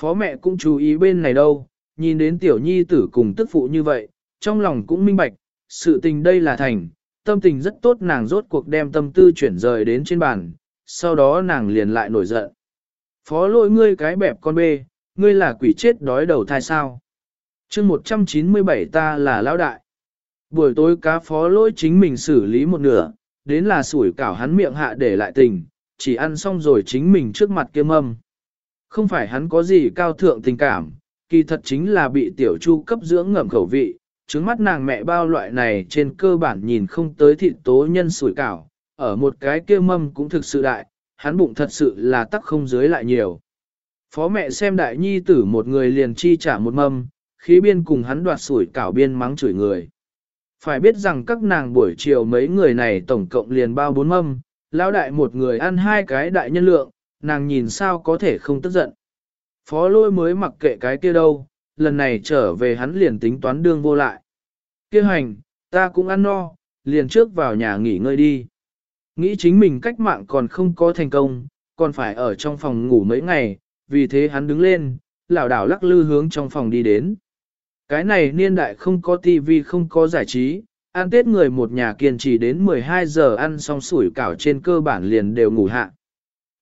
Phó mẹ cũng chú ý bên này đâu, nhìn đến tiểu nhi tử cùng tức phụ như vậy, trong lòng cũng minh bạch, sự tình đây là thành, tâm tình rất tốt nàng rốt cuộc đem tâm tư chuyển rời đến trên bàn, sau đó nàng liền lại nổi giận. Phó lỗi ngươi cái bẹp con bê, ngươi là quỷ chết đói đầu thai sao. chương 197 ta là lão đại. Buổi tối cá phó lỗi chính mình xử lý một nửa, đến là sủi cảo hắn miệng hạ để lại tình, chỉ ăn xong rồi chính mình trước mặt kia mâm. Không phải hắn có gì cao thượng tình cảm, kỳ thật chính là bị tiểu chu cấp dưỡng ngậm khẩu vị, trứng mắt nàng mẹ bao loại này trên cơ bản nhìn không tới thịt tố nhân sủi cảo, ở một cái kia mâm cũng thực sự đại, hắn bụng thật sự là tắc không dưới lại nhiều. Phó mẹ xem đại nhi tử một người liền chi trả một mâm, khí biên cùng hắn đoạt sủi cảo biên mắng chửi người. Phải biết rằng các nàng buổi chiều mấy người này tổng cộng liền bao bốn mâm, lão đại một người ăn hai cái đại nhân lượng, nàng nhìn sao có thể không tức giận. Phó lôi mới mặc kệ cái kia đâu, lần này trở về hắn liền tính toán đương vô lại. Kia hành, ta cũng ăn no, liền trước vào nhà nghỉ ngơi đi. Nghĩ chính mình cách mạng còn không có thành công, còn phải ở trong phòng ngủ mấy ngày, vì thế hắn đứng lên, lảo đảo lắc lư hướng trong phòng đi đến. Cái này niên đại không có tivi không có giải trí, ăn tết người một nhà kiên trì đến 12 giờ ăn xong sủi cảo trên cơ bản liền đều ngủ hạ.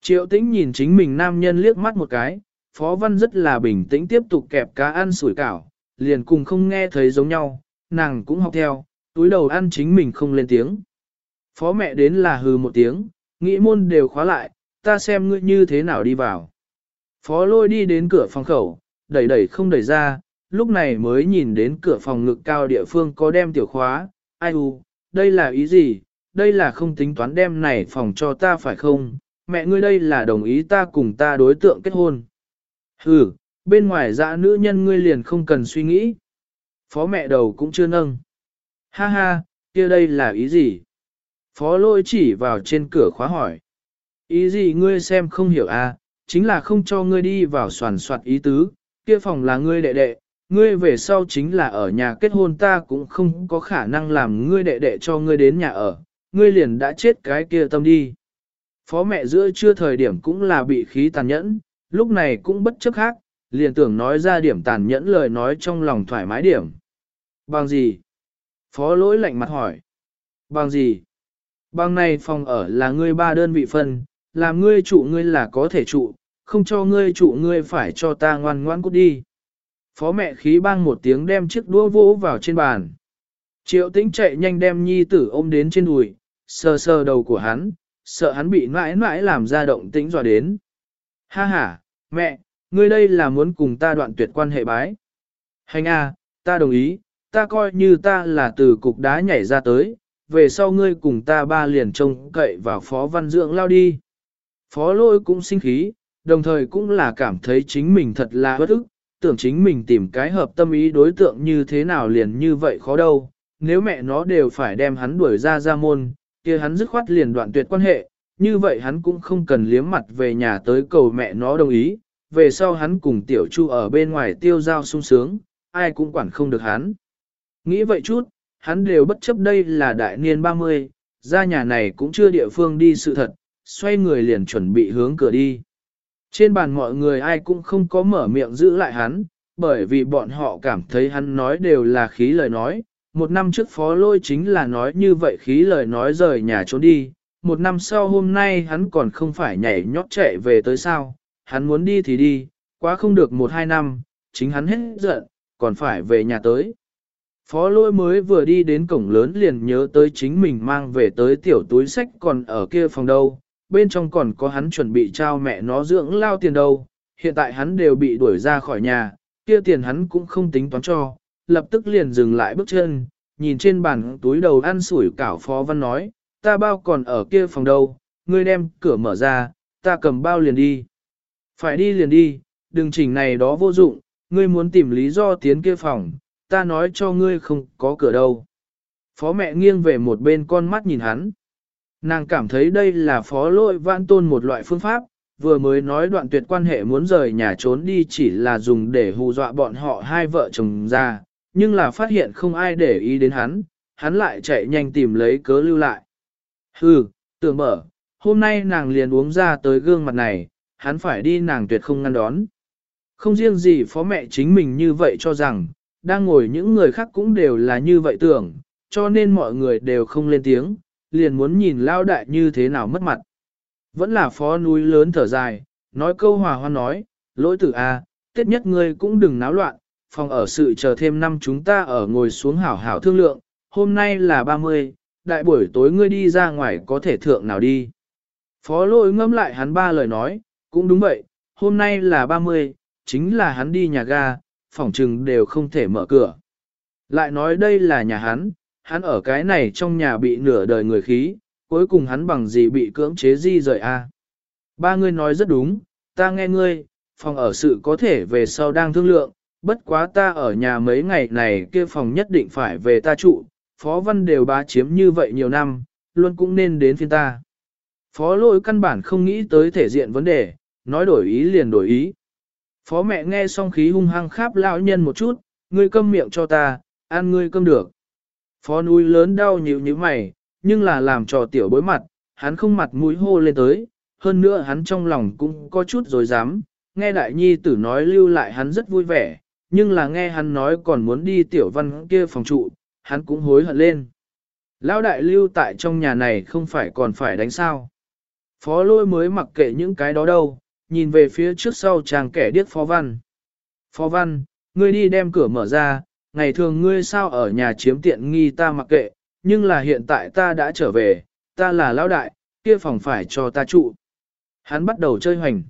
Triệu tĩnh nhìn chính mình nam nhân liếc mắt một cái, Phó Văn rất là bình tĩnh tiếp tục kẹp cá ăn sủi cảo, liền cùng không nghe thấy giống nhau, nàng cũng học theo, túi đầu ăn chính mình không lên tiếng. Phó mẹ đến là hừ một tiếng, nghĩ môn đều khóa lại, ta xem ngươi như thế nào đi vào. Phó lôi đi đến cửa phòng khẩu, đẩy đẩy không đẩy ra, lúc này mới nhìn đến cửa phòng ngực cao địa phương có đem tiểu khóa, ai u, đây là ý gì, đây là không tính toán đem này phòng cho ta phải không, mẹ ngươi đây là đồng ý ta cùng ta đối tượng kết hôn. Hừ, bên ngoài dã nữ nhân ngươi liền không cần suy nghĩ. Phó mẹ đầu cũng chưa nâng. Ha ha, kia đây là ý gì? Phó lôi chỉ vào trên cửa khóa hỏi. Ý gì ngươi xem không hiểu à, chính là không cho ngươi đi vào soàn soạt ý tứ, kia phòng là ngươi đệ đệ, ngươi về sau chính là ở nhà kết hôn ta cũng không có khả năng làm ngươi đệ đệ cho ngươi đến nhà ở, ngươi liền đã chết cái kia tâm đi. Phó mẹ giữa chưa thời điểm cũng là bị khí tàn nhẫn, lúc này cũng bất chấp khác, liền tưởng nói ra điểm tàn nhẫn lời nói trong lòng thoải mái điểm. Bằng gì? Phó lỗi lạnh mặt hỏi. Bằng gì? Bằng này phòng ở là ngươi ba đơn vị phân, làm ngươi trụ ngươi là có thể trụ, không cho ngươi trụ ngươi phải cho ta ngoan ngoan cút đi. Phó mẹ khí bang một tiếng đem chiếc đũa vỗ vào trên bàn. Triệu tĩnh chạy nhanh đem nhi tử ôm đến trên đùi, sờ sờ đầu của hắn, sợ hắn bị mãi mãi làm ra động tĩnh dọa đến. Ha ha, mẹ, ngươi đây là muốn cùng ta đoạn tuyệt quan hệ bái. Hành a, ta đồng ý, ta coi như ta là từ cục đá nhảy ra tới, về sau ngươi cùng ta ba liền trông cậy vào phó văn dưỡng lao đi. Phó lôi cũng sinh khí, đồng thời cũng là cảm thấy chính mình thật là bất ức, tưởng chính mình tìm cái hợp tâm ý đối tượng như thế nào liền như vậy khó đâu, nếu mẹ nó đều phải đem hắn đuổi ra ra môn, kia hắn dứt khoát liền đoạn tuyệt quan hệ, như vậy hắn cũng không cần liếm mặt về nhà tới cầu mẹ nó đồng ý, về sau hắn cùng tiểu chu ở bên ngoài tiêu giao sung sướng, ai cũng quản không được hắn. Nghĩ vậy chút, hắn đều bất chấp đây là đại niên 30, ra nhà này cũng chưa địa phương đi sự thật, xoay người liền chuẩn bị hướng cửa đi. Trên bàn mọi người ai cũng không có mở miệng giữ lại hắn, bởi vì bọn họ cảm thấy hắn nói đều là khí lời nói. Một năm trước phó lôi chính là nói như vậy khí lời nói rời nhà trốn đi. Một năm sau hôm nay hắn còn không phải nhảy nhót chạy về tới sao. Hắn muốn đi thì đi, quá không được một hai năm, chính hắn hết giận, còn phải về nhà tới. Phó lôi mới vừa đi đến cổng lớn liền nhớ tới chính mình mang về tới tiểu túi sách còn ở kia phòng đâu, bên trong còn có hắn chuẩn bị trao mẹ nó dưỡng lao tiền đâu, hiện tại hắn đều bị đuổi ra khỏi nhà, kia tiền hắn cũng không tính toán cho, lập tức liền dừng lại bước chân, nhìn trên bàn túi đầu ăn sủi cảo phó văn nói, ta bao còn ở kia phòng đâu, ngươi đem cửa mở ra, ta cầm bao liền đi. Phải đi liền đi, đừng chỉnh này đó vô dụng, ngươi muốn tìm lý do tiến kia phòng, ta nói cho ngươi không có cửa đâu. Phó mẹ nghiêng về một bên con mắt nhìn hắn. Nàng cảm thấy đây là phó lỗi vãn tôn một loại phương pháp, vừa mới nói đoạn tuyệt quan hệ muốn rời nhà trốn đi chỉ là dùng để hù dọa bọn họ hai vợ chồng ra, nhưng là phát hiện không ai để ý đến hắn, hắn lại chạy nhanh tìm lấy cớ lưu lại. Hừ, tưởng mở, hôm nay nàng liền uống ra tới gương mặt này, hắn phải đi nàng tuyệt không ngăn đón. Không riêng gì phó mẹ chính mình như vậy cho rằng, đang ngồi những người khác cũng đều là như vậy tưởng, cho nên mọi người đều không lên tiếng, liền muốn nhìn lao đại như thế nào mất mặt. Vẫn là phó núi lớn thở dài, nói câu hòa hoan nói, lỗi tử a, à, tiết nhất ngươi cũng đừng náo loạn, phòng ở sự chờ thêm năm chúng ta ở ngồi xuống hảo hảo thương lượng, hôm nay là 30, đại buổi tối ngươi đi ra ngoài có thể thượng nào đi. Phó lỗi ngâm lại hắn ba lời nói, cũng đúng vậy, hôm nay là 30, chính là hắn đi nhà ga, phòng trừng đều không thể mở cửa. Lại nói đây là nhà hắn, hắn ở cái này trong nhà bị nửa đời người khí, cuối cùng hắn bằng gì bị cưỡng chế di rời a? Ba người nói rất đúng, ta nghe ngươi, phòng ở sự có thể về sau đang thương lượng, bất quá ta ở nhà mấy ngày này kia phòng nhất định phải về ta trụ, phó văn đều bá chiếm như vậy nhiều năm, luôn cũng nên đến phiên ta. Phó lỗi căn bản không nghĩ tới thể diện vấn đề, nói đổi ý liền đổi ý. Phó mẹ nghe xong khí hung hăng kháp lão nhân một chút, ngươi câm miệng cho ta, ăn ngươi câm được. Phó núi lớn đau nhíu như mày, nhưng là làm trò tiểu bối mặt, hắn không mặt mũi hô lên tới, hơn nữa hắn trong lòng cũng có chút rồi dám, nghe đại nhi tử nói lưu lại hắn rất vui vẻ, nhưng là nghe hắn nói còn muốn đi tiểu văn kia phòng trụ, hắn cũng hối hận lên. Lão đại lưu tại trong nhà này không phải còn phải đánh sao. Phó lôi mới mặc kệ những cái đó đâu, nhìn về phía trước sau chàng kẻ điếc phó văn. Phó văn, ngươi đi đem cửa mở ra, ngày thường ngươi sao ở nhà chiếm tiện nghi ta mặc kệ, nhưng là hiện tại ta đã trở về, ta là lão đại, kia phòng phải cho ta trụ. Hắn bắt đầu chơi hoành.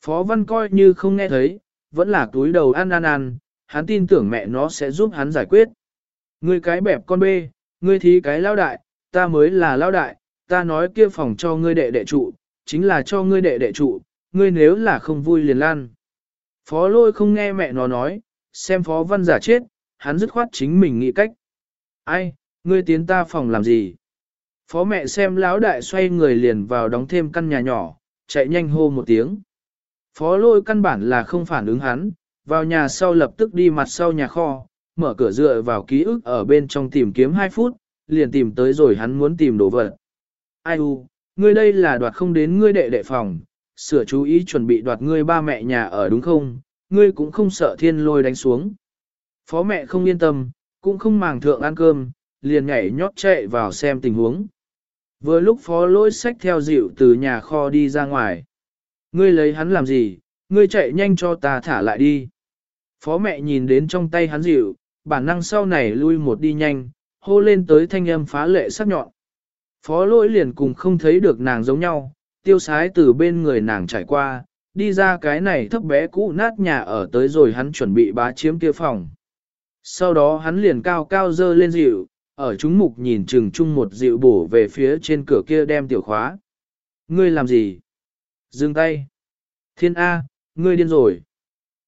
Phó văn coi như không nghe thấy, vẫn là túi đầu ăn ăn ăn, hắn tin tưởng mẹ nó sẽ giúp hắn giải quyết. Ngươi cái bẹp con bê, ngươi thí cái lao đại, ta mới là lao đại, ta nói kia phòng cho ngươi đệ đệ trụ, chính là cho ngươi đệ đệ trụ, ngươi nếu là không vui liền lan. Phó lôi không nghe mẹ nó nói, xem phó văn giả chết, hắn dứt khoát chính mình nghĩ cách. Ai, ngươi tiến ta phòng làm gì? Phó mẹ xem lão đại xoay người liền vào đóng thêm căn nhà nhỏ, chạy nhanh hô một tiếng. Phó lôi căn bản là không phản ứng hắn, vào nhà sau lập tức đi mặt sau nhà kho, mở cửa dựa vào ký ức ở bên trong tìm kiếm 2 phút, liền tìm tới rồi hắn muốn tìm đồ vật. Ai u, ngươi đây là đoạt không đến ngươi đệ đệ phòng, sửa chú ý chuẩn bị đoạt ngươi ba mẹ nhà ở đúng không, ngươi cũng không sợ thiên lôi đánh xuống. Phó mẹ không yên tâm, cũng không màng thượng ăn cơm, liền nhảy nhót chạy vào xem tình huống. Vừa lúc phó lỗi sách theo dịu từ nhà kho đi ra ngoài. Ngươi lấy hắn làm gì, ngươi chạy nhanh cho ta thả lại đi. Phó mẹ nhìn đến trong tay hắn dịu, bản năng sau này lui một đi nhanh, hô lên tới thanh âm phá lệ sắc nhọn. Phó lỗi liền cùng không thấy được nàng giống nhau, tiêu sái từ bên người nàng trải qua, đi ra cái này thấp bé cũ nát nhà ở tới rồi hắn chuẩn bị bá chiếm kia phòng. Sau đó hắn liền cao cao dơ lên dịu, ở chúng mục nhìn chừng chung một dịu bổ về phía trên cửa kia đem tiểu khóa. Ngươi làm gì? Dừng tay. Thiên A, ngươi điên rồi.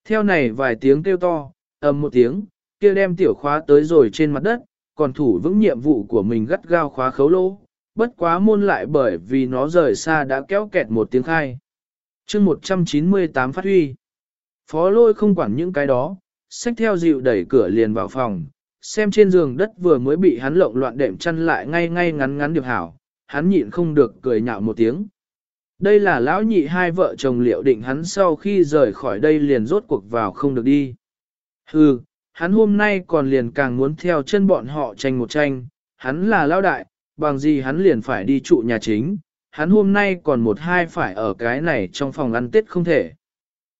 Theo này vài tiếng kêu to, ầm một tiếng, kia đem tiểu khóa tới rồi trên mặt đất, còn thủ vững nhiệm vụ của mình gắt gao khóa khấu lỗ, bất quá môn lại bởi vì nó rời xa đã kéo kẹt một tiếng khai. chương 198 phát huy. Phó lôi không quản những cái đó, xách theo dịu đẩy cửa liền vào phòng, xem trên giường đất vừa mới bị hắn lộn loạn đệm chăn lại ngay ngay ngắn ngắn được hảo, hắn nhịn không được cười nhạo một tiếng. Đây là lão nhị hai vợ chồng liệu định hắn sau khi rời khỏi đây liền rốt cuộc vào không được đi. Hừ, hắn hôm nay còn liền càng muốn theo chân bọn họ tranh một tranh, hắn là lão đại, bằng gì hắn liền phải đi trụ nhà chính, hắn hôm nay còn một hai phải ở cái này trong phòng ăn tết không thể.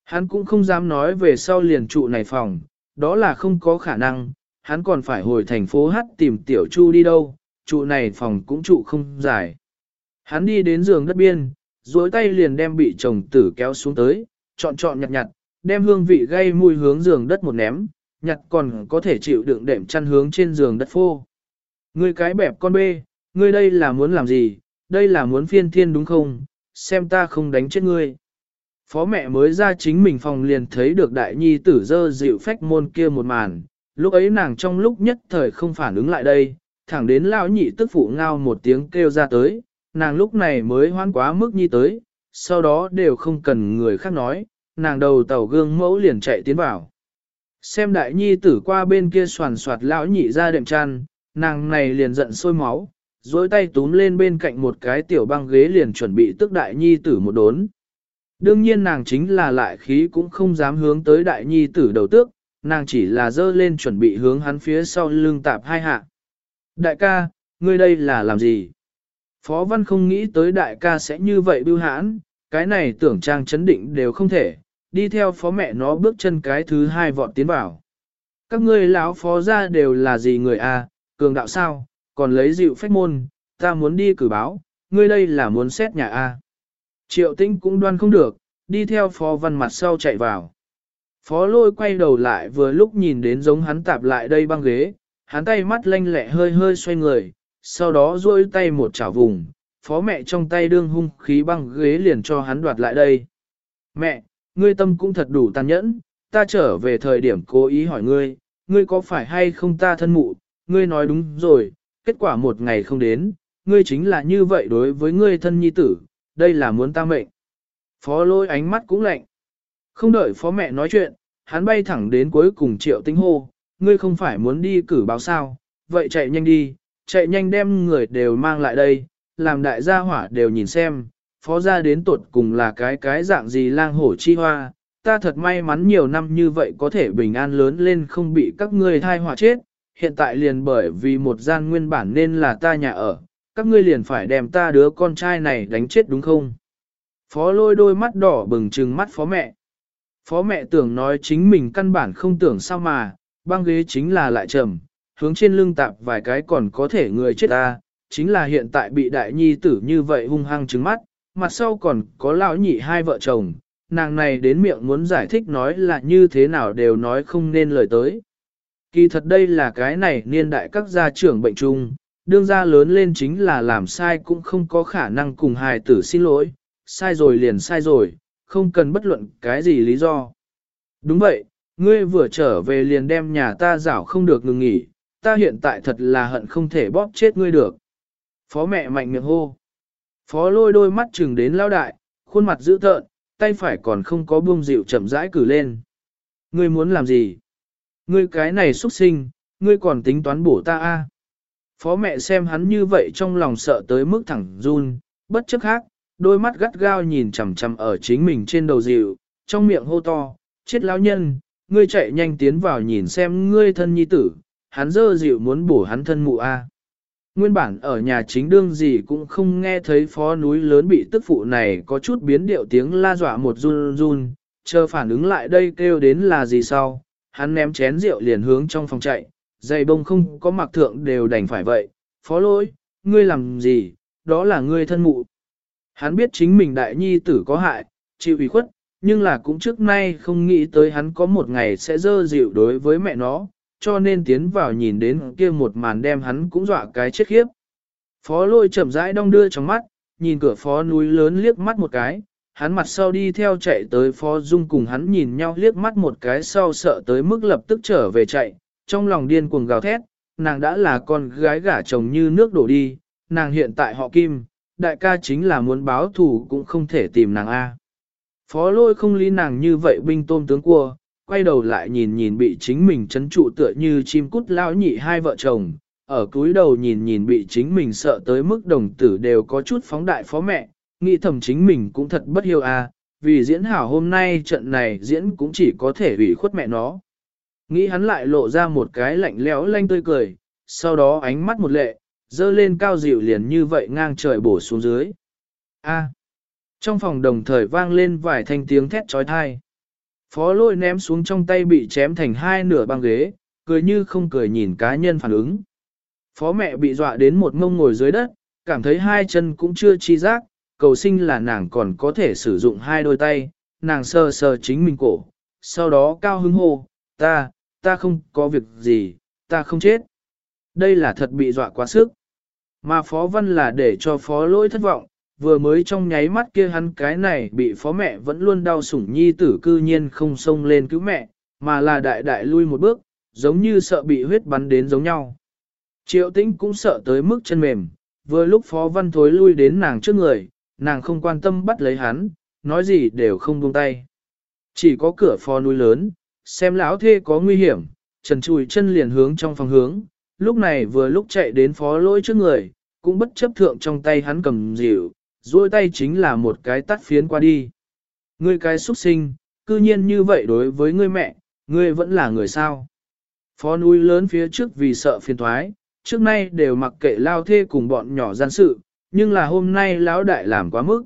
Hắn cũng không dám nói về sau liền trụ này phòng, đó là không có khả năng, hắn còn phải hồi thành phố hát tìm tiểu chu đi đâu, trụ này phòng cũng trụ không dài. Hắn đi đến giường đất biên, duỗi tay liền đem bị chồng tử kéo xuống tới, chọn chọn nhặt nhặt, đem hương vị gây mùi hướng giường đất một ném, nhặt còn có thể chịu đựng đệm chăn hướng trên giường đất phô. Ngươi cái bẹp con bê, ngươi đây là muốn làm gì, đây là muốn phiên thiên đúng không, xem ta không đánh chết ngươi. Phó mẹ mới ra chính mình phòng liền thấy được đại nhi tử dơ dịu phách môn kia một màn, lúc ấy nàng trong lúc nhất thời không phản ứng lại đây, thẳng đến lão nhị tức phụ ngao một tiếng kêu ra tới, nàng lúc này mới hoan quá mức nhi tới, sau đó đều không cần người khác nói, nàng đầu tàu gương mẫu liền chạy tiến vào. Xem đại nhi tử qua bên kia soàn soạt lão nhị ra đệm chăn, nàng này liền giận sôi máu, dối tay túm lên bên cạnh một cái tiểu băng ghế liền chuẩn bị tức đại nhi tử một đốn. Đương nhiên nàng chính là lại khí cũng không dám hướng tới đại nhi tử đầu tước, nàng chỉ là dơ lên chuẩn bị hướng hắn phía sau lưng tạp hai hạ. Đại ca, ngươi đây là làm gì? Phó văn không nghĩ tới đại ca sẽ như vậy bưu hãn, cái này tưởng trang chấn định đều không thể, đi theo phó mẹ nó bước chân cái thứ hai vọt tiến vào. Các ngươi lão phó ra đều là gì người a? À, cường đạo sao, còn lấy dịu phách môn, ta muốn đi cử báo, ngươi đây là muốn xét nhà a. Triệu tinh cũng đoan không được, đi theo phó văn mặt sau chạy vào. Phó lôi quay đầu lại vừa lúc nhìn đến giống hắn tạp lại đây băng ghế, hắn tay mắt lanh lẹ hơi hơi xoay người, sau đó duỗi tay một chảo vùng, phó mẹ trong tay đương hung khí băng ghế liền cho hắn đoạt lại đây. Mẹ, ngươi tâm cũng thật đủ tàn nhẫn, ta trở về thời điểm cố ý hỏi ngươi, ngươi có phải hay không ta thân mụ, ngươi nói đúng rồi, kết quả một ngày không đến, ngươi chính là như vậy đối với ngươi thân nhi tử, đây là muốn ta mệnh. Phó lôi ánh mắt cũng lạnh. Không đợi phó mẹ nói chuyện, hắn bay thẳng đến cuối cùng triệu tinh hô, ngươi không phải muốn đi cử báo sao, vậy chạy nhanh đi, chạy nhanh đem người đều mang lại đây, làm đại gia hỏa đều nhìn xem, phó gia đến tột cùng là cái cái dạng gì lang hổ chi hoa, ta thật may mắn nhiều năm như vậy có thể bình an lớn lên không bị các ngươi thai họa chết, hiện tại liền bởi vì một gian nguyên bản nên là ta nhà ở, các ngươi liền phải đem ta đứa con trai này đánh chết đúng không? Phó lôi đôi mắt đỏ bừng trừng mắt phó mẹ. Phó mẹ tưởng nói chính mình căn bản không tưởng sao mà, băng ghế chính là lại trầm, hướng trên lưng tạp vài cái còn có thể người chết ta, chính là hiện tại bị đại nhi tử như vậy hung hăng trứng mắt, mặt sau còn có lão nhị hai vợ chồng, nàng này đến miệng muốn giải thích nói là như thế nào đều nói không nên lời tới. Kỳ thật đây là cái này niên đại các gia trưởng bệnh chung, đương gia lớn lên chính là làm sai cũng không có khả năng cùng hài tử xin lỗi, sai rồi liền sai rồi, không cần bất luận cái gì lý do. Đúng vậy, ngươi vừa trở về liền đem nhà ta rảo không được ngừng nghỉ, ta hiện tại thật là hận không thể bóp chết ngươi được. Phó mẹ mạnh miệng hô. Phó lôi đôi mắt chừng đến lao đại, khuôn mặt dữ tợn, tay phải còn không có buông dịu chậm rãi cử lên. Ngươi muốn làm gì? Ngươi cái này xuất sinh, ngươi còn tính toán bổ ta a? Phó mẹ xem hắn như vậy trong lòng sợ tới mức thẳng run, bất chấp khác, đôi mắt gắt gao nhìn chằm chằm ở chính mình trên đầu dịu, trong miệng hô to, chết lão nhân, ngươi chạy nhanh tiến vào nhìn xem ngươi thân nhi tử, hắn dơ dịu muốn bổ hắn thân mụ a. Nguyên bản ở nhà chính đương gì cũng không nghe thấy phó núi lớn bị tức phụ này có chút biến điệu tiếng la dọa một run run, chờ phản ứng lại đây kêu đến là gì sau, hắn ném chén rượu liền hướng trong phòng chạy, giày bông không có mặc thượng đều đành phải vậy, phó lỗi, ngươi làm gì, đó là ngươi thân mụ. Hắn biết chính mình đại nhi tử có hại, chịu ủy khuất, nhưng là cũng trước nay không nghĩ tới hắn có một ngày sẽ dơ dịu đối với mẹ nó, cho nên tiến vào nhìn đến kia một màn đem hắn cũng dọa cái chết khiếp. Phó lôi chậm rãi đong đưa trong mắt, nhìn cửa phó núi lớn liếc mắt một cái, hắn mặt sau đi theo chạy tới phó dung cùng hắn nhìn nhau liếc mắt một cái sau sợ tới mức lập tức trở về chạy, trong lòng điên cuồng gào thét, nàng đã là con gái gả chồng như nước đổ đi, nàng hiện tại họ kim, đại ca chính là muốn báo thù cũng không thể tìm nàng A. Phó lôi không lý nàng như vậy binh tôm tướng cua, quay đầu lại nhìn nhìn bị chính mình chấn trụ tựa như chim cút lão nhị hai vợ chồng, ở cúi đầu nhìn nhìn bị chính mình sợ tới mức đồng tử đều có chút phóng đại phó mẹ, nghĩ thầm chính mình cũng thật bất hiếu a, vì diễn hảo hôm nay trận này diễn cũng chỉ có thể ủy khuất mẹ nó. Nghĩ hắn lại lộ ra một cái lạnh lẽo lanh tươi cười, sau đó ánh mắt một lệ, dơ lên cao dịu liền như vậy ngang trời bổ xuống dưới. A. Trong phòng đồng thời vang lên vài thanh tiếng thét trói thai. Phó lôi ném xuống trong tay bị chém thành hai nửa băng ghế, cười như không cười nhìn cá nhân phản ứng. Phó mẹ bị dọa đến một ngông ngồi dưới đất, cảm thấy hai chân cũng chưa chi giác, cầu sinh là nàng còn có thể sử dụng hai đôi tay, nàng sờ sờ chính mình cổ, sau đó cao hứng hô, ta, ta không có việc gì, ta không chết. Đây là thật bị dọa quá sức. Mà phó văn là để cho phó lỗi thất vọng, vừa mới trong nháy mắt kia hắn cái này bị phó mẹ vẫn luôn đau sủng nhi tử cư nhiên không xông lên cứu mẹ, mà là đại đại lui một bước, giống như sợ bị huyết bắn đến giống nhau. Triệu tĩnh cũng sợ tới mức chân mềm, vừa lúc phó văn thối lui đến nàng trước người, nàng không quan tâm bắt lấy hắn, nói gì đều không buông tay. Chỉ có cửa phó núi lớn, xem lão thê có nguy hiểm, trần chùi chân liền hướng trong phòng hướng, lúc này vừa lúc chạy đến phó lỗi trước người, cũng bất chấp thượng trong tay hắn cầm dịu, duỗi tay chính là một cái tắt phiến qua đi. Ngươi cái xuất sinh, cư nhiên như vậy đối với ngươi mẹ, ngươi vẫn là người sao. Phó núi lớn phía trước vì sợ phiền thoái, trước nay đều mặc kệ lao thê cùng bọn nhỏ gian sự, nhưng là hôm nay lão đại làm quá mức.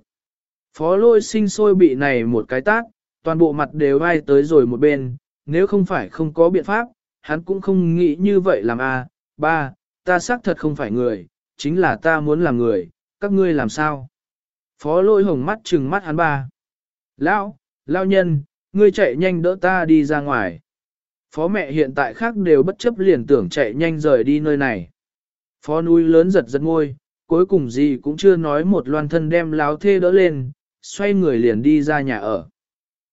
Phó lôi sinh sôi bị này một cái tát, toàn bộ mặt đều vai tới rồi một bên, nếu không phải không có biện pháp, hắn cũng không nghĩ như vậy làm a. ba, ta xác thật không phải người, chính là ta muốn làm người, các ngươi làm sao? Phó lôi hồng mắt trừng mắt hắn ba. Lão, lão nhân, ngươi chạy nhanh đỡ ta đi ra ngoài. Phó mẹ hiện tại khác đều bất chấp liền tưởng chạy nhanh rời đi nơi này. Phó núi lớn giật giật ngôi, cuối cùng gì cũng chưa nói một loan thân đem láo thê đỡ lên, xoay người liền đi ra nhà ở.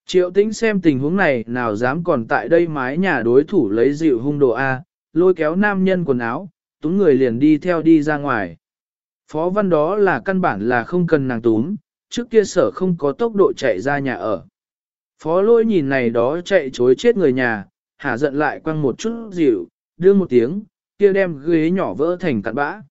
Triệu tĩnh xem tình huống này nào dám còn tại đây mái nhà đối thủ lấy dịu hung đồ A, lôi kéo nam nhân quần áo, túng người liền đi theo đi ra ngoài. Phó văn đó là căn bản là không cần nàng túm, trước kia sở không có tốc độ chạy ra nhà ở. Phó lôi nhìn này đó chạy chối chết người nhà, hả giận lại quăng một chút dịu, đưa một tiếng, kia đem ghế nhỏ vỡ thành cặn bã.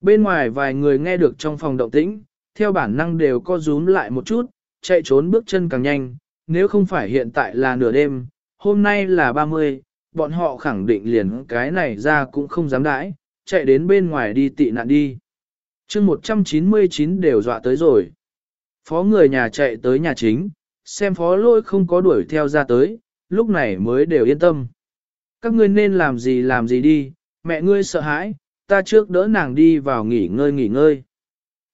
Bên ngoài vài người nghe được trong phòng động tĩnh, theo bản năng đều co rúm lại một chút, chạy trốn bước chân càng nhanh, nếu không phải hiện tại là nửa đêm, hôm nay là 30, bọn họ khẳng định liền cái này ra cũng không dám đãi, chạy đến bên ngoài đi tị nạn đi chương 199 đều dọa tới rồi. Phó người nhà chạy tới nhà chính, xem phó lôi không có đuổi theo ra tới, lúc này mới đều yên tâm. Các ngươi nên làm gì làm gì đi, mẹ ngươi sợ hãi, ta trước đỡ nàng đi vào nghỉ ngơi nghỉ ngơi.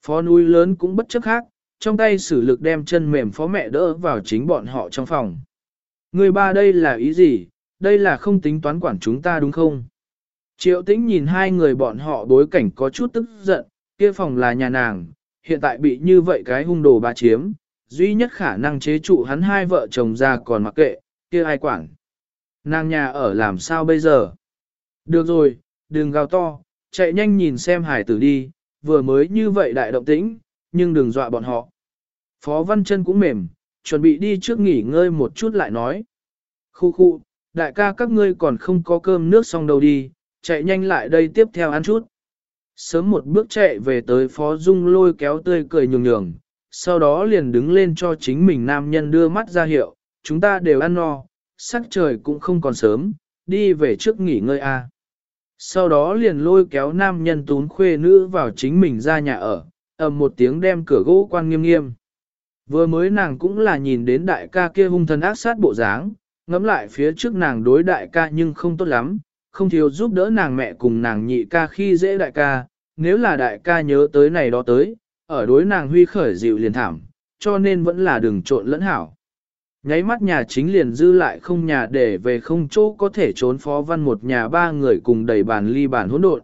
Phó núi lớn cũng bất chấp khác, trong tay sử lực đem chân mềm phó mẹ đỡ vào chính bọn họ trong phòng. Người ba đây là ý gì, đây là không tính toán quản chúng ta đúng không? Triệu tĩnh nhìn hai người bọn họ đối cảnh có chút tức giận, kia phòng là nhà nàng, hiện tại bị như vậy cái hung đồ bà chiếm, duy nhất khả năng chế trụ hắn hai vợ chồng ra còn mặc kệ, kia ai quản. Nàng nhà ở làm sao bây giờ? Được rồi, đừng gào to, chạy nhanh nhìn xem hải tử đi, vừa mới như vậy đại động tĩnh, nhưng đừng dọa bọn họ. Phó Văn chân cũng mềm, chuẩn bị đi trước nghỉ ngơi một chút lại nói. Khu khu, đại ca các ngươi còn không có cơm nước xong đâu đi, chạy nhanh lại đây tiếp theo ăn chút. Sớm một bước chạy về tới Phó Dung lôi kéo tươi cười nhường nhường, sau đó liền đứng lên cho chính mình nam nhân đưa mắt ra hiệu, chúng ta đều ăn no, sắc trời cũng không còn sớm, đi về trước nghỉ ngơi a. Sau đó liền lôi kéo nam nhân tún khuê nữ vào chính mình ra nhà ở, ầm một tiếng đem cửa gỗ quan nghiêm nghiêm. Vừa mới nàng cũng là nhìn đến đại ca kia hung thần ác sát bộ dáng, ngẫm lại phía trước nàng đối đại ca nhưng không tốt lắm, không thiếu giúp đỡ nàng mẹ cùng nàng nhị ca khi dễ đại ca, nếu là đại ca nhớ tới này đó tới, ở đối nàng huy khởi dịu liền thảm, cho nên vẫn là đừng trộn lẫn hảo. Nháy mắt nhà chính liền dư lại không nhà để về không chỗ có thể trốn phó văn một nhà ba người cùng đầy bàn ly bàn hỗn độn.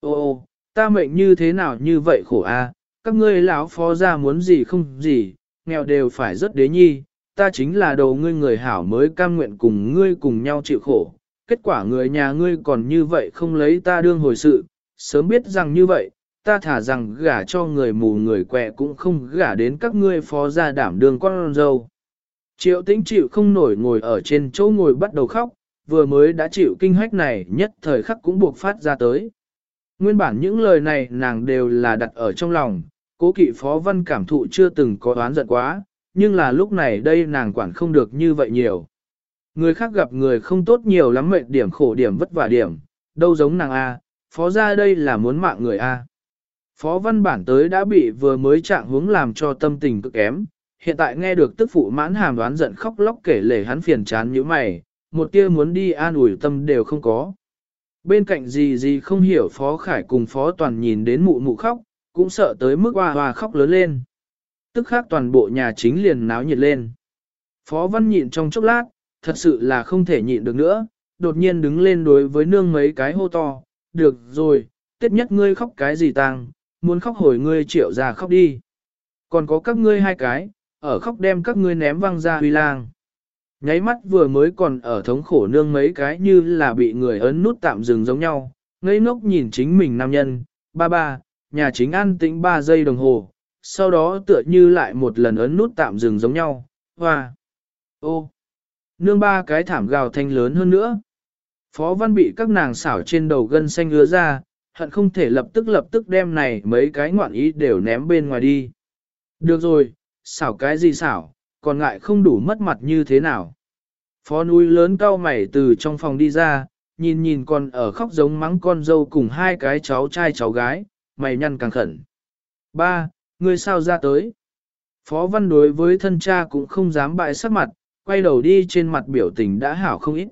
Ô ô, ta mệnh như thế nào như vậy khổ a, các ngươi lão phó ra muốn gì không gì, nghèo đều phải rất đế nhi, ta chính là đầu ngươi người hảo mới cam nguyện cùng ngươi cùng nhau chịu khổ, kết quả người nhà ngươi còn như vậy không lấy ta đương hồi sự, sớm biết rằng như vậy, ta thả rằng gả cho người mù người quẹ cũng không gả đến các ngươi phó gia đảm đường con dâu. Triệu tĩnh chịu không nổi ngồi ở trên chỗ ngồi bắt đầu khóc, vừa mới đã chịu kinh hách này nhất thời khắc cũng buộc phát ra tới. Nguyên bản những lời này nàng đều là đặt ở trong lòng, cố kỵ phó văn cảm thụ chưa từng có đoán giận quá, nhưng là lúc này đây nàng quản không được như vậy nhiều. Người khác gặp người không tốt nhiều lắm mệt điểm khổ điểm vất vả điểm, đâu giống nàng A, phó ra đây là muốn mạng người A. Phó văn bản tới đã bị vừa mới trạng hướng làm cho tâm tình cực kém, hiện tại nghe được tức phụ mãn hàm đoán giận khóc lóc kể lể hắn phiền chán như mày, một tia muốn đi an ủi tâm đều không có. Bên cạnh gì gì không hiểu Phó Khải cùng Phó Toàn nhìn đến mụ mụ khóc, cũng sợ tới mức hoa hoa khóc lớn lên. Tức khác toàn bộ nhà chính liền náo nhiệt lên. Phó Văn nhịn trong chốc lát, thật sự là không thể nhịn được nữa, đột nhiên đứng lên đối với nương mấy cái hô to, được rồi, tiết nhất ngươi khóc cái gì tang, muốn khóc hồi ngươi triệu ra khóc đi. Còn có các ngươi hai cái, ở khóc đem các ngươi ném văng ra huy lang. Nháy mắt vừa mới còn ở thống khổ nương mấy cái như là bị người ấn nút tạm dừng giống nhau, ngây ngốc nhìn chính mình nam nhân, ba ba, nhà chính an tĩnh ba giây đồng hồ, sau đó tựa như lại một lần ấn nút tạm dừng giống nhau, hoa, ô, nương ba cái thảm gào thanh lớn hơn nữa. Phó văn bị các nàng xảo trên đầu gân xanh ứa ra, hận không thể lập tức lập tức đem này mấy cái ngoạn ý đều ném bên ngoài đi. Được rồi, xảo cái gì xảo, còn ngại không đủ mất mặt như thế nào. Phó núi lớn cao mày từ trong phòng đi ra, nhìn nhìn con ở khóc giống mắng con dâu cùng hai cái cháu trai cháu gái, mày nhăn càng khẩn. Ba, ngươi sao ra tới? Phó văn đối với thân cha cũng không dám bại sắc mặt, quay đầu đi trên mặt biểu tình đã hảo không ít.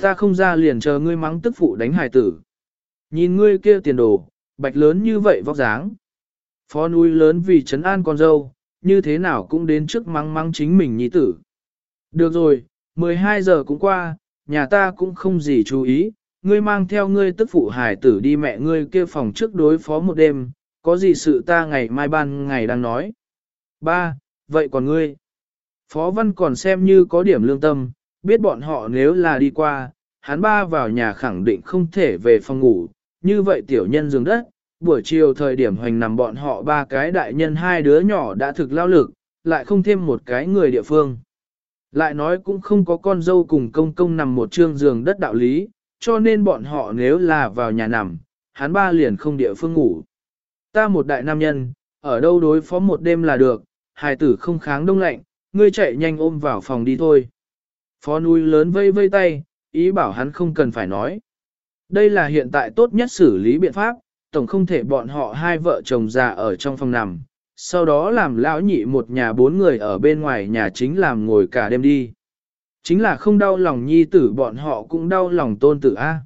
Ta không ra liền chờ ngươi mắng tức phụ đánh hài tử. Nhìn ngươi kia tiền đồ, bạch lớn như vậy vóc dáng. Phó núi lớn vì trấn an con dâu, như thế nào cũng đến trước mắng mắng chính mình nhi tử. Được rồi, 12 giờ cũng qua, nhà ta cũng không gì chú ý, ngươi mang theo ngươi tức phụ hải tử đi mẹ ngươi kia phòng trước đối phó một đêm, có gì sự ta ngày mai ban ngày đang nói. Ba, vậy còn ngươi? Phó Văn còn xem như có điểm lương tâm, biết bọn họ nếu là đi qua, hắn ba vào nhà khẳng định không thể về phòng ngủ, như vậy tiểu nhân giường đất, buổi chiều thời điểm hoành nằm bọn họ ba cái đại nhân hai đứa nhỏ đã thực lao lực, lại không thêm một cái người địa phương. Lại nói cũng không có con dâu cùng công công nằm một trương giường đất đạo lý, cho nên bọn họ nếu là vào nhà nằm, hắn ba liền không địa phương ngủ. Ta một đại nam nhân, ở đâu đối phó một đêm là được, hài tử không kháng đông lạnh, ngươi chạy nhanh ôm vào phòng đi thôi. Phó núi lớn vây vây tay, ý bảo hắn không cần phải nói. Đây là hiện tại tốt nhất xử lý biện pháp, tổng không thể bọn họ hai vợ chồng già ở trong phòng nằm, sau đó làm lão nhị một nhà bốn người ở bên ngoài nhà chính làm ngồi cả đêm đi. Chính là không đau lòng nhi tử bọn họ cũng đau lòng tôn tử A.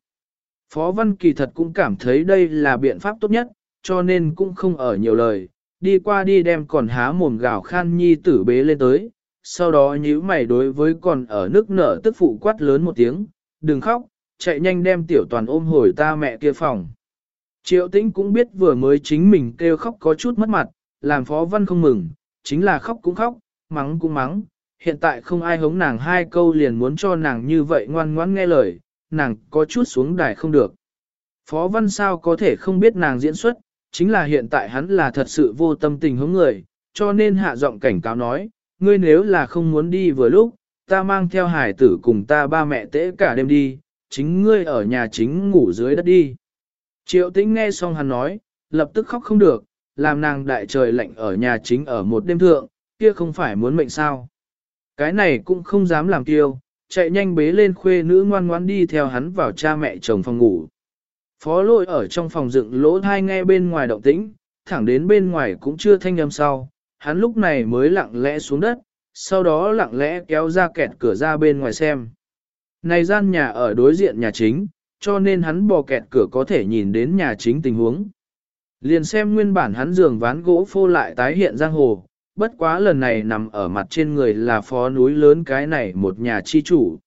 Phó Văn kỳ thật cũng cảm thấy đây là biện pháp tốt nhất, cho nên cũng không ở nhiều lời, đi qua đi đem còn há mồm gào khan nhi tử bế lên tới, sau đó nhíu mày đối với còn ở nước nở tức phụ quát lớn một tiếng, đừng khóc, chạy nhanh đem tiểu toàn ôm hồi ta mẹ kia phòng. Triệu tĩnh cũng biết vừa mới chính mình kêu khóc có chút mất mặt, làm phó văn không mừng, chính là khóc cũng khóc, mắng cũng mắng, hiện tại không ai hống nàng hai câu liền muốn cho nàng như vậy ngoan ngoãn nghe lời, nàng có chút xuống đài không được. Phó văn sao có thể không biết nàng diễn xuất, chính là hiện tại hắn là thật sự vô tâm tình hướng người, cho nên hạ giọng cảnh cáo nói, ngươi nếu là không muốn đi vừa lúc, ta mang theo hải tử cùng ta ba mẹ tễ cả đêm đi, chính ngươi ở nhà chính ngủ dưới đất đi. Triệu tĩnh nghe xong hắn nói, lập tức khóc không được, làm nàng đại trời lạnh ở nhà chính ở một đêm thượng, kia không phải muốn mệnh sao. Cái này cũng không dám làm kiêu, chạy nhanh bế lên khuê nữ ngoan ngoan đi theo hắn vào cha mẹ chồng phòng ngủ. Phó lôi ở trong phòng dựng lỗ thai nghe bên ngoài động tĩnh, thẳng đến bên ngoài cũng chưa thanh âm sau, hắn lúc này mới lặng lẽ xuống đất, sau đó lặng lẽ kéo ra kẹt cửa ra bên ngoài xem. Này gian nhà ở đối diện nhà chính, cho nên hắn bò kẹt cửa có thể nhìn đến nhà chính tình huống. Liền xem nguyên bản hắn giường ván gỗ phô lại tái hiện giang hồ, bất quá lần này nằm ở mặt trên người là phó núi lớn cái này một nhà chi chủ.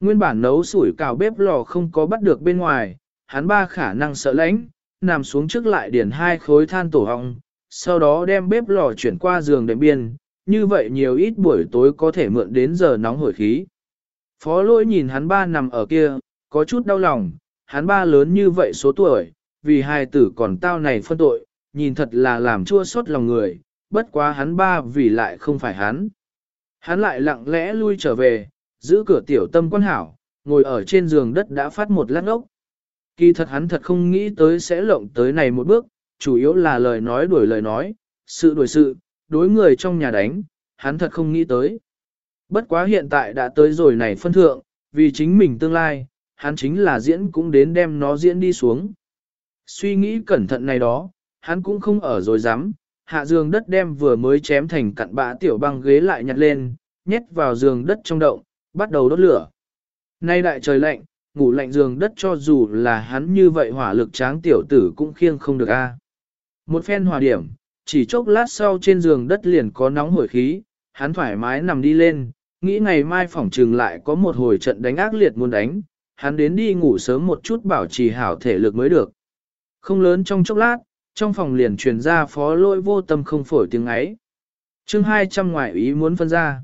Nguyên bản nấu sủi cào bếp lò không có bắt được bên ngoài, hắn ba khả năng sợ lãnh, nằm xuống trước lại điển hai khối than tổ hong, sau đó đem bếp lò chuyển qua giường đệm biên, như vậy nhiều ít buổi tối có thể mượn đến giờ nóng hổi khí. Phó lỗi nhìn hắn ba nằm ở kia, có chút đau lòng, hắn ba lớn như vậy số tuổi, vì hai tử còn tao này phân tội, nhìn thật là làm chua xót lòng người, bất quá hắn ba vì lại không phải hắn. Hắn lại lặng lẽ lui trở về, giữ cửa tiểu tâm quan hảo, ngồi ở trên giường đất đã phát một lát ốc. Kỳ thật hắn thật không nghĩ tới sẽ lộng tới này một bước, chủ yếu là lời nói đuổi lời nói, sự đuổi sự, đối người trong nhà đánh, hắn thật không nghĩ tới. Bất quá hiện tại đã tới rồi này phân thượng, vì chính mình tương lai, hắn chính là diễn cũng đến đem nó diễn đi xuống. Suy nghĩ cẩn thận này đó, hắn cũng không ở rồi dám, hạ giường đất đem vừa mới chém thành cặn bã tiểu băng ghế lại nhặt lên, nhét vào giường đất trong động, bắt đầu đốt lửa. Nay đại trời lạnh, ngủ lạnh giường đất cho dù là hắn như vậy hỏa lực tráng tiểu tử cũng khiêng không được a. Một phen hòa điểm, chỉ chốc lát sau trên giường đất liền có nóng hổi khí, hắn thoải mái nằm đi lên, nghĩ ngày mai phỏng trừng lại có một hồi trận đánh ác liệt muốn đánh, hắn đến đi ngủ sớm một chút bảo trì hảo thể lực mới được. Không lớn trong chốc lát, trong phòng liền truyền ra phó lỗi vô tâm không phổi tiếng ấy. chương 200 ngoại ý muốn phân ra.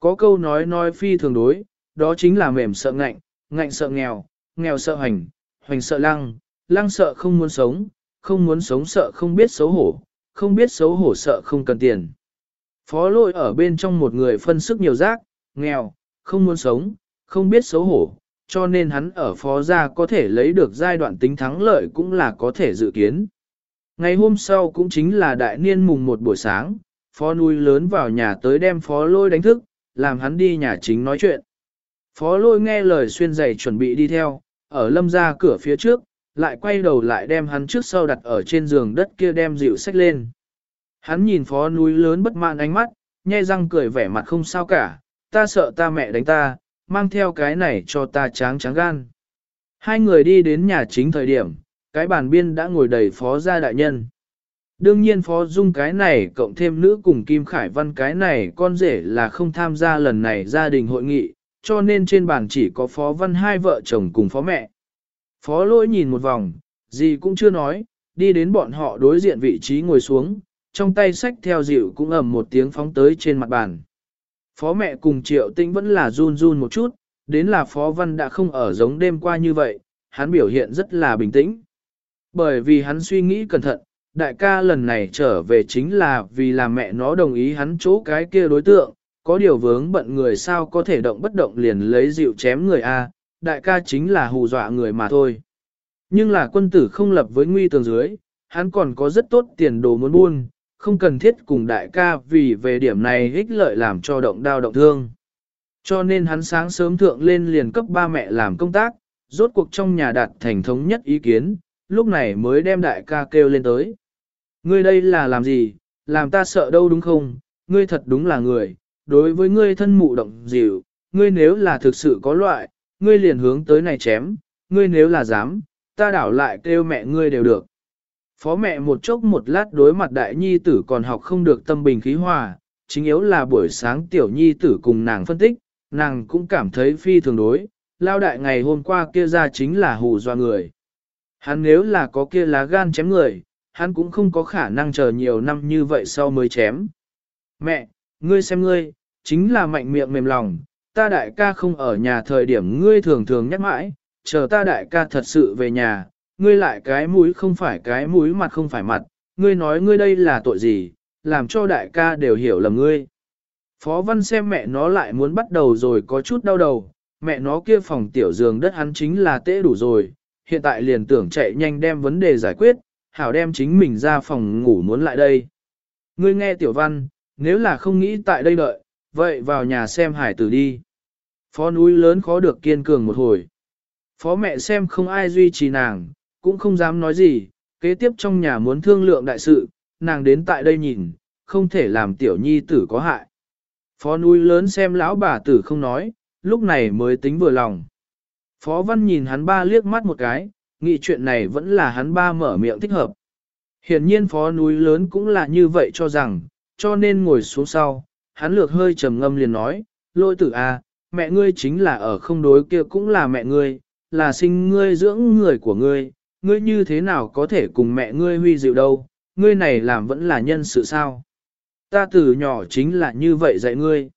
Có câu nói nói phi thường đối, đó chính là mềm sợ ngạnh, ngạnh sợ nghèo, nghèo sợ hành, hoành sợ lăng, lăng sợ không muốn sống, không muốn sống sợ không biết xấu hổ, không biết xấu hổ sợ không cần tiền. Phó lỗi ở bên trong một người phân sức nhiều rác, nghèo, không muốn sống, không biết xấu hổ, cho nên hắn ở phó gia có thể lấy được giai đoạn tính thắng lợi cũng là có thể dự kiến. Ngày hôm sau cũng chính là đại niên mùng một buổi sáng, phó nuôi lớn vào nhà tới đem phó lôi đánh thức, làm hắn đi nhà chính nói chuyện. Phó lôi nghe lời xuyên giày chuẩn bị đi theo, ở lâm ra cửa phía trước, lại quay đầu lại đem hắn trước sau đặt ở trên giường đất kia đem dịu sách lên. Hắn nhìn phó núi lớn bất mãn ánh mắt, nhe răng cười vẻ mặt không sao cả, ta sợ ta mẹ đánh ta, mang theo cái này cho ta tráng tráng gan. Hai người đi đến nhà chính thời điểm, cái bàn biên đã ngồi đầy phó gia đại nhân. Đương nhiên phó dung cái này cộng thêm nữ cùng Kim Khải Văn cái này con rể là không tham gia lần này gia đình hội nghị, cho nên trên bàn chỉ có phó văn hai vợ chồng cùng phó mẹ. Phó lỗi nhìn một vòng, gì cũng chưa nói, đi đến bọn họ đối diện vị trí ngồi xuống, trong tay sách theo dịu cũng ầm một tiếng phóng tới trên mặt bàn. Phó mẹ cùng triệu tinh vẫn là run run một chút, đến là phó văn đã không ở giống đêm qua như vậy, hắn biểu hiện rất là bình tĩnh. Bởi vì hắn suy nghĩ cẩn thận, đại ca lần này trở về chính là vì là mẹ nó đồng ý hắn chỗ cái kia đối tượng, có điều vướng bận người sao có thể động bất động liền lấy dịu chém người A, đại ca chính là hù dọa người mà thôi. Nhưng là quân tử không lập với nguy tường dưới, hắn còn có rất tốt tiền đồ muốn buôn, không cần thiết cùng đại ca vì về điểm này ích lợi làm cho động đao động thương. Cho nên hắn sáng sớm thượng lên liền cấp ba mẹ làm công tác, rốt cuộc trong nhà đạt thành thống nhất ý kiến, lúc này mới đem đại ca kêu lên tới. Ngươi đây là làm gì, làm ta sợ đâu đúng không, ngươi thật đúng là người, đối với ngươi thân mụ động dịu, ngươi nếu là thực sự có loại, ngươi liền hướng tới này chém, ngươi nếu là dám, ta đảo lại kêu mẹ ngươi đều được. Phó mẹ một chốc một lát đối mặt đại nhi tử còn học không được tâm bình khí hòa, chính yếu là buổi sáng tiểu nhi tử cùng nàng phân tích, nàng cũng cảm thấy phi thường đối, lao đại ngày hôm qua kia ra chính là hù doa người. Hắn nếu là có kia lá gan chém người, hắn cũng không có khả năng chờ nhiều năm như vậy sau mới chém. Mẹ, ngươi xem ngươi, chính là mạnh miệng mềm lòng, ta đại ca không ở nhà thời điểm ngươi thường thường nhắc mãi, chờ ta đại ca thật sự về nhà, ngươi lại cái mũi không phải cái mũi mặt không phải mặt, ngươi nói ngươi đây là tội gì, làm cho đại ca đều hiểu lầm ngươi. Phó văn xem mẹ nó lại muốn bắt đầu rồi có chút đau đầu, mẹ nó kia phòng tiểu giường đất hắn chính là tễ đủ rồi, hiện tại liền tưởng chạy nhanh đem vấn đề giải quyết, hảo đem chính mình ra phòng ngủ muốn lại đây. Ngươi nghe tiểu văn, nếu là không nghĩ tại đây đợi, vậy vào nhà xem hải tử đi. Phó núi lớn khó được kiên cường một hồi. Phó mẹ xem không ai duy trì nàng, cũng không dám nói gì, kế tiếp trong nhà muốn thương lượng đại sự, nàng đến tại đây nhìn, không thể làm tiểu nhi tử có hại. Phó núi lớn xem lão bà tử không nói, lúc này mới tính vừa lòng. Phó văn nhìn hắn ba liếc mắt một cái, nghĩ chuyện này vẫn là hắn ba mở miệng thích hợp. Hiển nhiên phó núi lớn cũng là như vậy cho rằng, cho nên ngồi xuống sau, hắn lược hơi trầm ngâm liền nói, lôi tử a, à, mẹ ngươi chính là ở không đối kia cũng là mẹ ngươi, là sinh ngươi dưỡng người của ngươi, ngươi như thế nào có thể cùng mẹ ngươi huy dịu đâu, ngươi này làm vẫn là nhân sự sao. Ta từ nhỏ chính là như vậy dạy ngươi.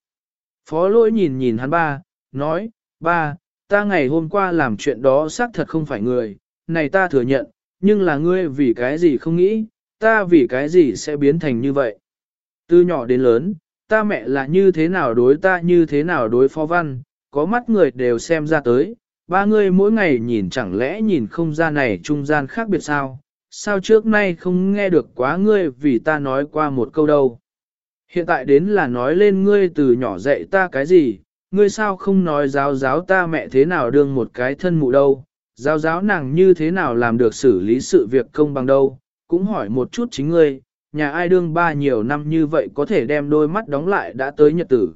Phó lỗi nhìn nhìn hắn ba, nói, ba, ta ngày hôm qua làm chuyện đó xác thật không phải người, này ta thừa nhận, nhưng là ngươi vì cái gì không nghĩ, ta vì cái gì sẽ biến thành như vậy. Từ nhỏ đến lớn, ta mẹ là như thế nào đối ta như thế nào đối phó văn, có mắt người đều xem ra tới, ba người mỗi ngày nhìn chẳng lẽ nhìn không ra này trung gian khác biệt sao, sao trước nay không nghe được quá ngươi vì ta nói qua một câu đâu. Hiện tại đến là nói lên ngươi từ nhỏ dạy ta cái gì, ngươi sao không nói giáo giáo ta mẹ thế nào đương một cái thân mụ đâu, giáo giáo nàng như thế nào làm được xử lý sự việc công bằng đâu, cũng hỏi một chút chính ngươi, nhà ai đương ba nhiều năm như vậy có thể đem đôi mắt đóng lại đã tới nhật tử.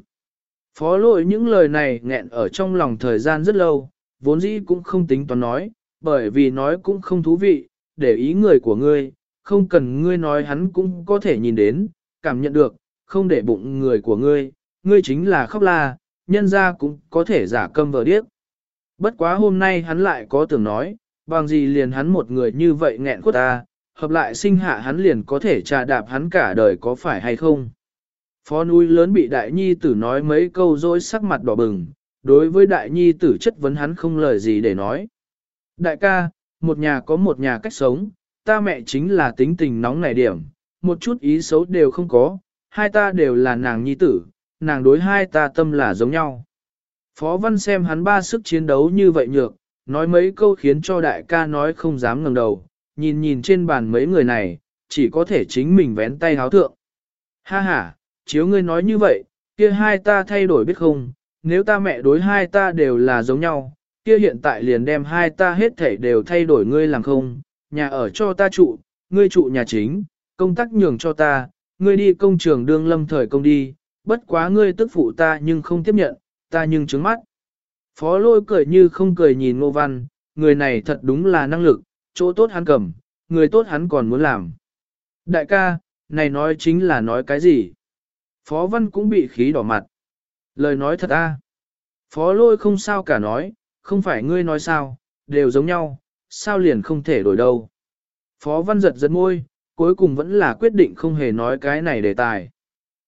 Phó lỗi những lời này nghẹn ở trong lòng thời gian rất lâu, vốn dĩ cũng không tính toán nói, bởi vì nói cũng không thú vị, để ý người của ngươi, không cần ngươi nói hắn cũng có thể nhìn đến, cảm nhận được, không để bụng người của ngươi, ngươi chính là khóc la, nhân ra cũng có thể giả câm vờ điếc. Bất quá hôm nay hắn lại có tưởng nói, bằng gì liền hắn một người như vậy nghẹn khuất ta, hợp lại sinh hạ hắn liền có thể trà đạp hắn cả đời có phải hay không. Phó núi lớn bị đại nhi tử nói mấy câu dối sắc mặt đỏ bừng, đối với đại nhi tử chất vấn hắn không lời gì để nói. Đại ca, một nhà có một nhà cách sống, ta mẹ chính là tính tình nóng nảy điểm, một chút ý xấu đều không có, hai ta đều là nàng nhi tử, nàng đối hai ta tâm là giống nhau. Phó văn xem hắn ba sức chiến đấu như vậy nhược, nói mấy câu khiến cho đại ca nói không dám ngẩng đầu, nhìn nhìn trên bàn mấy người này, chỉ có thể chính mình vén tay háo thượng. Ha ha, chiếu ngươi nói như vậy, kia hai ta thay đổi biết không, nếu ta mẹ đối hai ta đều là giống nhau, kia hiện tại liền đem hai ta hết thảy đều thay đổi ngươi làm không, nhà ở cho ta trụ, ngươi trụ nhà chính, công tác nhường cho ta, ngươi đi công trường đương lâm thời công đi, bất quá ngươi tức phụ ta nhưng không tiếp nhận, ta nhưng trứng mắt. Phó lôi cười như không cười nhìn ngô văn, người này thật đúng là năng lực, chỗ tốt hắn cầm, người tốt hắn còn muốn làm. Đại ca, này nói chính là nói cái gì? Phó văn cũng bị khí đỏ mặt. Lời nói thật a. Phó lôi không sao cả nói, không phải ngươi nói sao, đều giống nhau, sao liền không thể đổi đâu. Phó văn giật giật môi, cuối cùng vẫn là quyết định không hề nói cái này đề tài.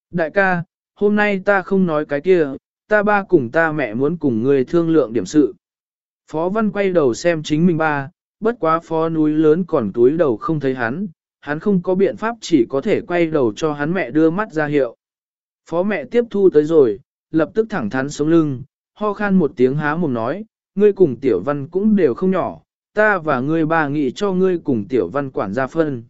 Đại ca, hôm nay ta không nói cái kia, ta ba cùng ta mẹ muốn cùng ngươi thương lượng điểm sự. Phó văn quay đầu xem chính mình ba, bất quá phó núi lớn còn túi đầu không thấy hắn, hắn không có biện pháp chỉ có thể quay đầu cho hắn mẹ đưa mắt ra hiệu. Phó mẹ tiếp thu tới rồi, lập tức thẳng thắn sống lưng, ho khan một tiếng há mồm nói, ngươi cùng tiểu văn cũng đều không nhỏ, ta và ngươi bà nghĩ cho ngươi cùng tiểu văn quản gia phân.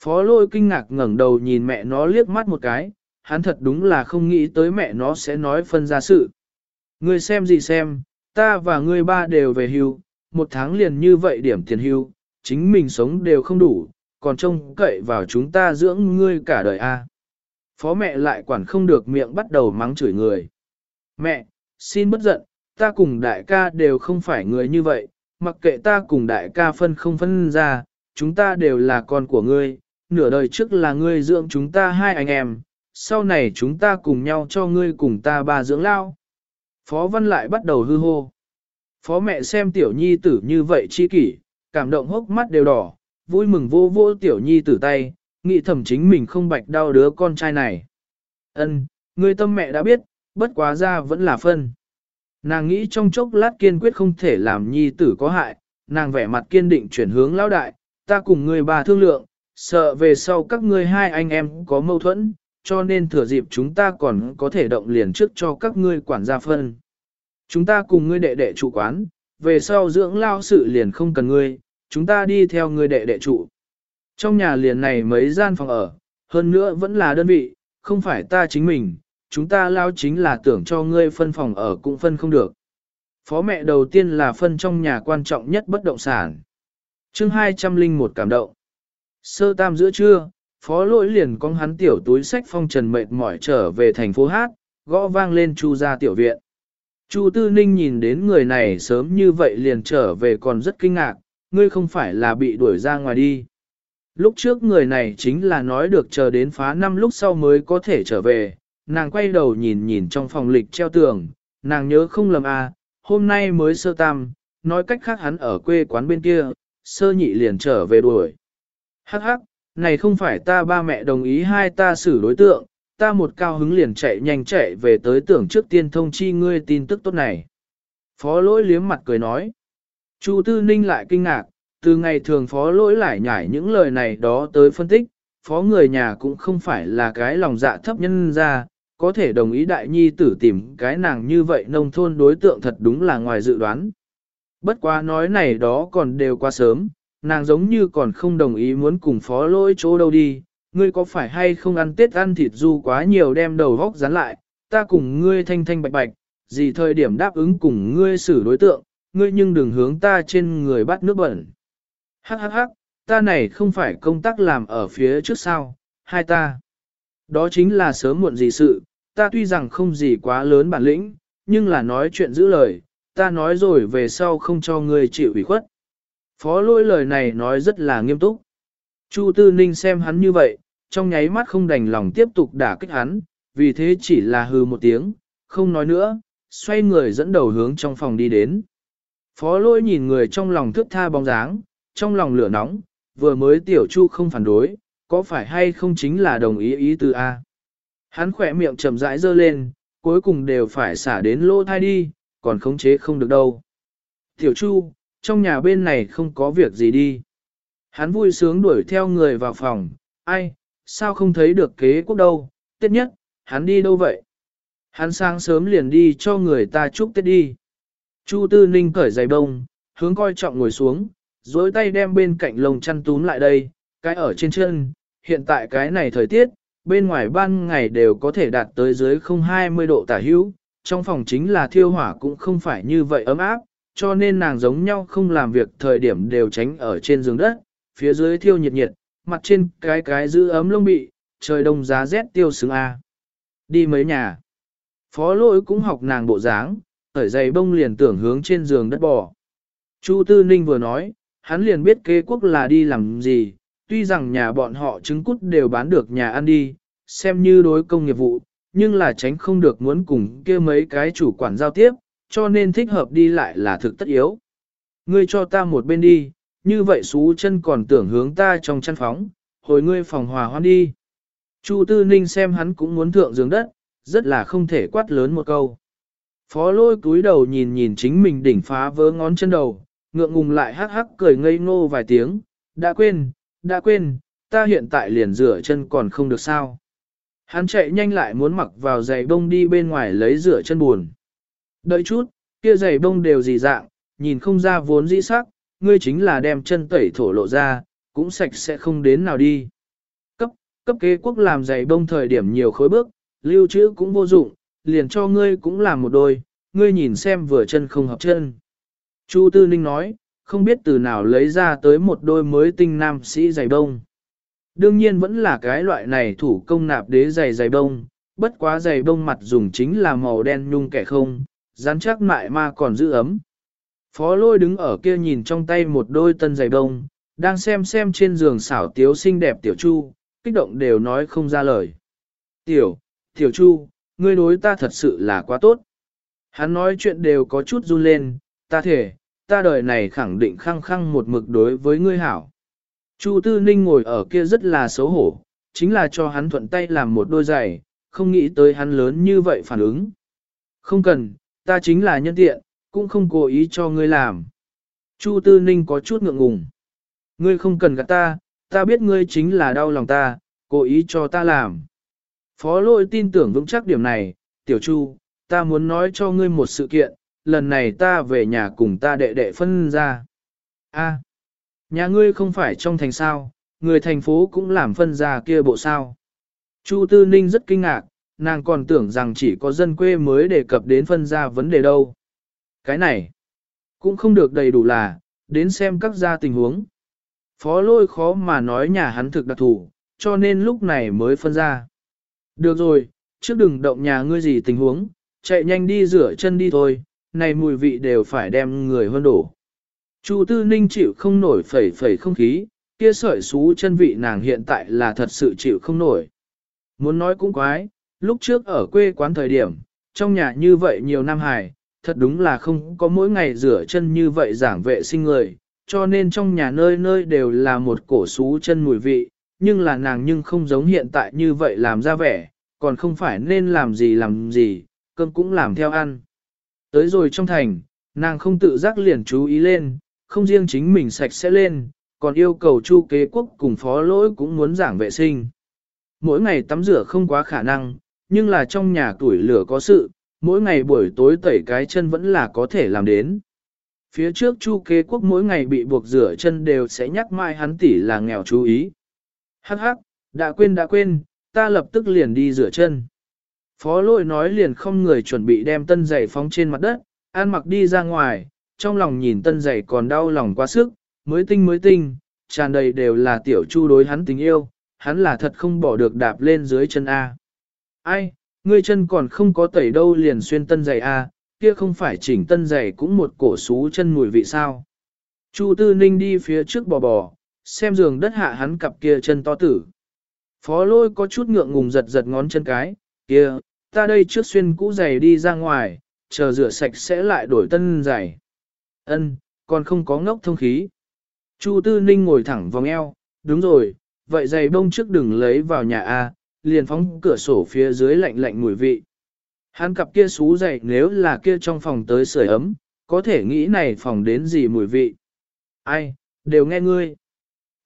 Phó lôi kinh ngạc ngẩng đầu nhìn mẹ nó liếc mắt một cái, hắn thật đúng là không nghĩ tới mẹ nó sẽ nói phân ra sự. Ngươi xem gì xem, ta và ngươi ba đều về hưu, một tháng liền như vậy điểm tiền hưu, chính mình sống đều không đủ, còn trông cậy vào chúng ta dưỡng ngươi cả đời a. Phó mẹ lại quản không được miệng bắt đầu mắng chửi người. Mẹ, xin bất giận, ta cùng đại ca đều không phải người như vậy, mặc kệ ta cùng đại ca phân không phân ra, chúng ta đều là con của ngươi, nửa đời trước là ngươi dưỡng chúng ta hai anh em, sau này chúng ta cùng nhau cho ngươi cùng ta ba dưỡng lao. Phó Văn lại bắt đầu hư hô. Phó mẹ xem tiểu nhi tử như vậy chi kỷ, cảm động hốc mắt đều đỏ, vui mừng vô vô tiểu nhi tử tay, nghĩ thầm chính mình không bạch đau đứa con trai này. Ân, người tâm mẹ đã biết, bất quá ra vẫn là phân. Nàng nghĩ trong chốc lát kiên quyết không thể làm nhi tử có hại, nàng vẻ mặt kiên định chuyển hướng lão đại, ta cùng người bà thương lượng, sợ về sau các ngươi hai anh em có mâu thuẫn, cho nên thừa dịp chúng ta còn có thể động liền trước cho các ngươi quản gia phân. Chúng ta cùng ngươi đệ đệ trụ quán, về sau dưỡng lao sự liền không cần ngươi, chúng ta đi theo ngươi đệ đệ trụ. Trong nhà liền này mấy gian phòng ở, hơn nữa vẫn là đơn vị, không phải ta chính mình, chúng ta lao chính là tưởng cho ngươi phân phòng ở cũng phân không được. Phó mẹ đầu tiên là phân trong nhà quan trọng nhất bất động sản. chương 201 cảm động. Sơ tam giữa trưa, phó lỗi liền con hắn tiểu túi sách phong trần mệt mỏi trở về thành phố Hát, gõ vang lên chu ra tiểu viện. Chu Tư Ninh nhìn đến người này sớm như vậy liền trở về còn rất kinh ngạc, ngươi không phải là bị đuổi ra ngoài đi. Lúc trước người này chính là nói được chờ đến phá năm lúc sau mới có thể trở về, nàng quay đầu nhìn nhìn trong phòng lịch treo tường, nàng nhớ không lầm à, hôm nay mới sơ tam, nói cách khác hắn ở quê quán bên kia, sơ nhị liền trở về đuổi. Hắc hắc, này không phải ta ba mẹ đồng ý hai ta xử đối tượng, ta một cao hứng liền chạy nhanh chạy về tới tưởng trước tiên thông chi ngươi tin tức tốt này. Phó lỗi liếm mặt cười nói. Chu Tư Ninh lại kinh ngạc, từ ngày thường phó lỗi lại nhảy những lời này đó tới phân tích, phó người nhà cũng không phải là cái lòng dạ thấp nhân ra, có thể đồng ý đại nhi tử tìm cái nàng như vậy nông thôn đối tượng thật đúng là ngoài dự đoán. Bất quá nói này đó còn đều quá sớm, nàng giống như còn không đồng ý muốn cùng phó lỗi chỗ đâu đi, ngươi có phải hay không ăn tết ăn thịt du quá nhiều đem đầu góc dán lại, ta cùng ngươi thanh thanh bạch bạch, gì thời điểm đáp ứng cùng ngươi xử đối tượng, ngươi nhưng đừng hướng ta trên người bắt nước bẩn. Hắc hắc hắc, ta này không phải công tác làm ở phía trước sao, hai ta. Đó chính là sớm muộn gì sự, ta tuy rằng không gì quá lớn bản lĩnh, nhưng là nói chuyện giữ lời, ta nói rồi về sau không cho ngươi chịu ủy khuất. Phó lôi lời này nói rất là nghiêm túc. Chu Tư Ninh xem hắn như vậy, trong nháy mắt không đành lòng tiếp tục đả kích hắn, vì thế chỉ là hừ một tiếng, không nói nữa, xoay người dẫn đầu hướng trong phòng đi đến. Phó Lôi nhìn người trong lòng thức tha bóng dáng, trong lòng lửa nóng, vừa mới tiểu chu không phản đối, có phải hay không chính là đồng ý ý từ A. Hắn khỏe miệng chậm rãi dơ lên, cuối cùng đều phải xả đến lỗ thai đi, còn khống chế không được đâu. Tiểu chu, trong nhà bên này không có việc gì đi. Hắn vui sướng đuổi theo người vào phòng, ai, sao không thấy được kế quốc đâu, tết nhất, hắn đi đâu vậy? Hắn sáng sớm liền đi cho người ta chúc tết đi. Chu Tư Ninh cởi giày bông, hướng coi trọng ngồi xuống, dối tay đem bên cạnh lồng chăn túm lại đây, cái ở trên chân, hiện tại cái này thời tiết, bên ngoài ban ngày đều có thể đạt tới dưới 020 độ tả hữu, trong phòng chính là thiêu hỏa cũng không phải như vậy ấm áp, cho nên nàng giống nhau không làm việc thời điểm đều tránh ở trên giường đất, phía dưới thiêu nhiệt nhiệt, mặt trên cái cái giữ ấm lông bị, trời đông giá rét tiêu xứng A. Đi mấy nhà. Phó lỗi cũng học nàng bộ dáng, ở giày bông liền tưởng hướng trên giường đất bò. Chu Tư Ninh vừa nói, hắn liền biết kế quốc là đi làm gì, tuy rằng nhà bọn họ trứng cút đều bán được nhà ăn đi, xem như đối công nghiệp vụ, nhưng là tránh không được muốn cùng kia mấy cái chủ quản giao tiếp, cho nên thích hợp đi lại là thực tất yếu. Ngươi cho ta một bên đi, như vậy xú chân còn tưởng hướng ta trong chăn phóng, hồi ngươi phòng hòa hoan đi. Chu Tư Ninh xem hắn cũng muốn thượng giường đất, rất là không thể quát lớn một câu. Phó lôi cúi đầu nhìn nhìn chính mình đỉnh phá vỡ ngón chân đầu, ngượng ngùng lại hắc hắc cười ngây ngô vài tiếng, đã quên, đã quên, ta hiện tại liền rửa chân còn không được sao. Hắn chạy nhanh lại muốn mặc vào giày bông đi bên ngoài lấy rửa chân buồn. Đợi chút, kia giày bông đều gì dạng, nhìn không ra vốn dĩ sắc, ngươi chính là đem chân tẩy thổ lộ ra, cũng sạch sẽ không đến nào đi. Cấp, cấp kế quốc làm giày bông thời điểm nhiều khối bước, lưu trữ cũng vô dụng, liền cho ngươi cũng làm một đôi, ngươi nhìn xem vừa chân không hợp chân. Chu Tư Ninh nói, không biết từ nào lấy ra tới một đôi mới tinh nam sĩ giày bông. Đương nhiên vẫn là cái loại này thủ công nạp đế giày giày bông, bất quá giày bông mặt dùng chính là màu đen nhung kẻ không, rắn chắc mại ma còn giữ ấm. Phó lôi đứng ở kia nhìn trong tay một đôi tân giày đông, đang xem xem trên giường xảo tiếu xinh đẹp tiểu chu, kích động đều nói không ra lời. Tiểu, tiểu chu, ngươi đối ta thật sự là quá tốt. Hắn nói chuyện đều có chút run lên, ta thể, ta đời này khẳng định khăng khăng một mực đối với ngươi hảo. Chu Tư Ninh ngồi ở kia rất là xấu hổ, chính là cho hắn thuận tay làm một đôi giày, không nghĩ tới hắn lớn như vậy phản ứng. Không cần, ta chính là nhân tiện, cũng không cố ý cho ngươi làm. Chu Tư Ninh có chút ngượng ngùng. Ngươi không cần gạt ta, ta biết ngươi chính là đau lòng ta, cố ý cho ta làm. Phó lôi tin tưởng vững chắc điểm này, tiểu chu, ta muốn nói cho ngươi một sự kiện, lần này ta về nhà cùng ta đệ đệ phân ra. A, nhà ngươi không phải trong thành sao, người thành phố cũng làm phân ra kia bộ sao. Chu Tư Ninh rất kinh ngạc, nàng còn tưởng rằng chỉ có dân quê mới đề cập đến phân ra vấn đề đâu. Cái này, cũng không được đầy đủ là, đến xem các gia tình huống. Phó lôi khó mà nói nhà hắn thực đặc thủ, cho nên lúc này mới phân ra. Được rồi, trước đừng động nhà ngươi gì tình huống, chạy nhanh đi rửa chân đi thôi, này mùi vị đều phải đem người hơn đổ. Chu Tư Ninh chịu không nổi phẩy phẩy không khí, kia sợi xú chân vị nàng hiện tại là thật sự chịu không nổi. Muốn nói cũng quái, lúc trước ở quê quán thời điểm, trong nhà như vậy nhiều năm hài, thật đúng là không có mỗi ngày rửa chân như vậy giảng vệ sinh người, cho nên trong nhà nơi nơi đều là một cổ xú chân mùi vị, nhưng là nàng nhưng không giống hiện tại như vậy làm ra vẻ, còn không phải nên làm gì làm gì, cơm cũng làm theo ăn. Tới rồi trong thành, nàng không tự giác liền chú ý lên, không riêng chính mình sạch sẽ lên, còn yêu cầu chu kế quốc cùng phó lỗi cũng muốn giảng vệ sinh. Mỗi ngày tắm rửa không quá khả năng, nhưng là trong nhà tuổi lửa có sự, mỗi ngày buổi tối tẩy cái chân vẫn là có thể làm đến. Phía trước chu kế quốc mỗi ngày bị buộc rửa chân đều sẽ nhắc mai hắn tỷ là nghèo chú ý. Hắc hắc, đã quên đã quên, ta lập tức liền đi rửa chân. Phó lôi nói liền không người chuẩn bị đem tân giày phóng trên mặt đất, an mặc đi ra ngoài, trong lòng nhìn tân giày còn đau lòng quá sức, mới tinh mới tinh, tràn đầy đều là tiểu chu đối hắn tình yêu, hắn là thật không bỏ được đạp lên dưới chân A. Ai, ngươi chân còn không có tẩy đâu liền xuyên tân giày A, kia không phải chỉnh tân giày cũng một cổ xú chân mùi vị sao. Chu Tư Ninh đi phía trước bò bò, xem giường đất hạ hắn cặp kia chân to tử. Phó lôi có chút ngượng ngùng giật giật ngón chân cái, kia, ta đây trước xuyên cũ giày đi ra ngoài, chờ rửa sạch sẽ lại đổi tân giày. Ân, còn không có ngốc thông khí. Chu Tư Ninh ngồi thẳng vòng eo, đúng rồi, vậy giày bông trước đừng lấy vào nhà A, liền phóng cửa sổ phía dưới lạnh lạnh mùi vị. Hắn cặp kia xú dậy nếu là kia trong phòng tới sưởi ấm, có thể nghĩ này phòng đến gì mùi vị. Ai, đều nghe ngươi.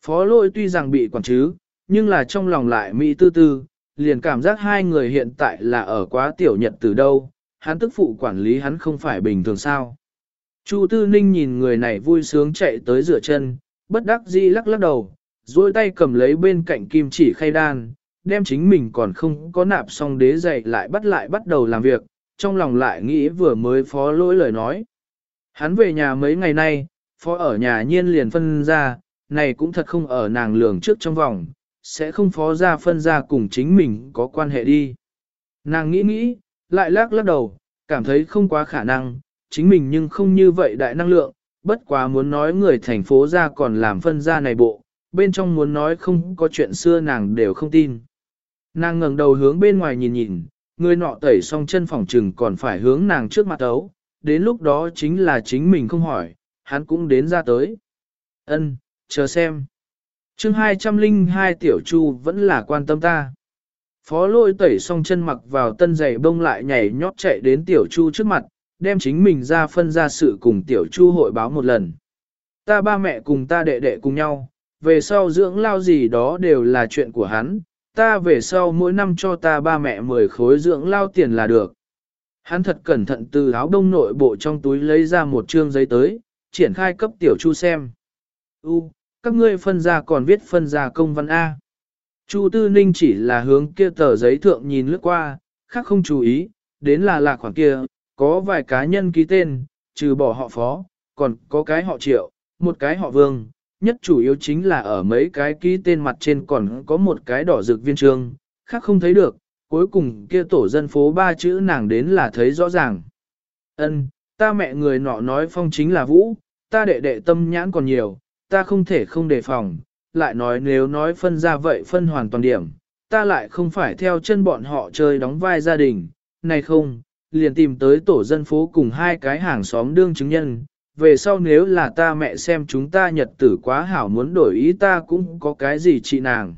Phó lôi tuy rằng bị quản chứ, nhưng là trong lòng lại mỹ tư tư, liền cảm giác hai người hiện tại là ở quá tiểu nhật từ đâu, hắn tức phụ quản lý hắn không phải bình thường sao. Chu Tư Ninh nhìn người này vui sướng chạy tới rửa chân, bất đắc dĩ lắc lắc đầu, duỗi tay cầm lấy bên cạnh kim chỉ khay đan, đem chính mình còn không có nạp xong đế dậy lại bắt lại bắt đầu làm việc, trong lòng lại nghĩ vừa mới phó lỗi lời nói. Hắn về nhà mấy ngày nay, phó ở nhà nhiên liền phân ra, này cũng thật không ở nàng lường trước trong vòng, sẽ không phó ra phân ra cùng chính mình có quan hệ đi. Nàng nghĩ nghĩ, lại lắc lắc đầu, cảm thấy không quá khả năng, chính mình nhưng không như vậy đại năng lượng, bất quá muốn nói người thành phố ra còn làm phân ra này bộ, bên trong muốn nói không có chuyện xưa nàng đều không tin. Nàng ngẩng đầu hướng bên ngoài nhìn nhìn, người nọ tẩy xong chân phòng trừng còn phải hướng nàng trước mặt tấu, đến lúc đó chính là chính mình không hỏi, hắn cũng đến ra tới. Ân, chờ xem. chương 202 tiểu chu vẫn là quan tâm ta. Phó lôi tẩy xong chân mặc vào tân giày bông lại nhảy nhót chạy đến tiểu chu trước mặt, đem chính mình ra phân ra sự cùng tiểu chu hội báo một lần. Ta ba mẹ cùng ta đệ đệ cùng nhau, về sau dưỡng lao gì đó đều là chuyện của hắn, ta về sau mỗi năm cho ta ba mẹ 10 khối dưỡng lao tiền là được. Hắn thật cẩn thận từ áo đông nội bộ trong túi lấy ra một trương giấy tới, triển khai cấp tiểu chu xem. U, các ngươi phân ra còn viết phân ra công văn A. Chu Tư Ninh chỉ là hướng kia tờ giấy thượng nhìn lướt qua, khác không chú ý, đến là lạc khoảng kia, có vài cá nhân ký tên, trừ bỏ họ phó, còn có cái họ triệu, một cái họ vương, nhất chủ yếu chính là ở mấy cái ký tên mặt trên còn có một cái đỏ rực viên trương, khác không thấy được, cuối cùng kia tổ dân phố ba chữ nàng đến là thấy rõ ràng. Ân, ta mẹ người nọ nói phong chính là vũ, ta đệ đệ tâm nhãn còn nhiều, ta không thể không đề phòng, lại nói nếu nói phân ra vậy phân hoàn toàn điểm, ta lại không phải theo chân bọn họ chơi đóng vai gia đình, này không, liền tìm tới tổ dân phố cùng hai cái hàng xóm đương chứng nhân, về sau nếu là ta mẹ xem chúng ta nhật tử quá hảo muốn đổi ý ta cũng có cái gì chị nàng.